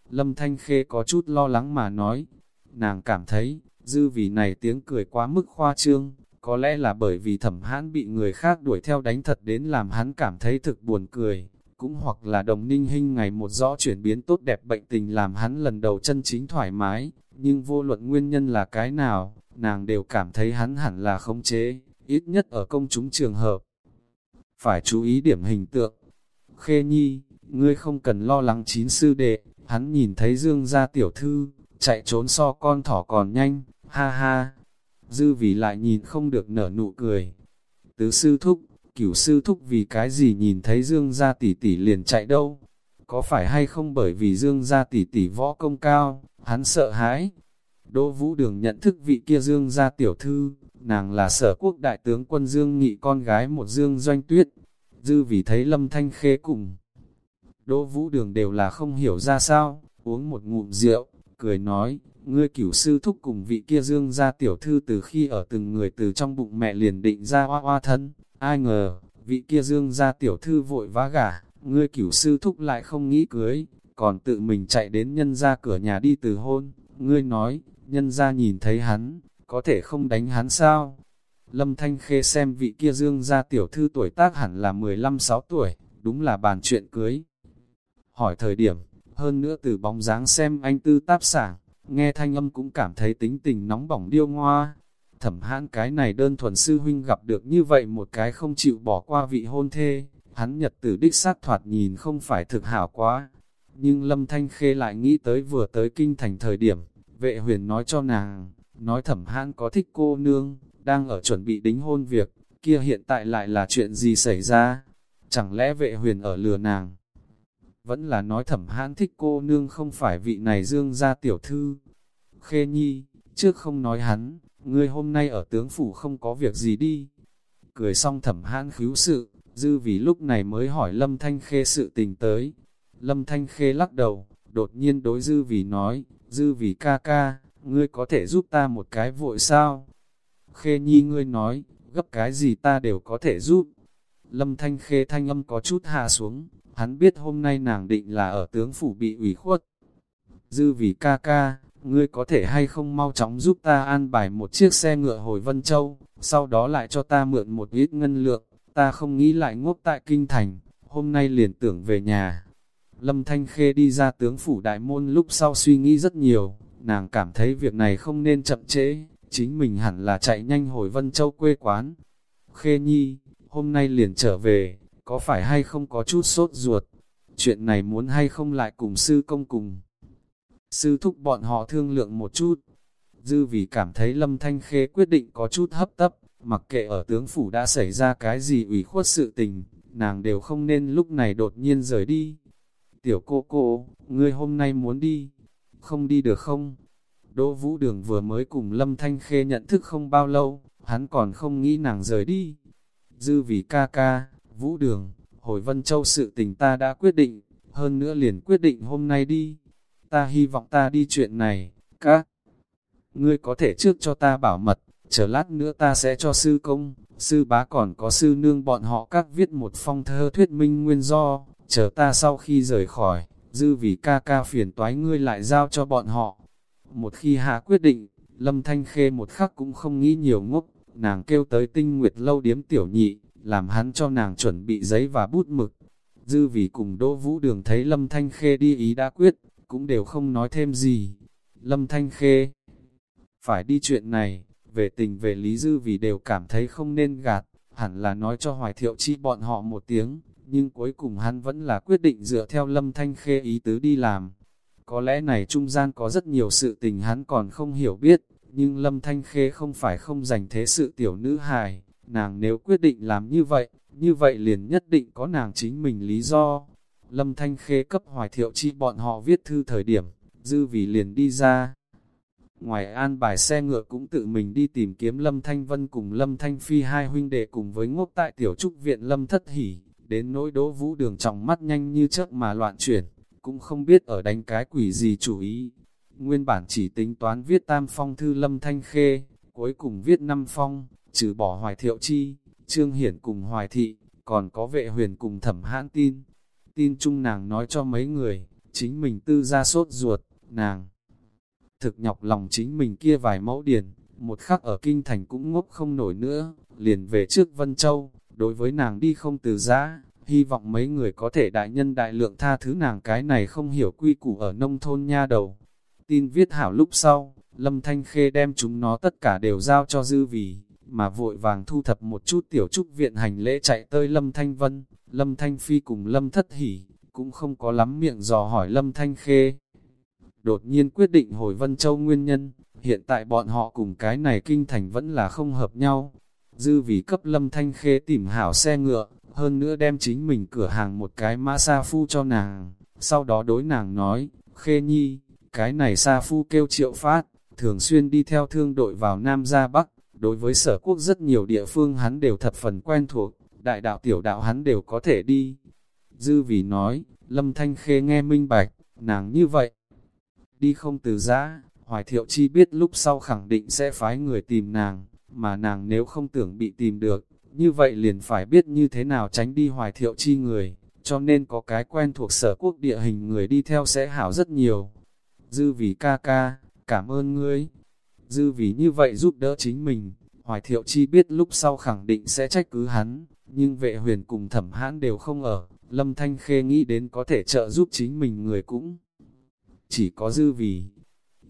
Lâm Thanh Khê có chút lo lắng mà nói, nàng cảm thấy, dư vì này tiếng cười quá mức khoa trương, có lẽ là bởi vì thẩm hãn bị người khác đuổi theo đánh thật đến làm hắn cảm thấy thực buồn cười, cũng hoặc là đồng ninh hình ngày một rõ chuyển biến tốt đẹp bệnh tình làm hắn lần đầu chân chính thoải mái, nhưng vô luận nguyên nhân là cái nào, nàng đều cảm thấy hắn hẳn là không chế, ít nhất ở công chúng trường hợp. Phải chú ý điểm hình tượng. Khê Nhi, ngươi không cần lo lắng chín sư đệ, hắn nhìn thấy Dương gia tiểu thư, chạy trốn so con thỏ còn nhanh, ha ha, dư vì lại nhìn không được nở nụ cười. Tứ sư thúc, cửu sư thúc vì cái gì nhìn thấy dương gia tỷ tỷ liền chạy đâu? Có phải hay không bởi vì dương gia tỷ tỷ võ công cao, hắn sợ hãi? Đỗ Vũ Đường nhận thức vị kia dương gia tiểu thư, nàng là sở quốc đại tướng quân dương nghị con gái một dương doanh tuyết. Dư vì thấy lâm thanh khê cùng. Đỗ Vũ Đường đều là không hiểu ra sao, uống một ngụm rượu, cười nói, ngươi cửu sư thúc cùng vị kia dương ra tiểu thư từ khi ở từng người từ trong bụng mẹ liền định ra hoa hoa thân, ai ngờ, vị kia dương ra tiểu thư vội vã gả, ngươi cửu sư thúc lại không nghĩ cưới, còn tự mình chạy đến nhân ra cửa nhà đi từ hôn, ngươi nói, nhân ra nhìn thấy hắn, có thể không đánh hắn sao? Lâm Thanh Khê xem vị kia dương ra tiểu thư tuổi tác hẳn là 15-6 tuổi, đúng là bàn chuyện cưới. Hỏi thời điểm, hơn nữa từ bóng dáng xem anh tư táp sảng, nghe thanh âm cũng cảm thấy tính tình nóng bỏng điêu ngoa. Thẩm hãn cái này đơn thuần sư huynh gặp được như vậy một cái không chịu bỏ qua vị hôn thê, hắn nhật tử đích sát thoạt nhìn không phải thực hảo quá. Nhưng Lâm Thanh Khê lại nghĩ tới vừa tới kinh thành thời điểm, vệ huyền nói cho nàng, nói thẩm hãn có thích cô nương, đang ở chuẩn bị đính hôn việc, kia hiện tại lại là chuyện gì xảy ra? Chẳng lẽ vệ huyền ở lừa nàng? vẫn là nói thẩm hãn thích cô nương không phải vị này dương gia tiểu thư. Khê nhi, trước không nói hắn, ngươi hôm nay ở tướng phủ không có việc gì đi. Cười xong thẩm hãn khíu sự, dư vì lúc này mới hỏi Lâm Thanh Khê sự tình tới. Lâm Thanh Khê lắc đầu, đột nhiên đối dư vì nói, dư vì ca ca, ngươi có thể giúp ta một cái vội sao? Khê nhi ngươi nói, gấp cái gì ta đều có thể giúp. Lâm Thanh Khê thanh âm có chút hạ xuống, hắn biết hôm nay nàng định là ở tướng phủ bị ủy khuất. Dư vì ca ca, ngươi có thể hay không mau chóng giúp ta an bài một chiếc xe ngựa hồi Vân Châu, sau đó lại cho ta mượn một ít ngân lượng, ta không nghĩ lại ngốc tại kinh thành, hôm nay liền tưởng về nhà. Lâm Thanh Khê đi ra tướng phủ đại môn lúc sau suy nghĩ rất nhiều, nàng cảm thấy việc này không nên chậm trễ, chính mình hẳn là chạy nhanh hồi Vân Châu quê quán. Khê Nhi, hôm nay liền trở về, có phải hay không có chút sốt ruột? Chuyện này muốn hay không lại cùng sư công cùng? Sư thúc bọn họ thương lượng một chút. Dư vì cảm thấy Lâm Thanh Khê quyết định có chút hấp tấp, mặc kệ ở tướng phủ đã xảy ra cái gì ủy khuất sự tình, nàng đều không nên lúc này đột nhiên rời đi. Tiểu cô cô, ngươi hôm nay muốn đi, không đi được không? Đỗ Vũ Đường vừa mới cùng Lâm Thanh Khê nhận thức không bao lâu, hắn còn không nghĩ nàng rời đi. Dư vì ca ca, Vũ Đường, hồi Vân Châu sự tình ta đã quyết định, hơn nữa liền quyết định hôm nay đi. Ta hy vọng ta đi chuyện này, các ngươi có thể trước cho ta bảo mật, chờ lát nữa ta sẽ cho sư công, sư bá còn có sư nương bọn họ các viết một phong thơ thuyết minh nguyên do, chờ ta sau khi rời khỏi, dư vì ca ca phiền toái ngươi lại giao cho bọn họ. Một khi hạ quyết định, Lâm Thanh Khê một khắc cũng không nghĩ nhiều ngốc, nàng kêu tới tinh nguyệt lâu điếm tiểu nhị, làm hắn cho nàng chuẩn bị giấy và bút mực. Dư vì cùng Đỗ Vũ Đường thấy Lâm Thanh Khê đi ý đã quyết, cũng đều không nói thêm gì. Lâm Thanh Khê phải đi chuyện này, về tình về lý dư vì đều cảm thấy không nên gạt, hẳn là nói cho Hoài Thiệu Chi bọn họ một tiếng, nhưng cuối cùng hắn vẫn là quyết định dựa theo Lâm Thanh Khê ý tứ đi làm. Có lẽ này trung gian có rất nhiều sự tình hắn còn không hiểu biết, nhưng Lâm Thanh Khê không phải không dành thế sự tiểu nữ hài, nàng nếu quyết định làm như vậy, như vậy liền nhất định có nàng chính mình lý do. Lâm Thanh Khê cấp Hoài Thiệu Chi bọn họ viết thư thời điểm, dư vì liền đi ra. Ngoài an bài xe ngựa cũng tự mình đi tìm kiếm Lâm Thanh Vân cùng Lâm Thanh Phi hai huynh đệ cùng với ngốc tại tiểu trúc viện Lâm Thất Hỷ, đến nỗi đỗ vũ đường trong mắt nhanh như chớp mà loạn chuyển, cũng không biết ở đánh cái quỷ gì chủ ý. Nguyên bản chỉ tính toán viết tam phong thư Lâm Thanh Khê, cuối cùng viết năm phong, trừ bỏ Hoài Thiệu Chi, Trương Hiển cùng Hoài Thị, còn có vệ huyền cùng thẩm hãn tin. Tin chung nàng nói cho mấy người, chính mình tư ra sốt ruột, nàng thực nhọc lòng chính mình kia vài mẫu điền, một khắc ở kinh thành cũng ngốc không nổi nữa, liền về trước Vân Châu, đối với nàng đi không từ giã, hy vọng mấy người có thể đại nhân đại lượng tha thứ nàng cái này không hiểu quy củ ở nông thôn nha đầu. Tin viết hảo lúc sau, Lâm Thanh Khê đem chúng nó tất cả đều giao cho dư vì, mà vội vàng thu thập một chút tiểu trúc viện hành lễ chạy tới Lâm Thanh Vân, Lâm Thanh Phi cùng Lâm Thất Hỷ, cũng không có lắm miệng dò hỏi Lâm Thanh Khê đột nhiên quyết định hồi Vân Châu nguyên nhân, hiện tại bọn họ cùng cái này kinh thành vẫn là không hợp nhau. Dư vì cấp lâm thanh khê tìm hảo xe ngựa, hơn nữa đem chính mình cửa hàng một cái mã sa phu cho nàng, sau đó đối nàng nói, khê nhi, cái này sa phu kêu triệu phát, thường xuyên đi theo thương đội vào Nam ra Bắc, đối với sở quốc rất nhiều địa phương hắn đều thập phần quen thuộc, đại đạo tiểu đạo hắn đều có thể đi. Dư vì nói, lâm thanh khê nghe minh bạch, nàng như vậy, đi không từ giã, Hoài Thiệu Chi biết lúc sau khẳng định sẽ phái người tìm nàng, mà nàng nếu không tưởng bị tìm được, như vậy liền phải biết như thế nào tránh đi Hoài Thiệu Chi người, cho nên có cái quen thuộc sở quốc địa hình người đi theo sẽ hảo rất nhiều. Dư vì ca ca, cảm ơn ngươi. Dư vì như vậy giúp đỡ chính mình, Hoài Thiệu Chi biết lúc sau khẳng định sẽ trách cứ hắn, nhưng vệ huyền cùng thẩm hãn đều không ở, Lâm Thanh Khê nghĩ đến có thể trợ giúp chính mình người cũng chỉ có dư vì.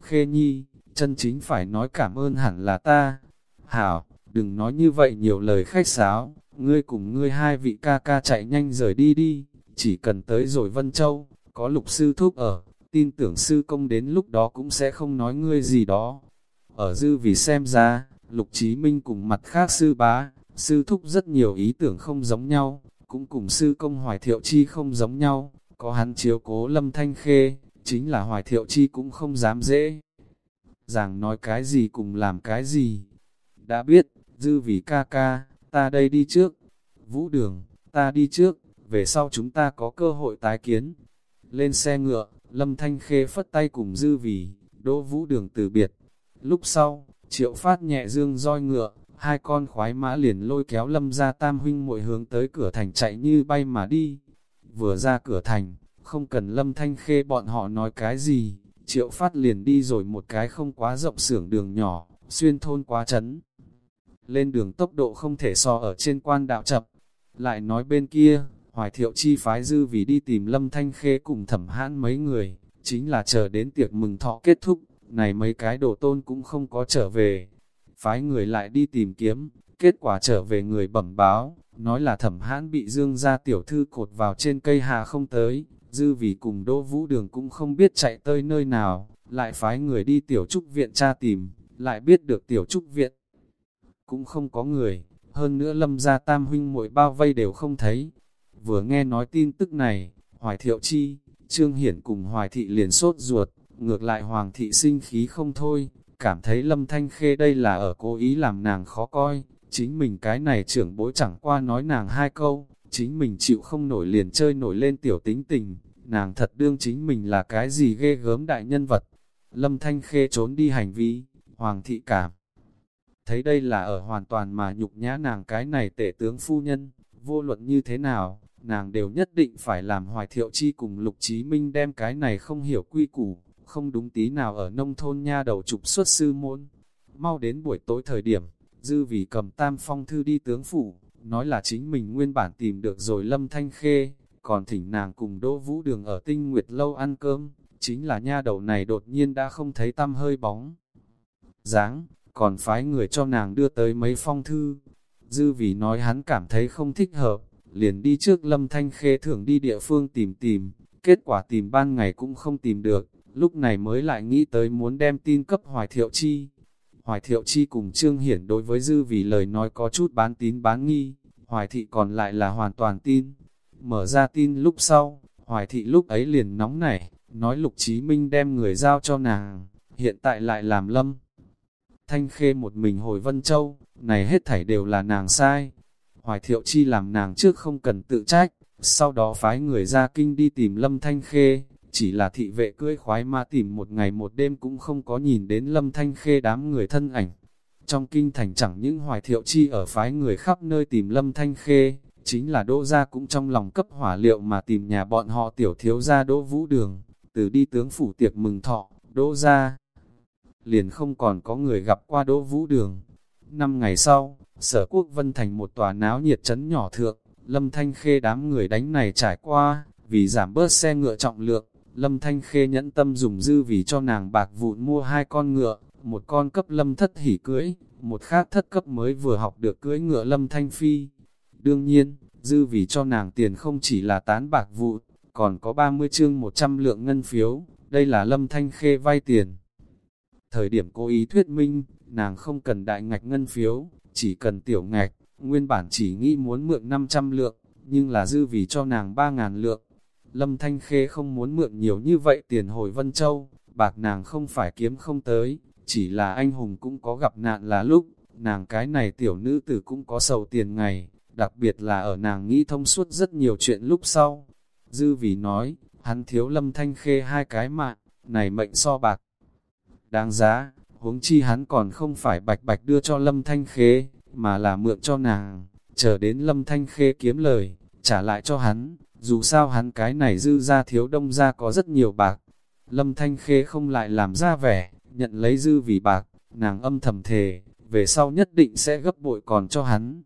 Khê nhi, chân chính phải nói cảm ơn hẳn là ta. Hảo, đừng nói như vậy nhiều lời khách sáo, ngươi cùng ngươi hai vị ca ca chạy nhanh rời đi đi, chỉ cần tới rồi Vân Châu, có lục sư thúc ở, tin tưởng sư công đến lúc đó cũng sẽ không nói ngươi gì đó. Ở dư vì xem ra, lục chí minh cùng mặt khác sư bá, sư thúc rất nhiều ý tưởng không giống nhau, cũng cùng sư công hoài thiệu chi không giống nhau, có hắn chiếu cố lâm thanh khê, chính là hoài thiệu chi cũng không dám dễ. Giảng nói cái gì cùng làm cái gì. Đã biết, dư vì ca ca, ta đây đi trước. Vũ đường, ta đi trước, về sau chúng ta có cơ hội tái kiến. Lên xe ngựa, lâm thanh khê phất tay cùng dư vì, đỗ vũ đường từ biệt. Lúc sau, triệu phát nhẹ dương roi ngựa, hai con khoái mã liền lôi kéo lâm ra tam huynh muội hướng tới cửa thành chạy như bay mà đi. Vừa ra cửa thành, không cần lâm thanh khê bọn họ nói cái gì, triệu phát liền đi rồi một cái không quá rộng xưởng đường nhỏ, xuyên thôn quá chấn. Lên đường tốc độ không thể so ở trên quan đạo chập, lại nói bên kia, hoài thiệu chi phái dư vì đi tìm lâm thanh khê cùng thẩm hãn mấy người, chính là chờ đến tiệc mừng thọ kết thúc, này mấy cái đồ tôn cũng không có trở về. Phái người lại đi tìm kiếm, kết quả trở về người bẩm báo, nói là thẩm hãn bị dương ra tiểu thư cột vào trên cây hà không tới, dư vì cùng đỗ vũ đường cũng không biết chạy tới nơi nào, lại phái người đi tiểu trúc viện tra tìm, lại biết được tiểu trúc viện. Cũng không có người, hơn nữa lâm gia tam huynh muội bao vây đều không thấy. Vừa nghe nói tin tức này, Hoài Thiệu Chi, Trương Hiển cùng Hoài Thị liền sốt ruột, ngược lại Hoàng Thị sinh khí không thôi, cảm thấy Lâm Thanh Khê đây là ở cố ý làm nàng khó coi, chính mình cái này trưởng bối chẳng qua nói nàng hai câu, chính mình chịu không nổi liền chơi nổi lên tiểu tính tình, nàng thật đương chính mình là cái gì ghê gớm đại nhân vật. Lâm Thanh Khê trốn đi hành vi, Hoàng Thị cảm. Thấy đây là ở hoàn toàn mà nhục nhã nàng cái này tể tướng phu nhân, vô luận như thế nào, nàng đều nhất định phải làm hoài thiệu chi cùng lục chí minh đem cái này không hiểu quy củ, không đúng tí nào ở nông thôn nha đầu trục xuất sư môn. Mau đến buổi tối thời điểm, dư vì cầm tam phong thư đi tướng phủ, nói là chính mình nguyên bản tìm được rồi lâm thanh khê, còn thỉnh nàng cùng đỗ vũ đường ở tinh nguyệt lâu ăn cơm, chính là nha đầu này đột nhiên đã không thấy tâm hơi bóng. dáng còn phái người cho nàng đưa tới mấy phong thư, dư vì nói hắn cảm thấy không thích hợp, liền đi trước lâm thanh khê thường đi địa phương tìm tìm, kết quả tìm ban ngày cũng không tìm được, lúc này mới lại nghĩ tới muốn đem tin cấp Hoài Thiệu Chi. Hoài Thiệu Chi cùng Trương Hiển đối với Dư vì lời nói có chút bán tín bán nghi, Hoài Thị còn lại là hoàn toàn tin. Mở ra tin lúc sau, Hoài Thị lúc ấy liền nóng nảy, nói Lục Chí Minh đem người giao cho nàng, hiện tại lại làm lâm. Thanh Khê một mình hồi Vân Châu, này hết thảy đều là nàng sai. Hoài Thiệu Chi làm nàng trước không cần tự trách, sau đó phái người ra kinh đi tìm Lâm Thanh Khê, chỉ là thị vệ cưỡi khoái ma tìm một ngày một đêm cũng không có nhìn đến lâm thanh khê đám người thân ảnh. Trong kinh thành chẳng những hoài thiệu chi ở phái người khắp nơi tìm lâm thanh khê, chính là đỗ gia cũng trong lòng cấp hỏa liệu mà tìm nhà bọn họ tiểu thiếu gia đỗ vũ đường, từ đi tướng phủ tiệc mừng thọ, đỗ gia. Liền không còn có người gặp qua đỗ vũ đường. Năm ngày sau, sở quốc vân thành một tòa náo nhiệt chấn nhỏ thượng, lâm thanh khê đám người đánh này trải qua, vì giảm bớt xe ngựa trọng lượng, Lâm Thanh Khê nhẫn tâm dùng dư vì cho nàng bạc vụn mua hai con ngựa, một con cấp Lâm Thất hỉ cưỡi, một khác thất cấp mới vừa học được cưỡi ngựa Lâm Thanh Phi. Đương nhiên, dư vì cho nàng tiền không chỉ là tán bạc vụn, còn có 30 chương 100 lượng ngân phiếu, đây là Lâm Thanh Khê vay tiền. Thời điểm cố ý thuyết minh, nàng không cần đại ngạch ngân phiếu, chỉ cần tiểu ngạch, nguyên bản chỉ nghĩ muốn mượn 500 lượng, nhưng là dư vì cho nàng 3.000 lượng, Lâm Thanh Khê không muốn mượn nhiều như vậy tiền hồi Vân Châu, bạc nàng không phải kiếm không tới, chỉ là anh hùng cũng có gặp nạn là lúc, nàng cái này tiểu nữ tử cũng có sầu tiền ngày, đặc biệt là ở nàng nghĩ thông suốt rất nhiều chuyện lúc sau. Dư vì nói, hắn thiếu Lâm Thanh Khê hai cái mạng, này mệnh so bạc. Đáng giá, huống chi hắn còn không phải bạch bạch đưa cho Lâm Thanh Khê, mà là mượn cho nàng, chờ đến Lâm Thanh Khê kiếm lời, trả lại cho hắn dù sao hắn cái này dư ra thiếu đông ra có rất nhiều bạc. Lâm Thanh Khê không lại làm ra vẻ, nhận lấy dư vì bạc, nàng âm thầm thề, về sau nhất định sẽ gấp bội còn cho hắn.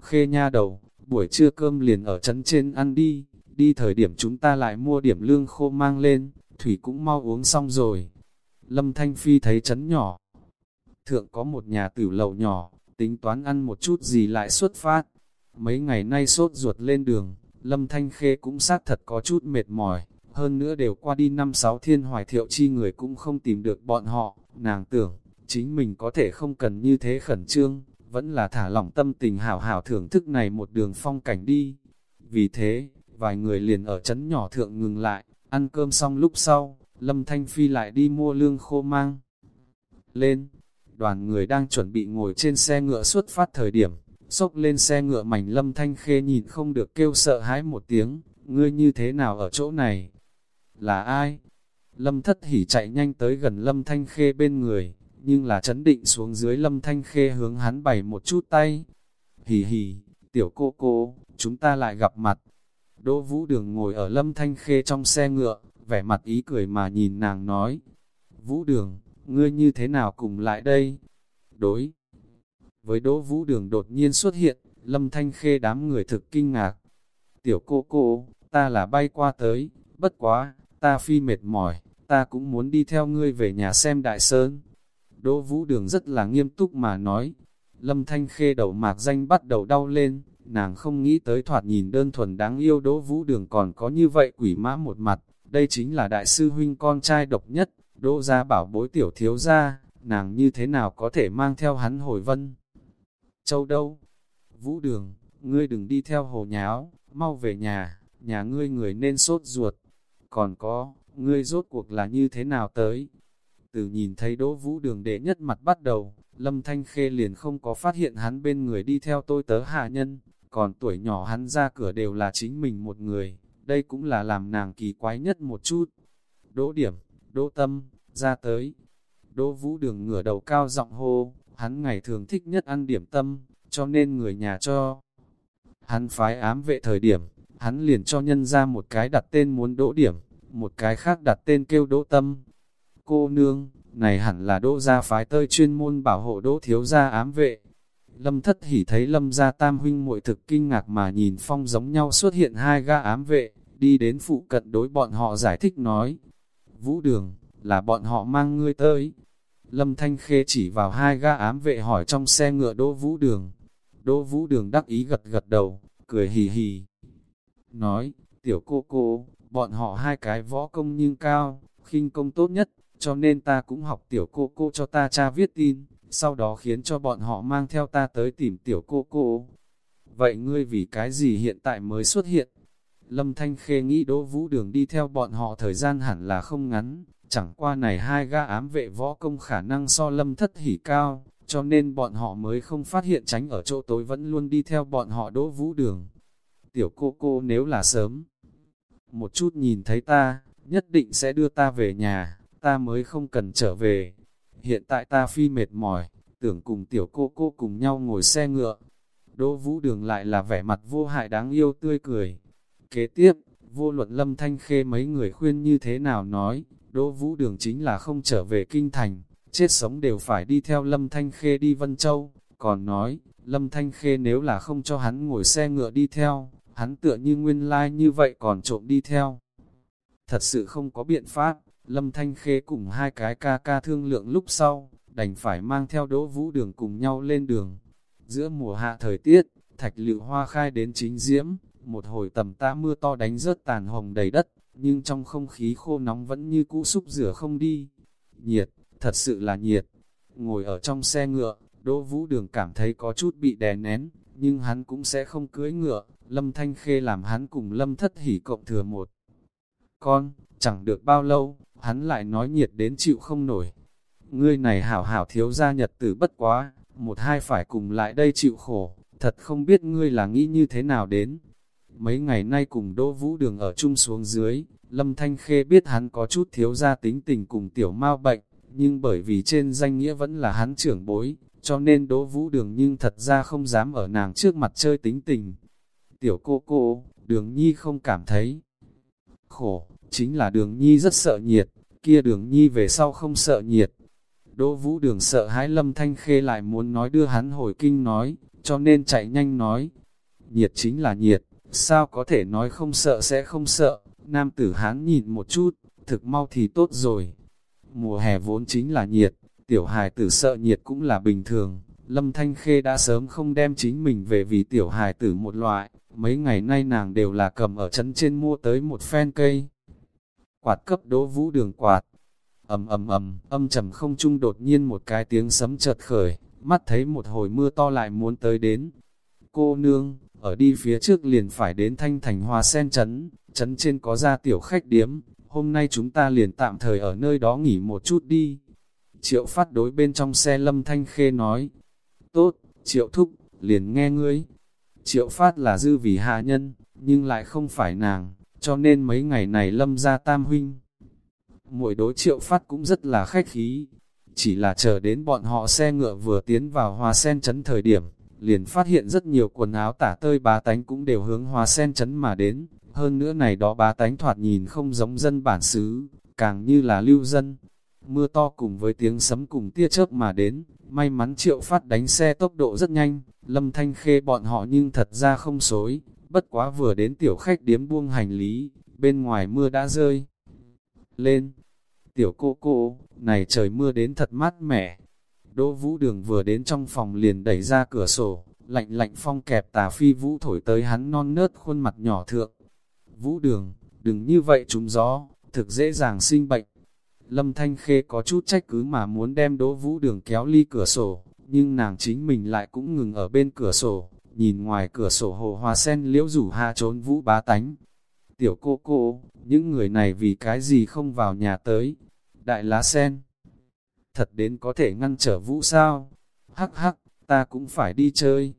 Khê nha đầu, buổi trưa cơm liền ở trấn trên ăn đi, đi thời điểm chúng ta lại mua điểm lương khô mang lên, thủy cũng mau uống xong rồi. Lâm Thanh Phi thấy trấn nhỏ, thượng có một nhà tử lầu nhỏ, tính toán ăn một chút gì lại xuất phát. Mấy ngày nay sốt ruột lên đường, Lâm Thanh Khê cũng xác thật có chút mệt mỏi, hơn nữa đều qua đi năm sáu thiên hoài thiệu chi người cũng không tìm được bọn họ, nàng tưởng, chính mình có thể không cần như thế khẩn trương, vẫn là thả lỏng tâm tình hảo hảo thưởng thức này một đường phong cảnh đi. Vì thế, vài người liền ở chấn nhỏ thượng ngừng lại, ăn cơm xong lúc sau, Lâm Thanh Phi lại đi mua lương khô mang. Lên, đoàn người đang chuẩn bị ngồi trên xe ngựa xuất phát thời điểm, Xốc lên xe ngựa mảnh lâm thanh khê nhìn không được kêu sợ hãi một tiếng, ngươi như thế nào ở chỗ này? Là ai? Lâm thất hỉ chạy nhanh tới gần lâm thanh khê bên người, nhưng là chấn định xuống dưới lâm thanh khê hướng hắn bày một chút tay. Hỉ hỉ, tiểu cô cô, chúng ta lại gặp mặt. Đỗ vũ đường ngồi ở lâm thanh khê trong xe ngựa, vẻ mặt ý cười mà nhìn nàng nói. Vũ đường, ngươi như thế nào cùng lại đây? Đối với Đỗ Vũ Đường đột nhiên xuất hiện, Lâm Thanh Khê đám người thực kinh ngạc. Tiểu cô cô, ta là bay qua tới, bất quá, ta phi mệt mỏi, ta cũng muốn đi theo ngươi về nhà xem đại sơn. Đỗ Vũ Đường rất là nghiêm túc mà nói. Lâm Thanh Khê đầu mạc danh bắt đầu đau lên, nàng không nghĩ tới thoạt nhìn đơn thuần đáng yêu Đỗ Vũ Đường còn có như vậy quỷ mã một mặt, đây chính là đại sư huynh con trai độc nhất, Đỗ gia bảo bối tiểu thiếu gia, nàng như thế nào có thể mang theo hắn hồi vân. Châu đâu? Vũ Đường, ngươi đừng đi theo hồ nháo, mau về nhà, nhà ngươi người nên sốt ruột. Còn có, ngươi rốt cuộc là như thế nào tới? Từ nhìn thấy Đỗ Vũ Đường đệ nhất mặt bắt đầu, Lâm Thanh Khê liền không có phát hiện hắn bên người đi theo tôi tớ hạ nhân, còn tuổi nhỏ hắn ra cửa đều là chính mình một người, đây cũng là làm nàng kỳ quái nhất một chút. Đỗ điểm, đỗ tâm, ra tới. Đỗ Vũ Đường ngửa đầu cao giọng hô, hắn ngày thường thích nhất ăn điểm tâm, cho nên người nhà cho. Hắn phái ám vệ thời điểm, hắn liền cho nhân ra một cái đặt tên muốn đỗ điểm, một cái khác đặt tên kêu đỗ tâm. Cô nương, này hẳn là đỗ gia phái tơi chuyên môn bảo hộ đỗ thiếu gia ám vệ. Lâm thất hỉ thấy lâm gia tam huynh muội thực kinh ngạc mà nhìn phong giống nhau xuất hiện hai ga ám vệ, đi đến phụ cận đối bọn họ giải thích nói. Vũ đường, là bọn họ mang ngươi tới. Lâm Thanh Khê chỉ vào hai ga ám vệ hỏi trong xe ngựa Đỗ Vũ Đường. Đỗ Vũ Đường đắc ý gật gật đầu, cười hì hì. Nói, tiểu cô cô, bọn họ hai cái võ công nhưng cao, khinh công tốt nhất, cho nên ta cũng học tiểu cô cô cho ta cha viết tin, sau đó khiến cho bọn họ mang theo ta tới tìm tiểu cô cô. Vậy ngươi vì cái gì hiện tại mới xuất hiện? Lâm Thanh Khê nghĩ Đỗ Vũ Đường đi theo bọn họ thời gian hẳn là không ngắn, chẳng qua này hai ga ám vệ võ công khả năng so Lâm thất hỉ cao, cho nên bọn họ mới không phát hiện tránh ở chỗ tối vẫn luôn đi theo bọn họ Đỗ Vũ Đường. Tiểu cô cô nếu là sớm, một chút nhìn thấy ta, nhất định sẽ đưa ta về nhà, ta mới không cần trở về. Hiện tại ta phi mệt mỏi, tưởng cùng tiểu cô cô cùng nhau ngồi xe ngựa. Đỗ Vũ Đường lại là vẻ mặt vô hại đáng yêu tươi cười. Kế tiếp, vô luận lâm thanh khê mấy người khuyên như thế nào nói, Đỗ Vũ Đường chính là không trở về kinh thành, chết sống đều phải đi theo lâm thanh khê đi Vân Châu. Còn nói, lâm thanh khê nếu là không cho hắn ngồi xe ngựa đi theo, hắn tựa như nguyên lai like như vậy còn trộm đi theo. Thật sự không có biện pháp, Lâm Thanh Khê cùng hai cái ca ca thương lượng lúc sau, đành phải mang theo đỗ vũ đường cùng nhau lên đường. Giữa mùa hạ thời tiết, thạch lựu hoa khai đến chính diễm, một hồi tầm ta mưa to đánh rớt tàn hồng đầy đất, nhưng trong không khí khô nóng vẫn như cũ xúc rửa không đi. Nhiệt, thật sự là nhiệt. Ngồi ở trong xe ngựa, Đỗ Vũ Đường cảm thấy có chút bị đè nén, nhưng hắn cũng sẽ không cưới ngựa, Lâm Thanh Khê làm hắn cùng Lâm Thất Hỉ cộng thừa một. Con, chẳng được bao lâu, hắn lại nói nhiệt đến chịu không nổi. Ngươi này hảo hảo thiếu gia nhật tử bất quá, một hai phải cùng lại đây chịu khổ, thật không biết ngươi là nghĩ như thế nào đến. Mấy ngày nay cùng Đỗ Vũ Đường ở chung xuống dưới, Lâm Thanh Khê biết hắn có chút thiếu gia tính tình cùng tiểu mau bệnh, nhưng bởi vì trên danh nghĩa vẫn là hắn trưởng bối, cho nên Đỗ Vũ Đường nhưng thật ra không dám ở nàng trước mặt chơi tính tình. Tiểu cô cô, Đường Nhi không cảm thấy khổ, chính là Đường Nhi rất sợ nhiệt, kia Đường Nhi về sau không sợ nhiệt. Đỗ Vũ Đường sợ hãi Lâm Thanh Khê lại muốn nói đưa hắn hồi kinh nói, cho nên chạy nhanh nói. Nhiệt chính là nhiệt, sao có thể nói không sợ sẽ không sợ, nam tử hán nhìn một chút, thực mau thì tốt rồi. Mùa hè vốn chính là nhiệt, tiểu hài tử sợ nhiệt cũng là bình thường. Lâm Thanh Khê đã sớm không đem chính mình về vì tiểu hài tử một loại, mấy ngày nay nàng đều là cầm ở chân trên mua tới một phen cây. Quạt cấp đỗ vũ đường quạt, ầm ầm ầm, âm trầm không trung đột nhiên một cái tiếng sấm chợt khởi, mắt thấy một hồi mưa to lại muốn tới đến. Cô nương, ở đi phía trước liền phải đến thanh thành hoa sen chấn, chấn trên có ra tiểu khách điếm, hôm nay chúng ta liền tạm thời ở nơi đó nghỉ một chút đi. Triệu phát đối bên trong xe lâm thanh khê nói, tốt, triệu thúc, liền nghe ngươi. Triệu phát là dư vì hạ nhân, nhưng lại không phải nàng, cho nên mấy ngày này lâm ra tam huynh. Mỗi đối triệu phát cũng rất là khách khí, chỉ là chờ đến bọn họ xe ngựa vừa tiến vào hòa sen chấn thời điểm, liền phát hiện rất nhiều quần áo tả tơi bá tánh cũng đều hướng hòa sen chấn mà đến, hơn nữa này đó bá tánh thoạt nhìn không giống dân bản xứ, càng như là lưu dân. Mưa to cùng với tiếng sấm cùng tia chớp mà đến, may mắn triệu phát đánh xe tốc độ rất nhanh, lâm thanh khê bọn họ nhưng thật ra không xối, bất quá vừa đến tiểu khách điếm buông hành lý, bên ngoài mưa đã rơi. Lên, Tiểu cô cô, này trời mưa đến thật mát mẻ. Đỗ vũ đường vừa đến trong phòng liền đẩy ra cửa sổ, lạnh lạnh phong kẹp tà phi vũ thổi tới hắn non nớt khuôn mặt nhỏ thượng. Vũ đường, đừng như vậy trúng gió, thực dễ dàng sinh bệnh. Lâm Thanh Khê có chút trách cứ mà muốn đem đỗ vũ đường kéo ly cửa sổ, nhưng nàng chính mình lại cũng ngừng ở bên cửa sổ, nhìn ngoài cửa sổ hồ hoa sen liễu rủ ha trốn vũ bá tánh. Tiểu cô cô, những người này vì cái gì không vào nhà tới? Đại lá sen, thật đến có thể ngăn trở vũ sao? Hắc hắc, ta cũng phải đi chơi.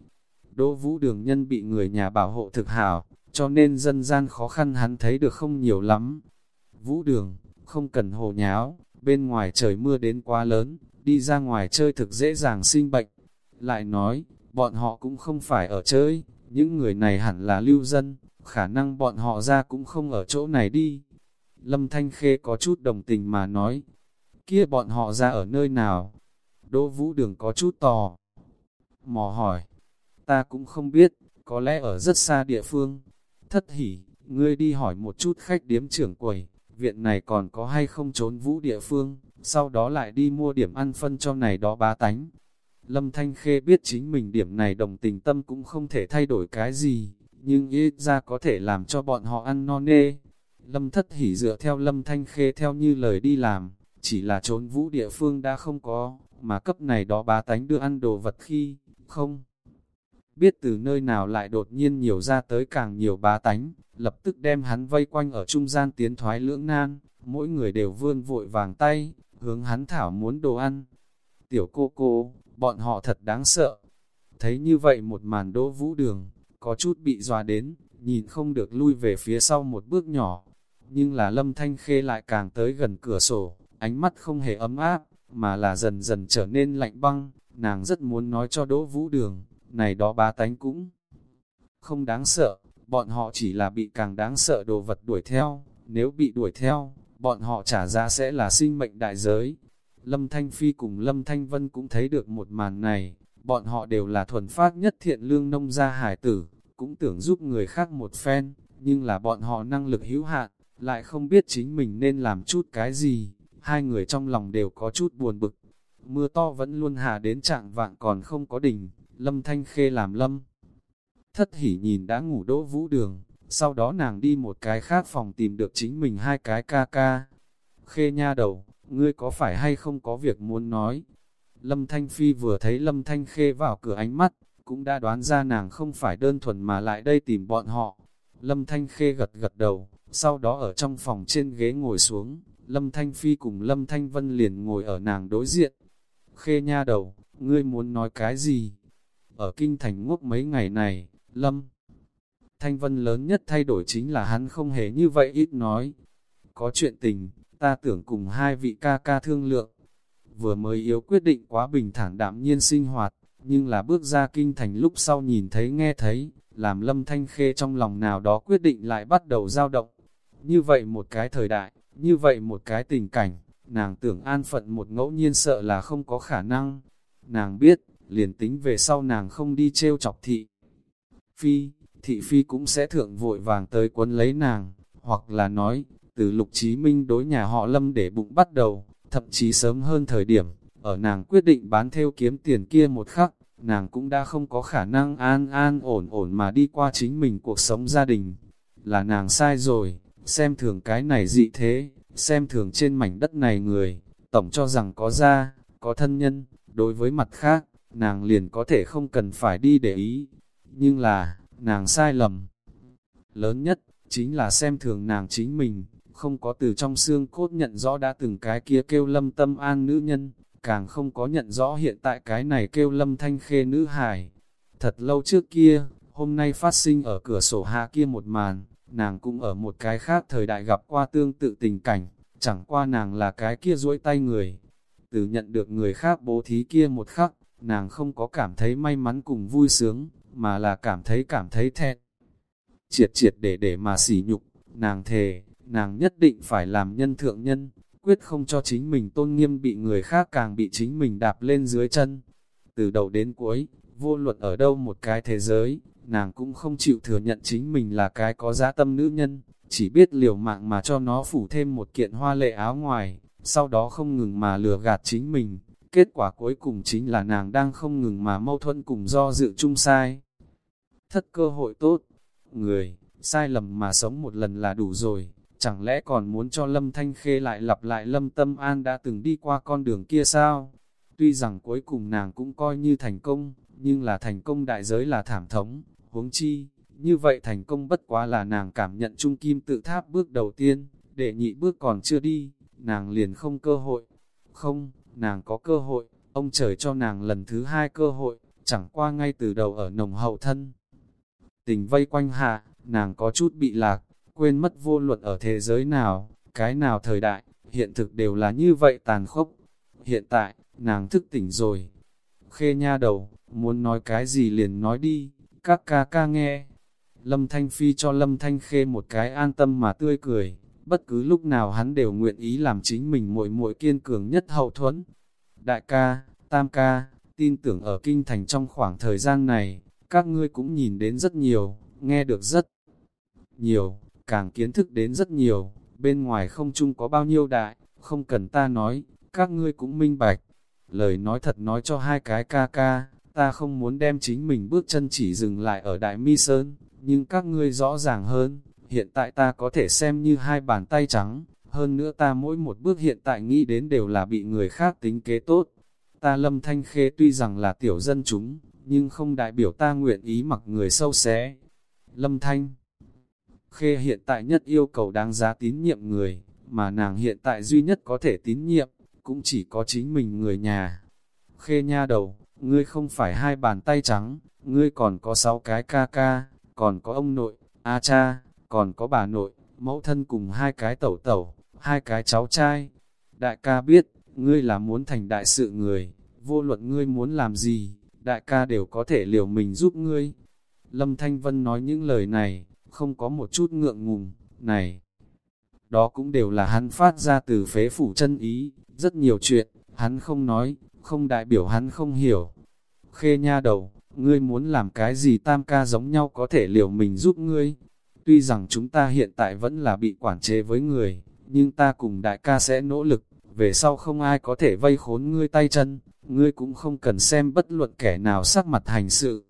Đỗ vũ đường nhân bị người nhà bảo hộ thực hảo, cho nên dân gian khó khăn hắn thấy được không nhiều lắm. Vũ đường, không cần hồ nháo, bên ngoài trời mưa đến quá lớn, đi ra ngoài chơi thực dễ dàng sinh bệnh. Lại nói, bọn họ cũng không phải ở chơi, những người này hẳn là lưu dân, khả năng bọn họ ra cũng không ở chỗ này đi. Lâm Thanh Khê có chút đồng tình mà nói, kia bọn họ ra ở nơi nào? Đỗ Vũ Đường có chút tò. Mò hỏi, ta cũng không biết, có lẽ ở rất xa địa phương. Thất hỉ, ngươi đi hỏi một chút khách điếm trưởng quầy, viện này còn có hay không trốn vũ địa phương, sau đó lại đi mua điểm ăn phân cho này đó bá tánh. Lâm Thanh Khê biết chính mình điểm này đồng tình tâm cũng không thể thay đổi cái gì, nhưng ít ra có thể làm cho bọn họ ăn no nê. Lâm Thất Hỉ dựa theo Lâm Thanh Khê theo như lời đi làm, chỉ là trốn vũ địa phương đã không có, mà cấp này đó bá tánh đưa ăn đồ vật khi, không. Biết từ nơi nào lại đột nhiên nhiều ra tới càng nhiều bá tánh, lập tức đem hắn vây quanh ở trung gian tiến thoái lưỡng nan, mỗi người đều vươn vội vàng tay, hướng hắn thảo muốn đồ ăn. Tiểu cô cô, bọn họ thật đáng sợ. Thấy như vậy một màn đỗ vũ đường, có chút bị dọa đến, nhìn không được lui về phía sau một bước nhỏ. Nhưng là lâm thanh khê lại càng tới gần cửa sổ, ánh mắt không hề ấm áp, mà là dần dần trở nên lạnh băng. Nàng rất muốn nói cho đỗ vũ đường, này đó ba tánh cũng không đáng sợ, bọn họ chỉ là bị càng đáng sợ đồ vật đuổi theo, nếu bị đuổi theo, bọn họ trả ra sẽ là sinh mệnh đại giới. Lâm Thanh Phi cùng Lâm Thanh Vân cũng thấy được một màn này, bọn họ đều là thuần phát nhất thiện lương nông gia hải tử, cũng tưởng giúp người khác một phen, nhưng là bọn họ năng lực hữu hạn, lại không biết chính mình nên làm chút cái gì, hai người trong lòng đều có chút buồn bực. Mưa to vẫn luôn hạ đến trạng vạng còn không có đỉnh, Lâm Thanh Khê làm lâm. Thất hỉ nhìn đã ngủ đỗ vũ đường, sau đó nàng đi một cái khác phòng tìm được chính mình hai cái ca ca. Khê nha đầu, ngươi có phải hay không có việc muốn nói? Lâm Thanh Phi vừa thấy Lâm Thanh Khê vào cửa ánh mắt, cũng đã đoán ra nàng không phải đơn thuần mà lại đây tìm bọn họ. Lâm Thanh Khê gật gật đầu, sau đó ở trong phòng trên ghế ngồi xuống, Lâm Thanh Phi cùng Lâm Thanh Vân liền ngồi ở nàng đối diện. Khê nha đầu, ngươi muốn nói cái gì? Ở kinh thành ngốc mấy ngày này, Lâm Thanh Vân lớn nhất thay đổi chính là hắn không hề như vậy ít nói. Có chuyện tình, ta tưởng cùng hai vị ca ca thương lượng. Vừa mới yếu quyết định quá bình thản đạm nhiên sinh hoạt, nhưng là bước ra kinh thành lúc sau nhìn thấy nghe thấy, làm lâm thanh khê trong lòng nào đó quyết định lại bắt đầu dao động. Như vậy một cái thời đại, như vậy một cái tình cảnh, nàng tưởng an phận một ngẫu nhiên sợ là không có khả năng. Nàng biết, liền tính về sau nàng không đi trêu chọc thị. Phi, thị phi cũng sẽ thượng vội vàng tới quấn lấy nàng, hoặc là nói, từ lục chí minh đối nhà họ lâm để bụng bắt đầu, thậm chí sớm hơn thời điểm, ở nàng quyết định bán theo kiếm tiền kia một khắc, nàng cũng đã không có khả năng an an ổn ổn mà đi qua chính mình cuộc sống gia đình. Là nàng sai rồi, xem thường cái này dị thế, xem thường trên mảnh đất này người, tổng cho rằng có gia, có thân nhân, đối với mặt khác, nàng liền có thể không cần phải đi để ý. Nhưng là, nàng sai lầm. Lớn nhất, chính là xem thường nàng chính mình, không có từ trong xương cốt nhận rõ đã từng cái kia kêu lâm tâm an nữ nhân, càng không có nhận rõ hiện tại cái này kêu lâm thanh khê nữ hài. Thật lâu trước kia, hôm nay phát sinh ở cửa sổ hạ kia một màn, nàng cũng ở một cái khác thời đại gặp qua tương tự tình cảnh, chẳng qua nàng là cái kia duỗi tay người. Từ nhận được người khác bố thí kia một khắc, nàng không có cảm thấy may mắn cùng vui sướng, mà là cảm thấy cảm thấy thẹn. Triệt triệt để để mà sỉ nhục, nàng thề, nàng nhất định phải làm nhân thượng nhân, quyết không cho chính mình tôn nghiêm bị người khác càng bị chính mình đạp lên dưới chân. Từ đầu đến cuối, vô luận ở đâu một cái thế giới, nàng cũng không chịu thừa nhận chính mình là cái có giá tâm nữ nhân, chỉ biết liều mạng mà cho nó phủ thêm một kiện hoa lệ áo ngoài, sau đó không ngừng mà lừa gạt chính mình, kết quả cuối cùng chính là nàng đang không ngừng mà mâu thuẫn cùng do dự chung sai. Thất cơ hội tốt, người, sai lầm mà sống một lần là đủ rồi, chẳng lẽ còn muốn cho Lâm Thanh Khê lại lặp lại Lâm Tâm An đã từng đi qua con đường kia sao? Tuy rằng cuối cùng nàng cũng coi như thành công, nhưng là thành công đại giới là thảm thống, huống chi, như vậy thành công bất quá là nàng cảm nhận trung kim tự tháp bước đầu tiên, để nhị bước còn chưa đi, nàng liền không cơ hội. Không, nàng có cơ hội, ông trời cho nàng lần thứ hai cơ hội, chẳng qua ngay từ đầu ở nồng hậu thân. Tình vây quanh hạ, nàng có chút bị lạc, quên mất vô luận ở thế giới nào, cái nào thời đại, hiện thực đều là như vậy tàn khốc. Hiện tại, nàng thức tỉnh rồi. Khê nha đầu, muốn nói cái gì liền nói đi, các ca ca nghe. Lâm Thanh Phi cho Lâm Thanh Khê một cái an tâm mà tươi cười, bất cứ lúc nào hắn đều nguyện ý làm chính mình muội muội kiên cường nhất hậu thuẫn. Đại ca, tam ca, tin tưởng ở kinh thành trong khoảng thời gian này, các ngươi cũng nhìn đến rất nhiều, nghe được rất nhiều, càng kiến thức đến rất nhiều, bên ngoài không chung có bao nhiêu đại, không cần ta nói, các ngươi cũng minh bạch. Lời nói thật nói cho hai cái ca ca, ta không muốn đem chính mình bước chân chỉ dừng lại ở Đại Mi Sơn, nhưng các ngươi rõ ràng hơn, hiện tại ta có thể xem như hai bàn tay trắng, hơn nữa ta mỗi một bước hiện tại nghĩ đến đều là bị người khác tính kế tốt. Ta lâm thanh khê tuy rằng là tiểu dân chúng, nhưng không đại biểu ta nguyện ý mặc người sâu xé. Lâm thanh khê hiện tại nhất yêu cầu đáng giá tín nhiệm người, mà nàng hiện tại duy nhất có thể tín nhiệm, cũng chỉ có chính mình người nhà. Khê nha đầu, ngươi không phải hai bàn tay trắng, ngươi còn có sáu cái ca ca, còn có ông nội, a cha, còn có bà nội, mẫu thân cùng hai cái tẩu tẩu, hai cái cháu trai. Đại ca biết, ngươi là muốn thành đại sự người, vô luận ngươi muốn làm gì, đại ca đều có thể liều mình giúp ngươi. Lâm Thanh Vân nói những lời này, không có một chút ngượng ngùng, này. Đó cũng đều là hắn phát ra từ phế phủ chân ý, rất nhiều chuyện, hắn không nói, không đại biểu hắn không hiểu. Khê nha đầu, ngươi muốn làm cái gì tam ca giống nhau có thể liều mình giúp ngươi. Tuy rằng chúng ta hiện tại vẫn là bị quản chế với người, nhưng ta cùng đại ca sẽ nỗ lực, về sau không ai có thể vây khốn ngươi tay chân, ngươi cũng không cần xem bất luận kẻ nào sắc mặt hành sự.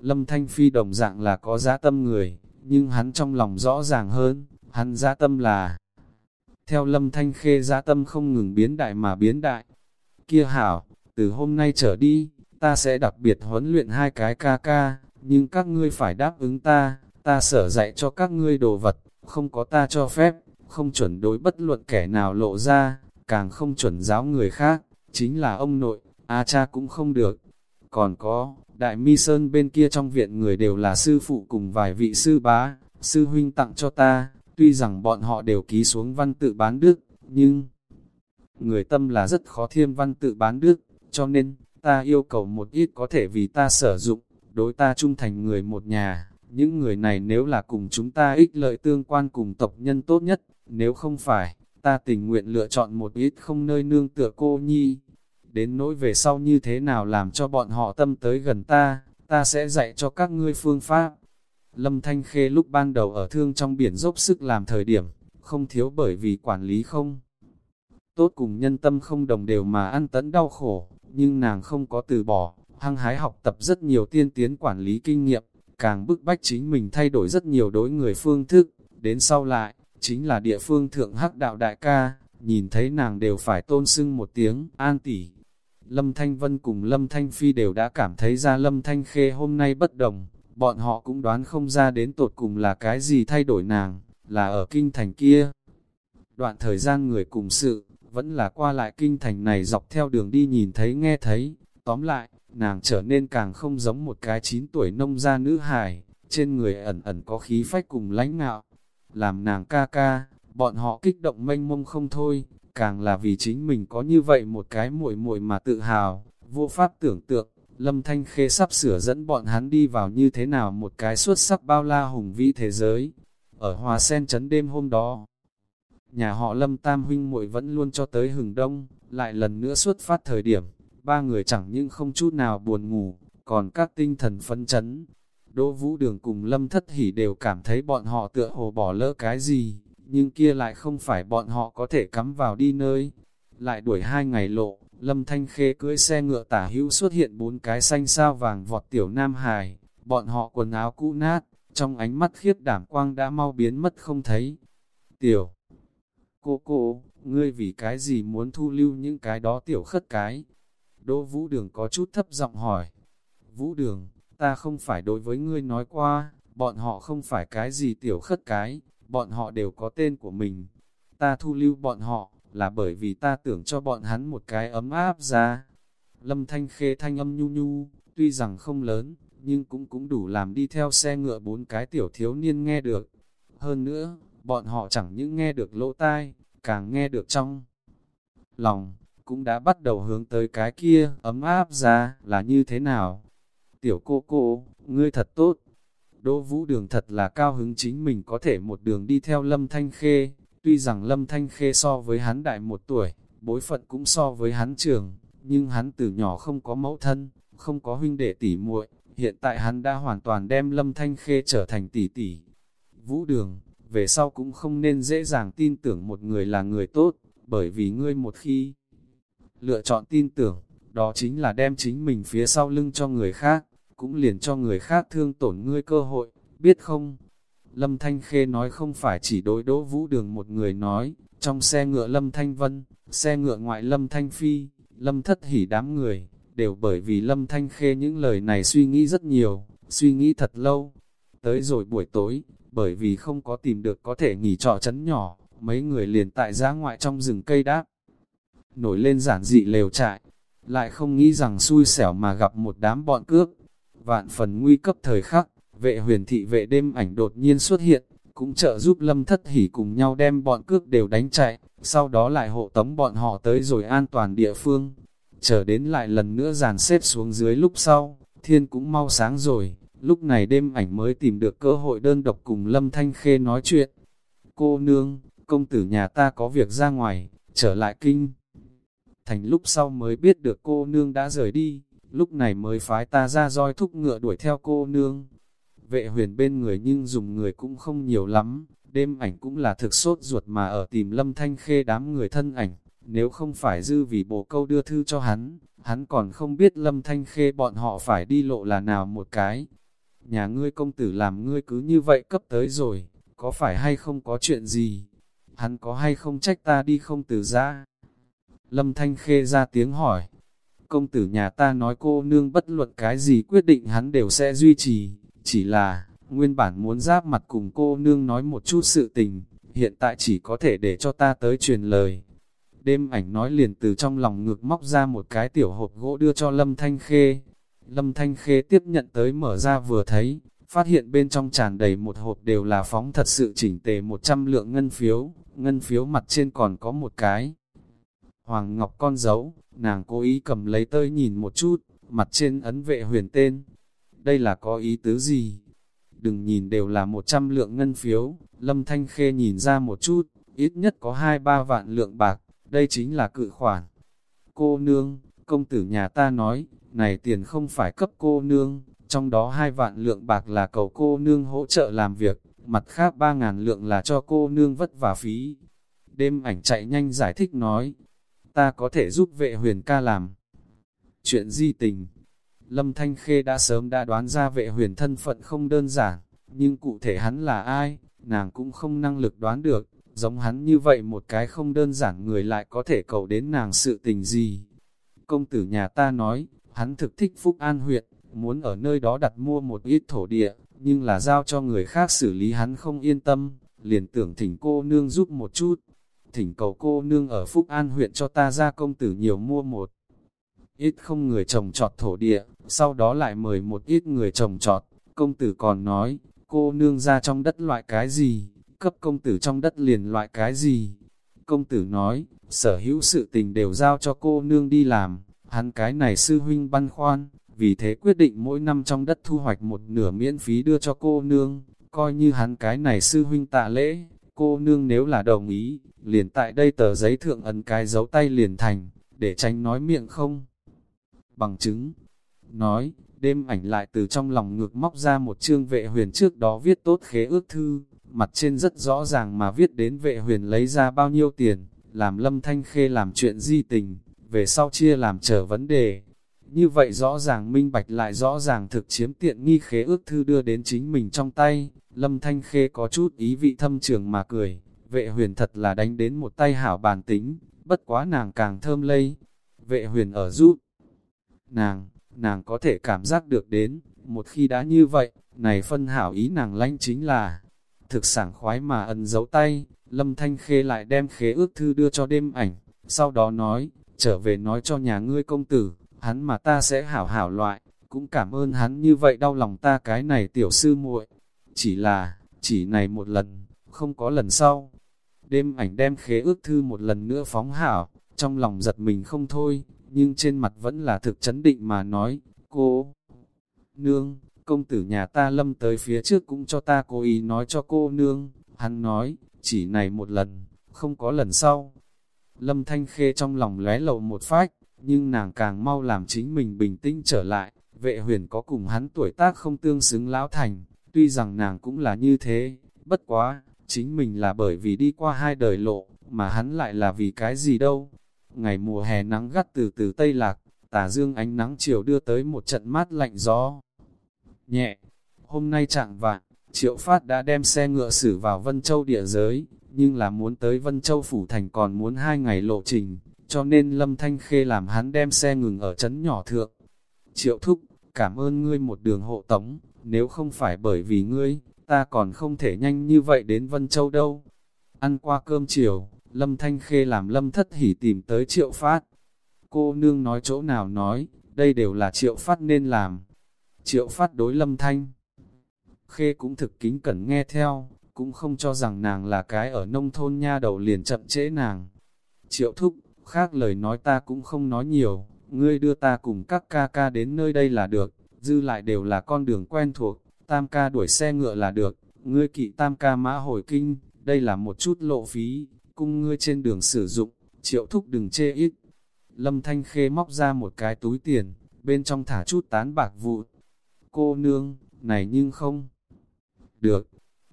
Lâm Thanh Phi đồng dạng là có giá tâm người, nhưng hắn trong lòng rõ ràng hơn, hắn giá tâm là theo Lâm Thanh Khê giá tâm không ngừng biến đại mà biến đại. Kia hảo, từ hôm nay trở đi, ta sẽ đặc biệt huấn luyện hai cái ca ca, nhưng các ngươi phải đáp ứng ta, ta sở dạy cho các ngươi đồ vật, không có ta cho phép, không chuẩn đối bất luận kẻ nào lộ ra, càng không chuẩn giáo người khác, chính là ông nội, a cha cũng không được. Còn có, Đại Mi Sơn bên kia trong viện người đều là sư phụ cùng vài vị sư bá, sư huynh tặng cho ta, tuy rằng bọn họ đều ký xuống văn tự bán đức, nhưng người tâm là rất khó thiêm văn tự bán đức, cho nên, ta yêu cầu một ít có thể vì ta sử dụng, đối ta trung thành người một nhà. Những người này nếu là cùng chúng ta ích lợi tương quan cùng tộc nhân tốt nhất, nếu không phải, ta tình nguyện lựa chọn một ít không nơi nương tựa cô nhi. Đến nỗi về sau như thế nào làm cho bọn họ tâm tới gần ta, ta sẽ dạy cho các ngươi phương pháp. Lâm Thanh Khê lúc ban đầu ở thương trong biển dốc sức làm thời điểm, không thiếu bởi vì quản lý không. Tốt cùng nhân tâm không đồng đều mà ăn tấn đau khổ, nhưng nàng không có từ bỏ, hăng hái học tập rất nhiều tiên tiến quản lý kinh nghiệm, càng bức bách chính mình thay đổi rất nhiều đối người phương thức, đến sau lại, chính là địa phương thượng hắc đạo đại ca, nhìn thấy nàng đều phải tôn sưng một tiếng, an tỷ. Lâm Thanh Vân cùng Lâm Thanh Phi đều đã cảm thấy ra Lâm Thanh Khê hôm nay bất đồng, bọn họ cũng đoán không ra đến tột cùng là cái gì thay đổi nàng, là ở kinh thành kia. Đoạn thời gian người cùng sự, vẫn là qua lại kinh thành này dọc theo đường đi nhìn thấy nghe thấy, tóm lại, nàng trở nên càng không giống một cái 9 tuổi nông gia nữ hài, trên người ẩn ẩn có khí phách cùng lãnh ngạo, làm nàng ca ca, bọn họ kích động mênh mông không thôi, càng là vì chính mình có như vậy một cái muội muội mà tự hào, vô pháp tưởng tượng, Lâm Thanh Khê sắp sửa dẫn bọn hắn đi vào như thế nào một cái xuất sắc bao la hùng vĩ thế giới. Ở Hòa Sen Trấn đêm hôm đó, nhà họ Lâm Tam huynh muội vẫn luôn cho tới hừng đông, lại lần nữa xuất phát thời điểm, ba người chẳng những không chút nào buồn ngủ, còn các tinh thần phấn chấn. Đỗ Vũ Đường cùng Lâm Thất Hỷ đều cảm thấy bọn họ tựa hồ bỏ lỡ cái gì, nhưng kia lại không phải bọn họ có thể cắm vào đi nơi. Lại đuổi hai ngày lộ, Lâm Thanh Khê cưỡi xe ngựa tả hữu xuất hiện bốn cái xanh sao vàng vọt tiểu Nam Hải, bọn họ quần áo cũ nát, trong ánh mắt khiết đảm quang đã mau biến mất không thấy. Tiểu, cô cô, ngươi vì cái gì muốn thu lưu những cái đó tiểu khất cái? Đỗ Vũ Đường có chút thấp giọng hỏi. Vũ Đường, ta không phải đối với ngươi nói qua, bọn họ không phải cái gì tiểu khất cái, bọn họ đều có tên của mình. Ta thu lưu bọn họ, là bởi vì ta tưởng cho bọn hắn một cái ấm áp ra. Lâm Thanh Khê thanh âm nhu nhu, tuy rằng không lớn, nhưng cũng cũng đủ làm đi theo xe ngựa bốn cái tiểu thiếu niên nghe được. Hơn nữa, bọn họ chẳng những nghe được lỗ tai, càng nghe được trong lòng, cũng đã bắt đầu hướng tới cái kia, ấm áp ra, là như thế nào? Tiểu cô cô, ngươi thật tốt. Đỗ Vũ Đường thật là cao hứng chính mình có thể một đường đi theo Lâm Thanh Khê, tuy rằng Lâm Thanh Khê so với hắn đại một tuổi, bối phận cũng so với hắn trường, nhưng hắn từ nhỏ không có mẫu thân, không có huynh đệ tỷ muội, hiện tại hắn đã hoàn toàn đem Lâm Thanh Khê trở thành tỷ tỷ. Vũ Đường, về sau cũng không nên dễ dàng tin tưởng một người là người tốt, bởi vì ngươi một khi lựa chọn tin tưởng, đó chính là đem chính mình phía sau lưng cho người khác, cũng liền cho người khác thương tổn ngươi cơ hội, biết không? Lâm Thanh Khê nói không phải chỉ đối đỗ vũ đường một người nói, trong xe ngựa Lâm Thanh Vân, xe ngựa ngoại Lâm Thanh Phi, Lâm Thất Hỉ đám người, đều bởi vì Lâm Thanh Khê những lời này suy nghĩ rất nhiều, suy nghĩ thật lâu. Tới rồi buổi tối, bởi vì không có tìm được có thể nghỉ trọ chấn nhỏ, mấy người liền tại giá ngoại trong rừng cây đáp. Nổi lên giản dị lều trại, lại không nghĩ rằng xui xẻo mà gặp một đám bọn cướp. Vạn phần nguy cấp thời khắc, vệ huyền thị vệ đêm ảnh đột nhiên xuất hiện, cũng trợ giúp lâm thất hỉ cùng nhau đem bọn cướp đều đánh chạy, sau đó lại hộ tống bọn họ tới rồi an toàn địa phương. Chờ đến lại lần nữa dàn xếp xuống dưới lúc sau, thiên cũng mau sáng rồi, lúc này đêm ảnh mới tìm được cơ hội đơn độc cùng Lâm Thanh Khê nói chuyện. Cô nương, công tử nhà ta có việc ra ngoài, trở lại kinh. Thành lúc sau mới biết được cô nương đã rời đi, lúc này mới phái ta ra roi thúc ngựa đuổi theo cô nương. Vệ huyền bên người nhưng dùng người cũng không nhiều lắm, đêm ảnh cũng là thực sốt ruột mà ở tìm lâm thanh khê đám người thân ảnh, nếu không phải dư vì bộ câu đưa thư cho hắn, hắn còn không biết lâm thanh khê bọn họ phải đi lộ là nào một cái. Nhà ngươi công tử làm ngươi cứ như vậy cấp tới rồi, có phải hay không có chuyện gì? Hắn có hay không trách ta đi không từ ra? Lâm Thanh Khê ra tiếng hỏi. Công tử nhà ta nói cô nương bất luận cái gì quyết định hắn đều sẽ duy trì, chỉ là, nguyên bản muốn giáp mặt cùng cô nương nói một chút sự tình, hiện tại chỉ có thể để cho ta tới truyền lời. Đêm ảnh nói liền từ trong lòng ngược móc ra một cái tiểu hộp gỗ đưa cho Lâm Thanh Khê. Lâm Thanh Khê tiếp nhận tới mở ra vừa thấy, phát hiện bên trong tràn đầy một hộp đều là phóng thật sự chỉnh tề 100 lượng ngân phiếu, ngân phiếu mặt trên còn có một cái. Hoàng Ngọc con dấu, nàng cố ý cầm lấy tơi nhìn một chút, mặt trên ấn vệ huyền tên. Đây là có ý tứ gì? Đừng nhìn đều là 100 lượng ngân phiếu, Lâm Thanh Khê nhìn ra một chút, ít nhất có 2-3 vạn lượng bạc, đây chính là cự khoản. Cô nương, công tử nhà ta nói, này tiền không phải cấp cô nương, trong đó hai vạn lượng bạc là cầu cô nương hỗ trợ làm việc, mặt khác ba ngàn lượng là cho cô nương vất vả phí. Đêm ảnh chạy nhanh giải thích nói, ta có thể giúp vệ huyền ca làm. Chuyện di tình, Lâm Thanh Khê đã sớm đã đoán ra vệ huyền thân phận không đơn giản, nhưng cụ thể hắn là ai, nàng cũng không năng lực đoán được, giống hắn như vậy một cái không đơn giản người lại có thể cầu đến nàng sự tình gì. Công tử nhà ta nói, hắn thực thích Phúc An huyện, muốn ở nơi đó đặt mua một ít thổ địa, nhưng là giao cho người khác xử lý hắn không yên tâm, liền tưởng thỉnh cô nương giúp một chút. Thỉnh cầu cô nương ở Phúc An huyện cho ta ra công tử nhiều mua một ít không người trồng trọt thổ địa, sau đó lại mời một ít người trồng trọt. Công tử còn nói, cô nương ra trong đất loại cái gì, cấp công tử trong đất liền loại cái gì. Công tử nói, sở hữu sự tình đều giao cho cô nương đi làm, hắn cái này sư huynh băn khoan vì thế quyết định mỗi năm trong đất thu hoạch một nửa miễn phí đưa cho cô nương, coi như hắn cái này sư huynh tạ lễ, cô nương nếu là đồng ý, liền tại đây tờ giấy thượng ấn cái dấu tay liền thành, để tránh nói miệng không. Bằng chứng, nói, đêm ảnh lại từ trong lòng ngược móc ra một chương vệ huyền trước đó viết tốt khế ước thư, mặt trên rất rõ ràng mà viết đến vệ huyền lấy ra bao nhiêu tiền, làm lâm thanh khê làm chuyện di tình, về sau chia làm trở vấn đề. Như vậy rõ ràng minh bạch lại rõ ràng thực chiếm tiện nghi khế ước thư đưa đến chính mình trong tay, lâm thanh khê có chút ý vị thâm trường mà cười, vệ huyền thật là đánh đến một tay hảo bàn tính, bất quá nàng càng thơm lây, vệ huyền ở giúp. Nàng, nàng có thể cảm giác được đến, một khi đã như vậy, này phân hảo ý nàng lanh chính là, thực sảng khoái mà ẩn giấu tay, lâm thanh khê lại đem khế ước thư đưa cho đêm ảnh, sau đó nói, trở về nói cho nhà ngươi công tử, hắn mà ta sẽ hảo hảo loại, cũng cảm ơn hắn như vậy đau lòng ta cái này tiểu sư muội. Chỉ là, chỉ này một lần, không có lần sau. Đêm ảnh đem khế ước thư một lần nữa phóng hảo, trong lòng giật mình không thôi, nhưng trên mặt vẫn là thực chấn định mà nói, cô, nương, công tử nhà ta lâm tới phía trước cũng cho ta cố ý nói cho cô nương, hắn nói, chỉ này một lần, không có lần sau. Lâm Thanh Khê trong lòng lóe lầu một phách, nhưng nàng càng mau làm chính mình bình tĩnh trở lại, vệ huyền có cùng hắn tuổi tác không tương xứng lão thành, tuy rằng nàng cũng là như thế, bất quá, chính mình là bởi vì đi qua hai đời lộ, mà hắn lại là vì cái gì đâu. Ngày mùa hè nắng gắt từ từ Tây Lạc, tà dương ánh nắng chiều đưa tới một trận mát lạnh gió. Nhẹ, hôm nay trạng vạn, Triệu Phát đã đem xe ngựa xử vào Vân Châu địa giới, nhưng là muốn tới Vân Châu Phủ Thành còn muốn hai ngày lộ trình, cho nên Lâm Thanh Khê làm hắn đem xe ngừng ở trấn nhỏ thượng. Triệu Thúc, cảm ơn ngươi một đường hộ tống, nếu không phải bởi vì ngươi, ta còn không thể nhanh như vậy đến Vân Châu đâu. Ăn qua cơm chiều, Lâm Thanh Khê làm Lâm Thất Hỉ tìm tới Triệu Phát. Cô nương nói chỗ nào nói, đây đều là Triệu Phát nên làm. Triệu Phát đối Lâm Thanh. Khê cũng thực kính cẩn nghe theo, cũng không cho rằng nàng là cái ở nông thôn nha đầu liền chậm trễ nàng. Triệu Thúc, khác lời nói ta cũng không nói nhiều, ngươi đưa ta cùng các ca ca đến nơi đây là được, dư lại đều là con đường quen thuộc, tam ca đuổi xe ngựa là được, ngươi kỵ tam ca mã hồi kinh, đây là một chút lộ phí, cung ngươi trên đường sử dụng, triệu thúc đừng chê ít. Lâm Thanh Khê móc ra một cái túi tiền, bên trong thả chút tán bạc vụ. Cô nương, này nhưng không. Được,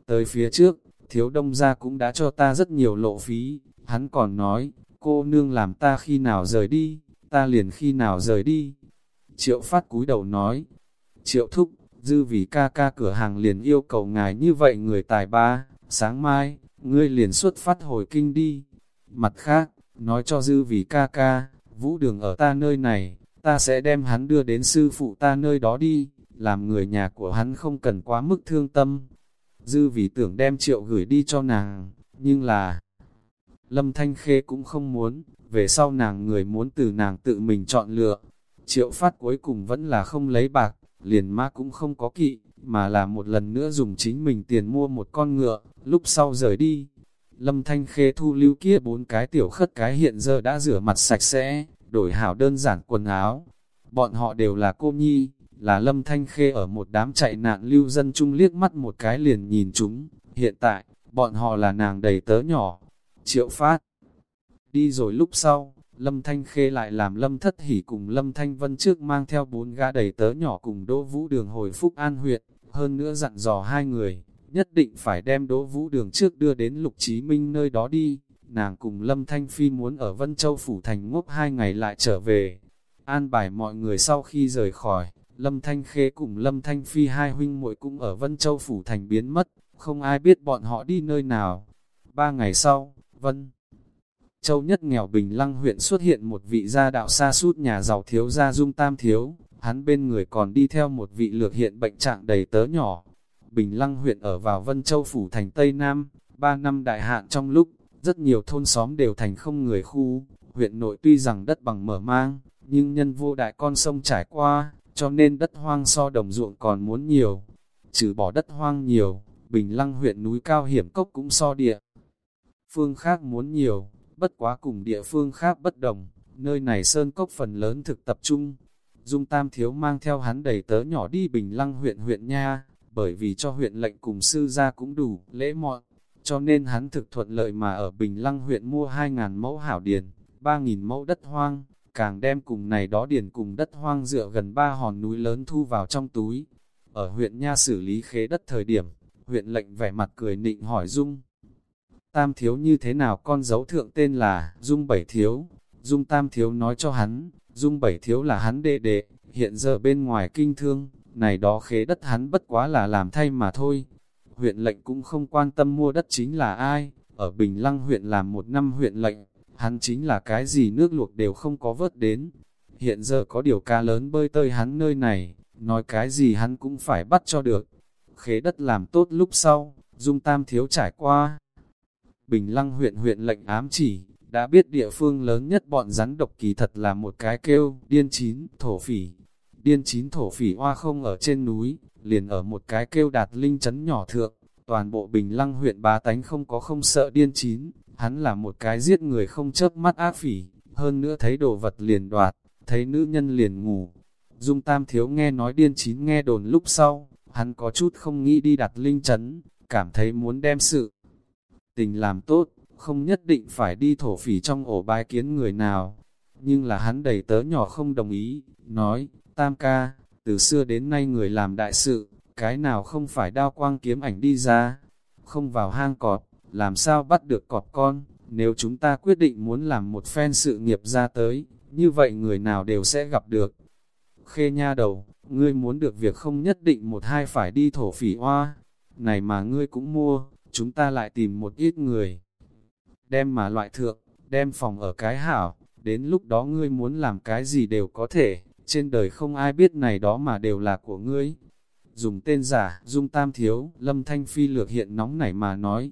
tới phía trước, thiếu đông gia cũng đã cho ta rất nhiều lộ phí, hắn còn nói, cô nương làm ta khi nào rời đi, ta liền khi nào rời đi. Triệu phát cúi đầu nói, triệu thúc, dư vì ca ca cửa hàng liền yêu cầu ngài như vậy người tài ba, sáng mai, ngươi liền xuất phát hồi kinh đi. Mặt khác, nói cho dư vì ca ca, vũ đường ở ta nơi này, ta sẽ đem hắn đưa đến sư phụ ta nơi đó đi, làm người nhà của hắn không cần quá mức thương tâm. Dư vì tưởng đem triệu gửi đi cho nàng, nhưng là, Lâm Thanh Khê cũng không muốn, về sau nàng người muốn từ nàng tự mình chọn lựa. Triệu phát cuối cùng vẫn là không lấy bạc, liền ma cũng không có kỵ, mà là một lần nữa dùng chính mình tiền mua một con ngựa, lúc sau rời đi. Lâm Thanh Khê thu lưu kia bốn cái tiểu khất cái hiện giờ đã rửa mặt sạch sẽ, đổi hảo đơn giản quần áo. Bọn họ đều là cô nhi, là Lâm Thanh Khê ở một đám chạy nạn lưu dân chung liếc mắt một cái liền nhìn chúng. Hiện tại, bọn họ là nàng đầy tớ nhỏ, Triệu phát. Đi rồi lúc sau, Lâm Thanh Khê lại làm Lâm Thất Hỷ cùng Lâm Thanh Vân trước mang theo bốn gã đầy tớ nhỏ cùng Đỗ Vũ Đường hồi Phúc An huyện, hơn nữa dặn dò hai người, nhất định phải đem Đỗ Vũ Đường trước đưa đến Lục Chí Minh nơi đó đi. Nàng cùng Lâm Thanh Phi muốn ở Vân Châu Phủ Thành ngốc hai ngày lại trở về. An bài mọi người sau khi rời khỏi, Lâm Thanh Khê cùng Lâm Thanh Phi hai huynh muội cũng ở Vân Châu Phủ Thành biến mất, không ai biết bọn họ đi nơi nào. Ba ngày sau, Vân. Châu nhất nghèo Bình Lăng huyện xuất hiện một vị gia đạo xa sút nhà giàu thiếu gia dung tam thiếu, hắn bên người còn đi theo một vị lược hiện bệnh trạng đầy tớ nhỏ. Bình Lăng huyện ở vào Vân Châu phủ thành Tây Nam, ba năm đại hạn trong lúc, rất nhiều thôn xóm đều thành không người khu, huyện nội tuy rằng đất bằng mở mang, nhưng nhân vô đại con sông trải qua, cho nên đất hoang so đồng ruộng còn muốn nhiều. Trừ bỏ đất hoang nhiều, Bình Lăng huyện núi cao hiểm cốc cũng so địa phương khác muốn nhiều, bất quá cùng địa phương khác bất đồng, nơi này sơn cốc phần lớn thực tập trung. Dung Tam Thiếu mang theo hắn đầy tớ nhỏ đi Bình Lăng huyện huyện nha, bởi vì cho huyện lệnh cùng sư ra cũng đủ, lễ mọi cho nên hắn thực thuận lợi mà ở Bình Lăng huyện mua 2.000 mẫu hảo điền, 3.000 mẫu đất hoang, càng đem cùng này đó điền cùng đất hoang dựa gần ba hòn núi lớn thu vào trong túi. Ở huyện nha xử lý khế đất thời điểm, huyện lệnh vẻ mặt cười nịnh hỏi Dung. Tam thiếu như thế nào con dấu thượng tên là Dung Bảy Thiếu. Dung Tam Thiếu nói cho hắn, Dung Bảy Thiếu là hắn đệ đệ, hiện giờ bên ngoài kinh thương, này đó khế đất hắn bất quá là làm thay mà thôi. Huyện lệnh cũng không quan tâm mua đất chính là ai, ở Bình Lăng huyện làm một năm huyện lệnh, hắn chính là cái gì nước luộc đều không có vớt đến. Hiện giờ có điều ca lớn bơi tơi hắn nơi này, nói cái gì hắn cũng phải bắt cho được. Khế đất làm tốt lúc sau, Dung Tam Thiếu trải qua. Bình Lăng huyện huyện lệnh ám chỉ, đã biết địa phương lớn nhất bọn rắn độc kỳ thật là một cái kêu, điên chín, thổ phỉ. Điên chín thổ phỉ hoa không ở trên núi, liền ở một cái kêu đạt linh chấn nhỏ thượng. Toàn bộ Bình Lăng huyện bá tánh không có không sợ điên chín, hắn là một cái giết người không chớp mắt ác phỉ, hơn nữa thấy đồ vật liền đoạt, thấy nữ nhân liền ngủ. Dung Tam Thiếu nghe nói điên chín nghe đồn lúc sau, hắn có chút không nghĩ đi đặt linh chấn, cảm thấy muốn đem sự tình làm tốt, không nhất định phải đi thổ phỉ trong ổ bái kiến người nào. Nhưng là hắn đầy tớ nhỏ không đồng ý, nói, Tam ca, từ xưa đến nay người làm đại sự, cái nào không phải đao quang kiếm ảnh đi ra, không vào hang cọt, làm sao bắt được cọt con, nếu chúng ta quyết định muốn làm một phen sự nghiệp ra tới, như vậy người nào đều sẽ gặp được. Khê nha đầu, ngươi muốn được việc không nhất định một hai phải đi thổ phỉ hoa, này mà ngươi cũng mua, chúng ta lại tìm một ít người. Đem mà loại thượng, đem phòng ở cái hảo, đến lúc đó ngươi muốn làm cái gì đều có thể, trên đời không ai biết này đó mà đều là của ngươi. Dùng tên giả, dung tam thiếu, lâm thanh phi lược hiện nóng nảy mà nói.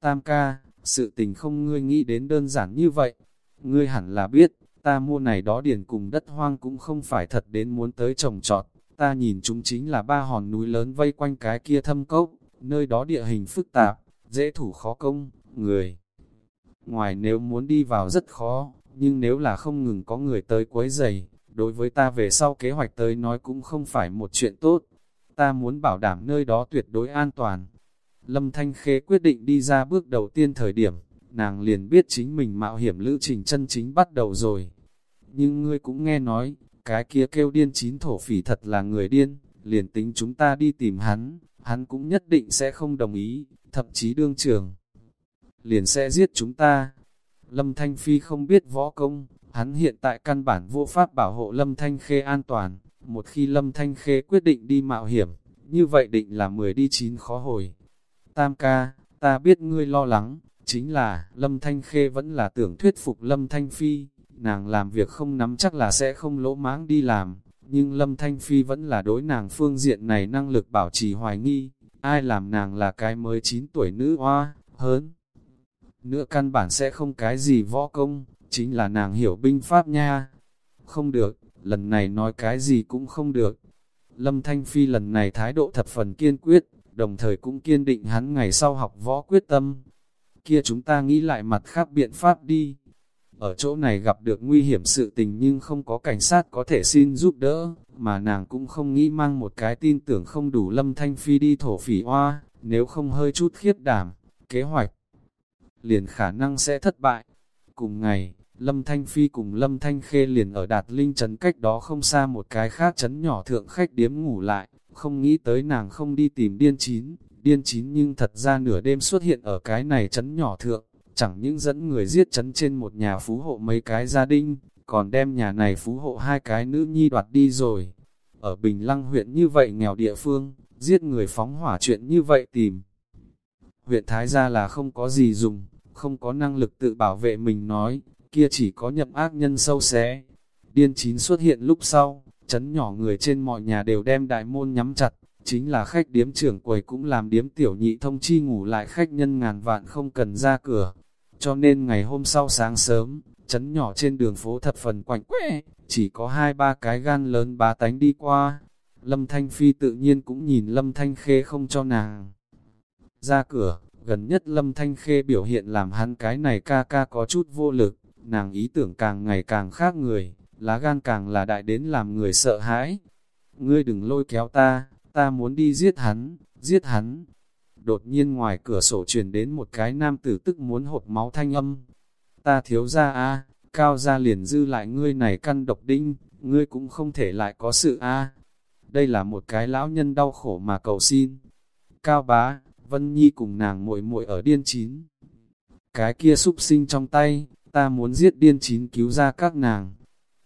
Tam ca, sự tình không ngươi nghĩ đến đơn giản như vậy. Ngươi hẳn là biết, ta mua này đó điền cùng đất hoang cũng không phải thật đến muốn tới trồng trọt. Ta nhìn chúng chính là ba hòn núi lớn vây quanh cái kia thâm cốc, nơi đó địa hình phức tạp, dễ thủ khó công, người. Ngoài nếu muốn đi vào rất khó, nhưng nếu là không ngừng có người tới quấy giày, đối với ta về sau kế hoạch tới nói cũng không phải một chuyện tốt. Ta muốn bảo đảm nơi đó tuyệt đối an toàn. Lâm Thanh Khê quyết định đi ra bước đầu tiên thời điểm, nàng liền biết chính mình mạo hiểm lữ trình chân chính bắt đầu rồi. Nhưng ngươi cũng nghe nói, cái kia kêu điên chín thổ phỉ thật là người điên, liền tính chúng ta đi tìm hắn, hắn cũng nhất định sẽ không đồng ý, thậm chí đương trường. Liền sẽ giết chúng ta. Lâm Thanh Phi không biết võ công, hắn hiện tại căn bản vô pháp bảo hộ Lâm Thanh Khê an toàn. Một khi Lâm Thanh Khê quyết định đi mạo hiểm, như vậy định là 10 đi 9 khó hồi. Tam ca, ta biết ngươi lo lắng, chính là Lâm Thanh Khê vẫn là tưởng thuyết phục Lâm Thanh Phi, nàng làm việc không nắm chắc là sẽ không lỗ mãng đi làm, nhưng Lâm Thanh Phi vẫn là đối nàng phương diện này năng lực bảo trì hoài nghi, ai làm nàng là cái mới 9 tuổi nữ hoa, hớn Nữa căn bản sẽ không cái gì võ công, chính là nàng hiểu binh pháp nha. Không được, lần này nói cái gì cũng không được. Lâm Thanh Phi lần này thái độ thập phần kiên quyết, đồng thời cũng kiên định hắn ngày sau học võ quyết tâm. Kia chúng ta nghĩ lại mặt khác biện pháp đi. Ở chỗ này gặp được nguy hiểm sự tình nhưng không có cảnh sát có thể xin giúp đỡ, mà nàng cũng không nghĩ mang một cái tin tưởng không đủ lâm thanh phi đi thổ phỉ hoa, nếu không hơi chút khiết đảm, kế hoạch liền khả năng sẽ thất bại. Cùng ngày, Lâm Thanh Phi cùng Lâm Thanh Khê liền ở Đạt Linh Trấn cách đó không xa một cái khác trấn nhỏ thượng khách điếm ngủ lại, không nghĩ tới nàng không đi tìm điên chín, điên chín nhưng thật ra nửa đêm xuất hiện ở cái này trấn nhỏ thượng, chẳng những dẫn người giết chấn trên một nhà phú hộ mấy cái gia đình, còn đem nhà này phú hộ hai cái nữ nhi đoạt đi rồi. Ở Bình Lăng huyện như vậy nghèo địa phương, giết người phóng hỏa chuyện như vậy tìm. Huyện Thái gia là không có gì dùng, không có năng lực tự bảo vệ mình nói, kia chỉ có nhậm ác nhân sâu xé. Điên chín xuất hiện lúc sau, chấn nhỏ người trên mọi nhà đều đem đại môn nhắm chặt, chính là khách điếm trưởng quầy cũng làm điếm tiểu nhị thông chi ngủ lại khách nhân ngàn vạn không cần ra cửa, cho nên ngày hôm sau sáng sớm, chấn nhỏ trên đường phố thập phần quạnh quẽ, chỉ có hai ba cái gan lớn bá tánh đi qua. Lâm Thanh Phi tự nhiên cũng nhìn Lâm Thanh Khê không cho nàng. Ra cửa, gần nhất Lâm Thanh Khê biểu hiện làm hắn cái này ca ca có chút vô lực, nàng ý tưởng càng ngày càng khác người, lá gan càng là đại đến làm người sợ hãi. Ngươi đừng lôi kéo ta, ta muốn đi giết hắn, giết hắn, đột nhiên ngoài cửa sổ truyền đến một cái nam tử tức muốn hột máu thanh âm. Ta thiếu ra a cao ra liền dư lại ngươi này căn độc đinh, ngươi cũng không thể lại có sự a Đây là một cái lão nhân đau khổ mà cầu xin. Cao bá, Vân Nhi cùng nàng muội muội ở điên chín. cái kia súc sinh trong tay, ta muốn giết điên chín cứu ra các nàng.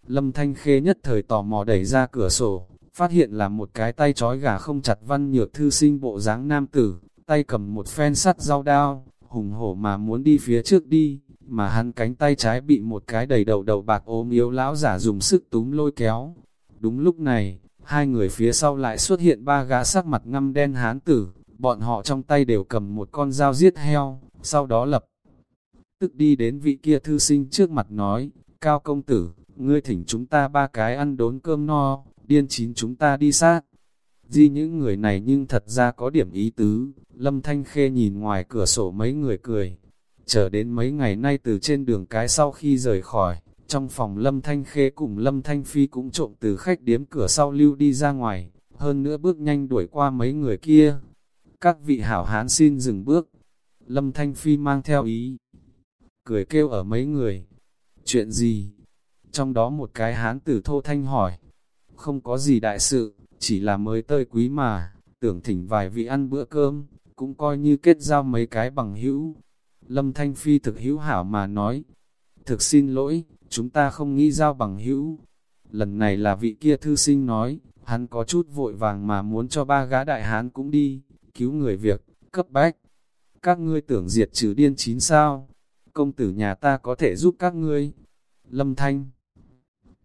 Lâm Thanh Khê nhất thời tò mò đẩy ra cửa sổ, phát hiện là một cái tay trói gà không chặt văn nhược thư sinh bộ dáng nam tử, tay cầm một phen sắt dao đao, hùng hổ mà muốn đi phía trước đi, mà hắn cánh tay trái bị một cái đầy đầu đầu bạc ốm yếu lão giả dùng sức túm lôi kéo. Đúng lúc này, hai người phía sau lại xuất hiện ba gã sắc mặt ngăm đen hán tử, bọn họ trong tay đều cầm một con dao giết heo, sau đó lập tức đi đến vị kia thư sinh trước mặt nói, Cao công tử, ngươi thỉnh chúng ta ba cái ăn đốn cơm no, điên chín chúng ta đi sát. Di những người này nhưng thật ra có điểm ý tứ, Lâm Thanh Khê nhìn ngoài cửa sổ mấy người cười. Chờ đến mấy ngày nay từ trên đường cái sau khi rời khỏi, trong phòng Lâm Thanh Khê cùng Lâm Thanh Phi cũng trộm từ khách điếm cửa sau lưu đi ra ngoài, hơn nữa bước nhanh đuổi qua mấy người kia. Các vị hảo hán xin dừng bước. Lâm Thanh Phi mang theo ý. Cười kêu ở mấy người. Chuyện gì? Trong đó một cái hán tử thô thanh hỏi. Không có gì đại sự, chỉ là mới tơi quý mà, tưởng thỉnh vài vị ăn bữa cơm, cũng coi như kết giao mấy cái bằng hữu. Lâm Thanh Phi thực hữu hảo mà nói, thực xin lỗi, chúng ta không nghĩ giao bằng hữu. Lần này là vị kia thư sinh nói, hắn có chút vội vàng mà muốn cho ba gã đại hán cũng đi, cứu người việc, cấp bách. Các ngươi tưởng diệt trừ điên chín sao? Công tử nhà ta có thể giúp các ngươi. Lâm Thanh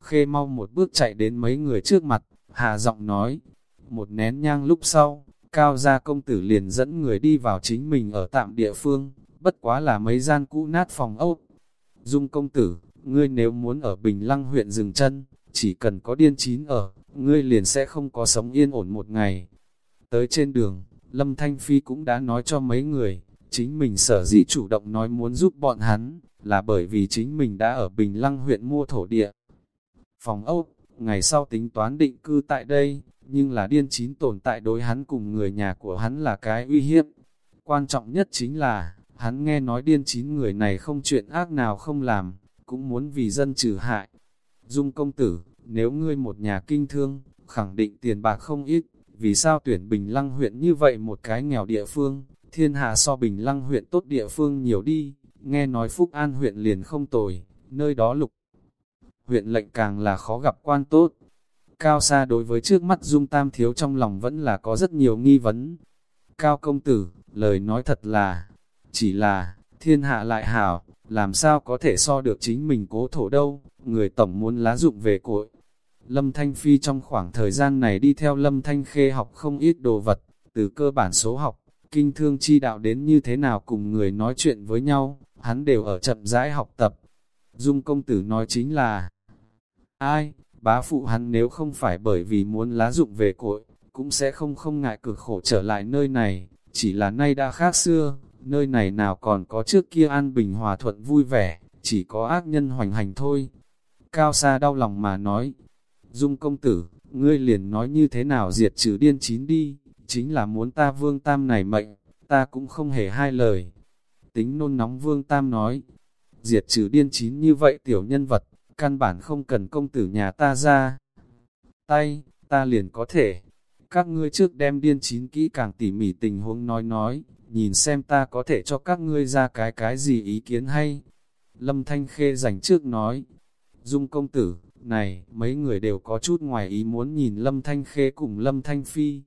Khê mau một bước chạy đến mấy người trước mặt, hà giọng nói. Một nén nhang lúc sau, cao gia công tử liền dẫn người đi vào chính mình ở tạm địa phương, bất quá là mấy gian cũ nát phòng ốc. Dung công tử, ngươi nếu muốn ở Bình Lăng huyện dừng chân, chỉ cần có điên chín ở, ngươi liền sẽ không có sống yên ổn một ngày. Tới trên đường, Lâm Thanh Phi cũng đã nói cho mấy người, chính mình sở dĩ chủ động nói muốn giúp bọn hắn, là bởi vì chính mình đã ở Bình Lăng huyện mua thổ địa. Phòng ốc, ngày sau tính toán định cư tại đây, nhưng là điên chín tồn tại đối hắn cùng người nhà của hắn là cái uy hiếp. Quan trọng nhất chính là, hắn nghe nói điên chín người này không chuyện ác nào không làm, cũng muốn vì dân trừ hại. Dung công tử, nếu ngươi một nhà kinh thương, khẳng định tiền bạc không ít, vì sao tuyển Bình Lăng huyện như vậy một cái nghèo địa phương, thiên hạ so Bình Lăng huyện tốt địa phương nhiều đi, nghe nói Phúc An huyện liền không tồi, nơi đó lục. Huyện lệnh càng là khó gặp quan tốt. Cao xa đối với trước mắt Dung Tam Thiếu trong lòng vẫn là có rất nhiều nghi vấn. Cao công tử, lời nói thật là, chỉ là, thiên hạ lại hảo, làm sao có thể so được chính mình cố thổ đâu, người tổng muốn lá dụng về cội. Lâm Thanh Phi trong khoảng thời gian này đi theo Lâm Thanh Khê học không ít đồ vật, từ cơ bản số học, kinh thương chi đạo đến như thế nào cùng người nói chuyện với nhau, hắn đều ở chậm rãi học tập. Dung công tử nói chính là, ai, bá phụ hắn nếu không phải bởi vì muốn lá dụng về cội, cũng sẽ không không ngại cực khổ trở lại nơi này, chỉ là nay đã khác xưa, nơi này nào còn có trước kia an bình hòa thuận vui vẻ, chỉ có ác nhân hoành hành thôi. Cao xa đau lòng mà nói, Dung công tử, ngươi liền nói như thế nào diệt trừ điên chín đi, chính là muốn ta vương tam này mệnh, ta cũng không hề hai lời. Tính nôn nóng vương tam nói, diệt trừ điên chín như vậy tiểu nhân vật, căn bản không cần công tử nhà ta ra. Tay, ta liền có thể. Các ngươi trước đem điên chín kỹ càng tỉ mỉ tình huống nói nói, nhìn xem ta có thể cho các ngươi ra cái cái gì ý kiến hay. Lâm Thanh Khê rảnh trước nói, Dung công tử, này, mấy người đều có chút ngoài ý muốn nhìn Lâm Thanh Khê cùng Lâm Thanh Phi.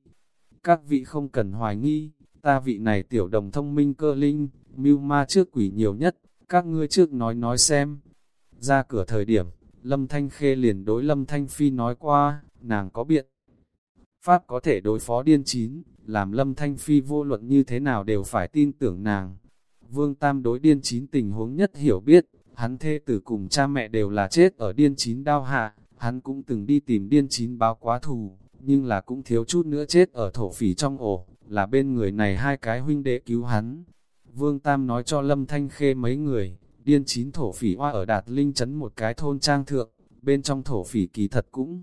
Các vị không cần hoài nghi, ta vị này tiểu đồng thông minh cơ linh, mưu ma trước quỷ nhiều nhất, các ngươi trước nói nói xem. Ra cửa thời điểm, Lâm Thanh Khê liền đối Lâm Thanh Phi nói qua, nàng có biện. Pháp có thể đối phó điên chín, làm Lâm Thanh Phi vô luận như thế nào đều phải tin tưởng nàng. Vương Tam đối điên chín tình huống nhất hiểu biết, hắn thê tử cùng cha mẹ đều là chết ở điên chín đao hạ, hắn cũng từng đi tìm điên chín báo quá thù, nhưng là cũng thiếu chút nữa chết ở thổ phỉ trong ổ, là bên người này hai cái huynh đệ cứu hắn. Vương Tam nói cho Lâm Thanh Khê mấy người, điên chín thổ phỉ hoa ở Đạt Linh trấn một cái thôn trang thượng, bên trong thổ phỉ kỳ thật cũng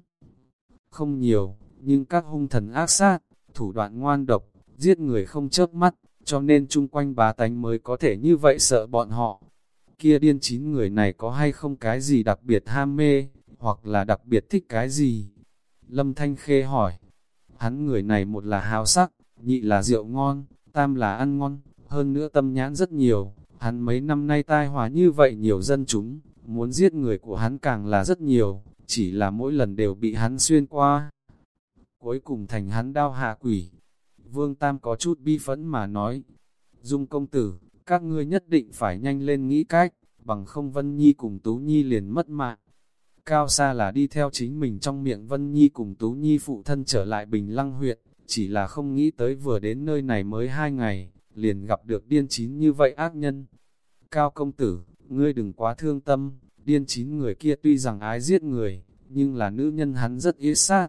không nhiều, nhưng các hung thần ác sát, thủ đoạn ngoan độc, giết người không chớp mắt, cho nên chung quanh bá tánh mới có thể như vậy sợ bọn họ. Kia điên chín người này có hay không cái gì đặc biệt ham mê, hoặc là đặc biệt thích cái gì? Lâm Thanh Khê hỏi, hắn người này một là hào sắc, nhị là rượu ngon, tam là ăn ngon, hơn nữa tâm nhãn rất nhiều, hắn mấy năm nay tai hòa như vậy nhiều dân chúng, muốn giết người của hắn càng là rất nhiều, chỉ là mỗi lần đều bị hắn xuyên qua. Cuối cùng thành hắn đao hạ quỷ. Vương Tam có chút bi phẫn mà nói, Dung công tử, các ngươi nhất định phải nhanh lên nghĩ cách, bằng không Vân Nhi cùng Tú Nhi liền mất mạng. Cao xa là đi theo chính mình trong miệng Vân Nhi cùng Tú Nhi phụ thân trở lại Bình Lăng huyện, chỉ là không nghĩ tới vừa đến nơi này mới hai ngày, liền gặp được điên chín như vậy ác nhân. Cao công tử, ngươi đừng quá thương tâm, điên chín người kia tuy rằng ái giết người, nhưng là nữ nhân hắn rất yết sát.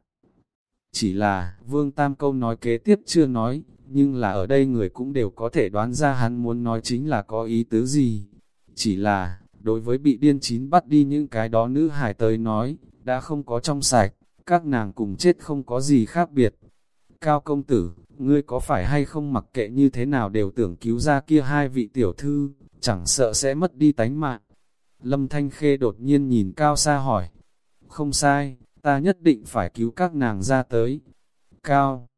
Chỉ là, Vương Tam câu nói kế tiếp chưa nói, nhưng là ở đây người cũng đều có thể đoán ra hắn muốn nói chính là có ý tứ gì. Chỉ là, đối với bị điên chín bắt đi những cái đó nữ hải tới nói, đã không có trong sạch, các nàng cùng chết không có gì khác biệt. Cao công tử, ngươi có phải hay không mặc kệ như thế nào đều tưởng cứu ra kia hai vị tiểu thư, chẳng sợ sẽ mất đi tánh mạng. Lâm Thanh Khê đột nhiên nhìn Cao xa hỏi, không sai, ta nhất định phải cứu các nàng ra tới. Cao,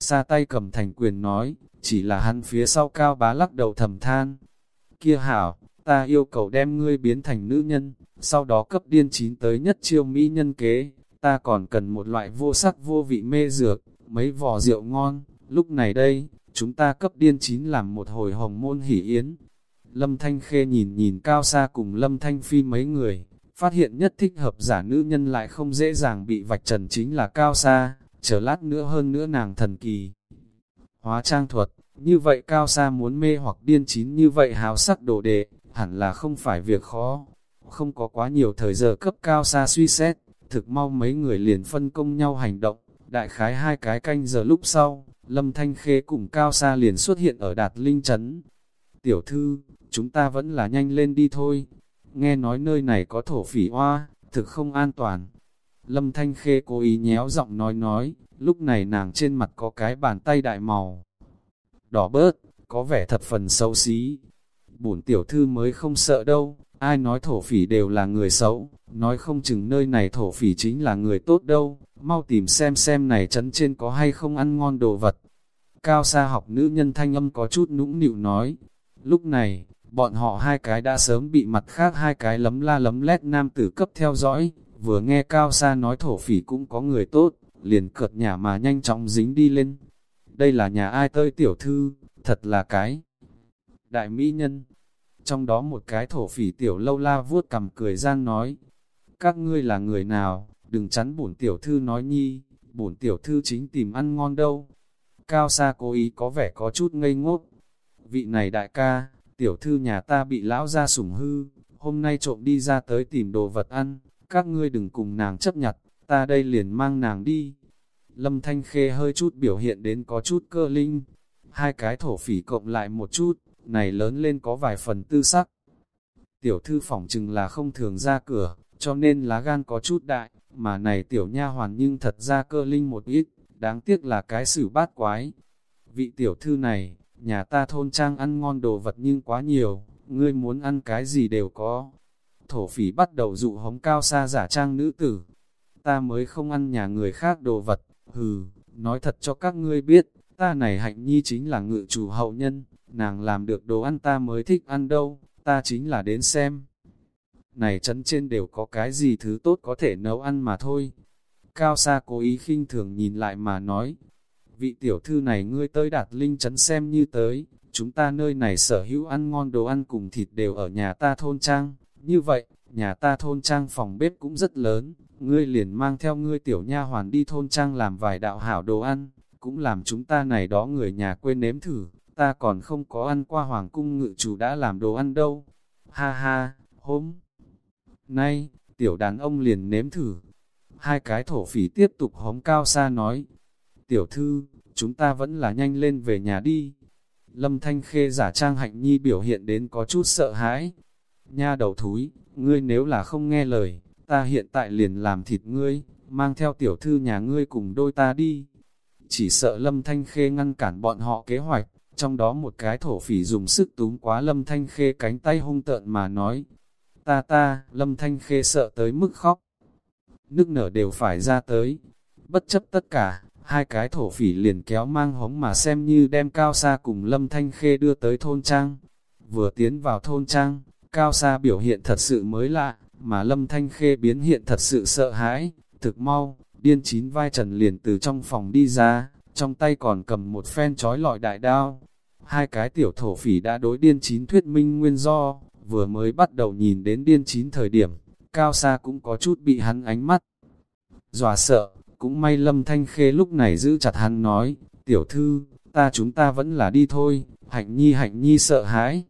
xa tay cầm thành quyền nói, chỉ là hắn phía sau Cao bá lắc đầu thầm than. Kia hảo, ta yêu cầu đem ngươi biến thành nữ nhân, sau đó cấp điên chín tới nhất chiêu mỹ nhân kế, ta còn cần một loại vô sắc vô vị mê dược, mấy vò rượu ngon, lúc này đây, chúng ta cấp điên chín làm một hồi hồng môn hỷ yến. Lâm Thanh Khê nhìn nhìn cao xa cùng Lâm Thanh Phi mấy người, phát hiện nhất thích hợp giả nữ nhân lại không dễ dàng bị vạch trần chính là cao xa, chờ lát nữa hơn nữa nàng thần kỳ. Hóa trang thuật, như vậy cao xa muốn mê hoặc điên chín như vậy hào sắc đồ đệ, hẳn là không phải việc khó. Không có quá nhiều thời giờ cấp cao xa suy xét, thực mau mấy người liền phân công nhau hành động, đại khái hai cái canh giờ lúc sau, Lâm Thanh Khê cùng Cao Sa liền xuất hiện ở Đạt Linh Trấn. Tiểu thư, chúng ta vẫn là nhanh lên đi thôi. Nghe nói nơi này có thổ phỉ hoa, thực không an toàn. Lâm Thanh Khê cố ý nhéo giọng nói nói, lúc này nàng trên mặt có cái bàn tay đại màu. Đỏ bớt, có vẻ thật phần xấu xí, bổn tiểu thư mới không sợ đâu, ai nói thổ phỉ đều là người xấu, nói không chừng nơi này thổ phỉ chính là người tốt đâu, mau tìm xem xem này chấn trên có hay không ăn ngon đồ vật. Cao xa học nữ nhân thanh âm có chút nũng nịu nói, lúc này, bọn họ hai cái đã sớm bị mặt khác hai cái lấm la lấm lét nam tử cấp theo dõi, vừa nghe Cao xa nói thổ phỉ cũng có người tốt, liền cợt nhà mà nhanh chóng dính đi lên. Đây là nhà ai tơi tiểu thư, thật là cái đại mỹ nhân. Trong đó một cái thổ phỉ tiểu lâu la vuốt cầm cười gian nói, các ngươi là người nào, đừng chắn bổn tiểu thư nói nhi, bổn tiểu thư chính tìm ăn ngon đâu. Cao xa cố ý có vẻ có chút ngây ngốc. Vị này đại ca, tiểu thư nhà ta bị lão ra sủng hư, hôm nay trộm đi ra tới tìm đồ vật ăn, các ngươi đừng cùng nàng chấp nhặt, ta đây liền mang nàng đi. Lâm Thanh Khê hơi chút biểu hiện đến có chút cơ linh, hai cái thổ phỉ cộng lại một chút, này lớn lên có vài phần tư sắc. Tiểu thư phỏng chừng là không thường ra cửa, cho nên lá gan có chút đại, mà này tiểu nha hoàn nhưng thật ra cơ linh một ít, đáng tiếc là cái xử bát quái. Vị tiểu thư này, nhà ta thôn trang ăn ngon đồ vật nhưng quá nhiều, ngươi muốn ăn cái gì đều có. Thổ phỉ bắt đầu dụ hống cao xa giả trang nữ tử. Ta mới không ăn nhà người khác đồ vật, hừ, nói thật cho các ngươi biết, ta này hạnh nhi chính là ngự chủ hậu nhân, nàng làm được đồ ăn ta mới thích ăn đâu, ta chính là đến xem. Này chấn trên đều có cái gì thứ tốt có thể nấu ăn mà thôi. Cao xa cố ý khinh thường nhìn lại mà nói, vị tiểu thư này ngươi tới đạt linh chấn xem như tới, chúng ta nơi này sở hữu ăn ngon đồ ăn cùng thịt đều ở nhà ta thôn trang, như vậy, nhà ta thôn trang phòng bếp cũng rất lớn, ngươi liền mang theo ngươi tiểu nha hoàn đi thôn trang làm vài đạo hảo đồ ăn, cũng làm chúng ta này đó người nhà quê nếm thử, ta còn không có ăn qua hoàng cung ngự chủ đã làm đồ ăn đâu. Ha ha, hôm nay, tiểu đàn ông liền nếm thử. Hai cái thổ phỉ tiếp tục hống cao xa nói, tiểu thư, chúng ta vẫn là nhanh lên về nhà đi. Lâm Thanh Khê giả trang hạnh nhi biểu hiện đến có chút sợ hãi. Nha đầu thúi, ngươi nếu là không nghe lời, ta hiện tại liền làm thịt ngươi, mang theo tiểu thư nhà ngươi cùng đôi ta đi. Chỉ sợ Lâm Thanh Khê ngăn cản bọn họ kế hoạch, trong đó một cái thổ phỉ dùng sức túm quá lâm thanh khê cánh tay hung tợn mà nói, ta ta, lâm thanh khê sợ tới mức khóc. Nước nở đều phải ra tới. Bất chấp tất cả, hai cái thổ phỉ liền kéo mang hống mà xem như đem cao xa cùng lâm thanh khê đưa tới thôn trang. Vừa tiến vào thôn trang, cao xa biểu hiện thật sự mới lạ, mà lâm thanh khê biến hiện thật sự sợ hãi, thực mau, điên chín vai trần liền từ trong phòng đi ra, trong tay còn cầm một phen trói lọi đại đao. Hai cái tiểu thổ phỉ đã đối điên chín thuyết minh nguyên do, vừa mới bắt đầu nhìn đến điên chín thời điểm, cao xa cũng có chút bị hắn ánh mắt. Dòa sợ, cũng may lâm thanh khê lúc này giữ chặt hắn nói, tiểu thư, ta chúng ta vẫn là đi thôi, hạnh nhi hạnh nhi sợ hãi,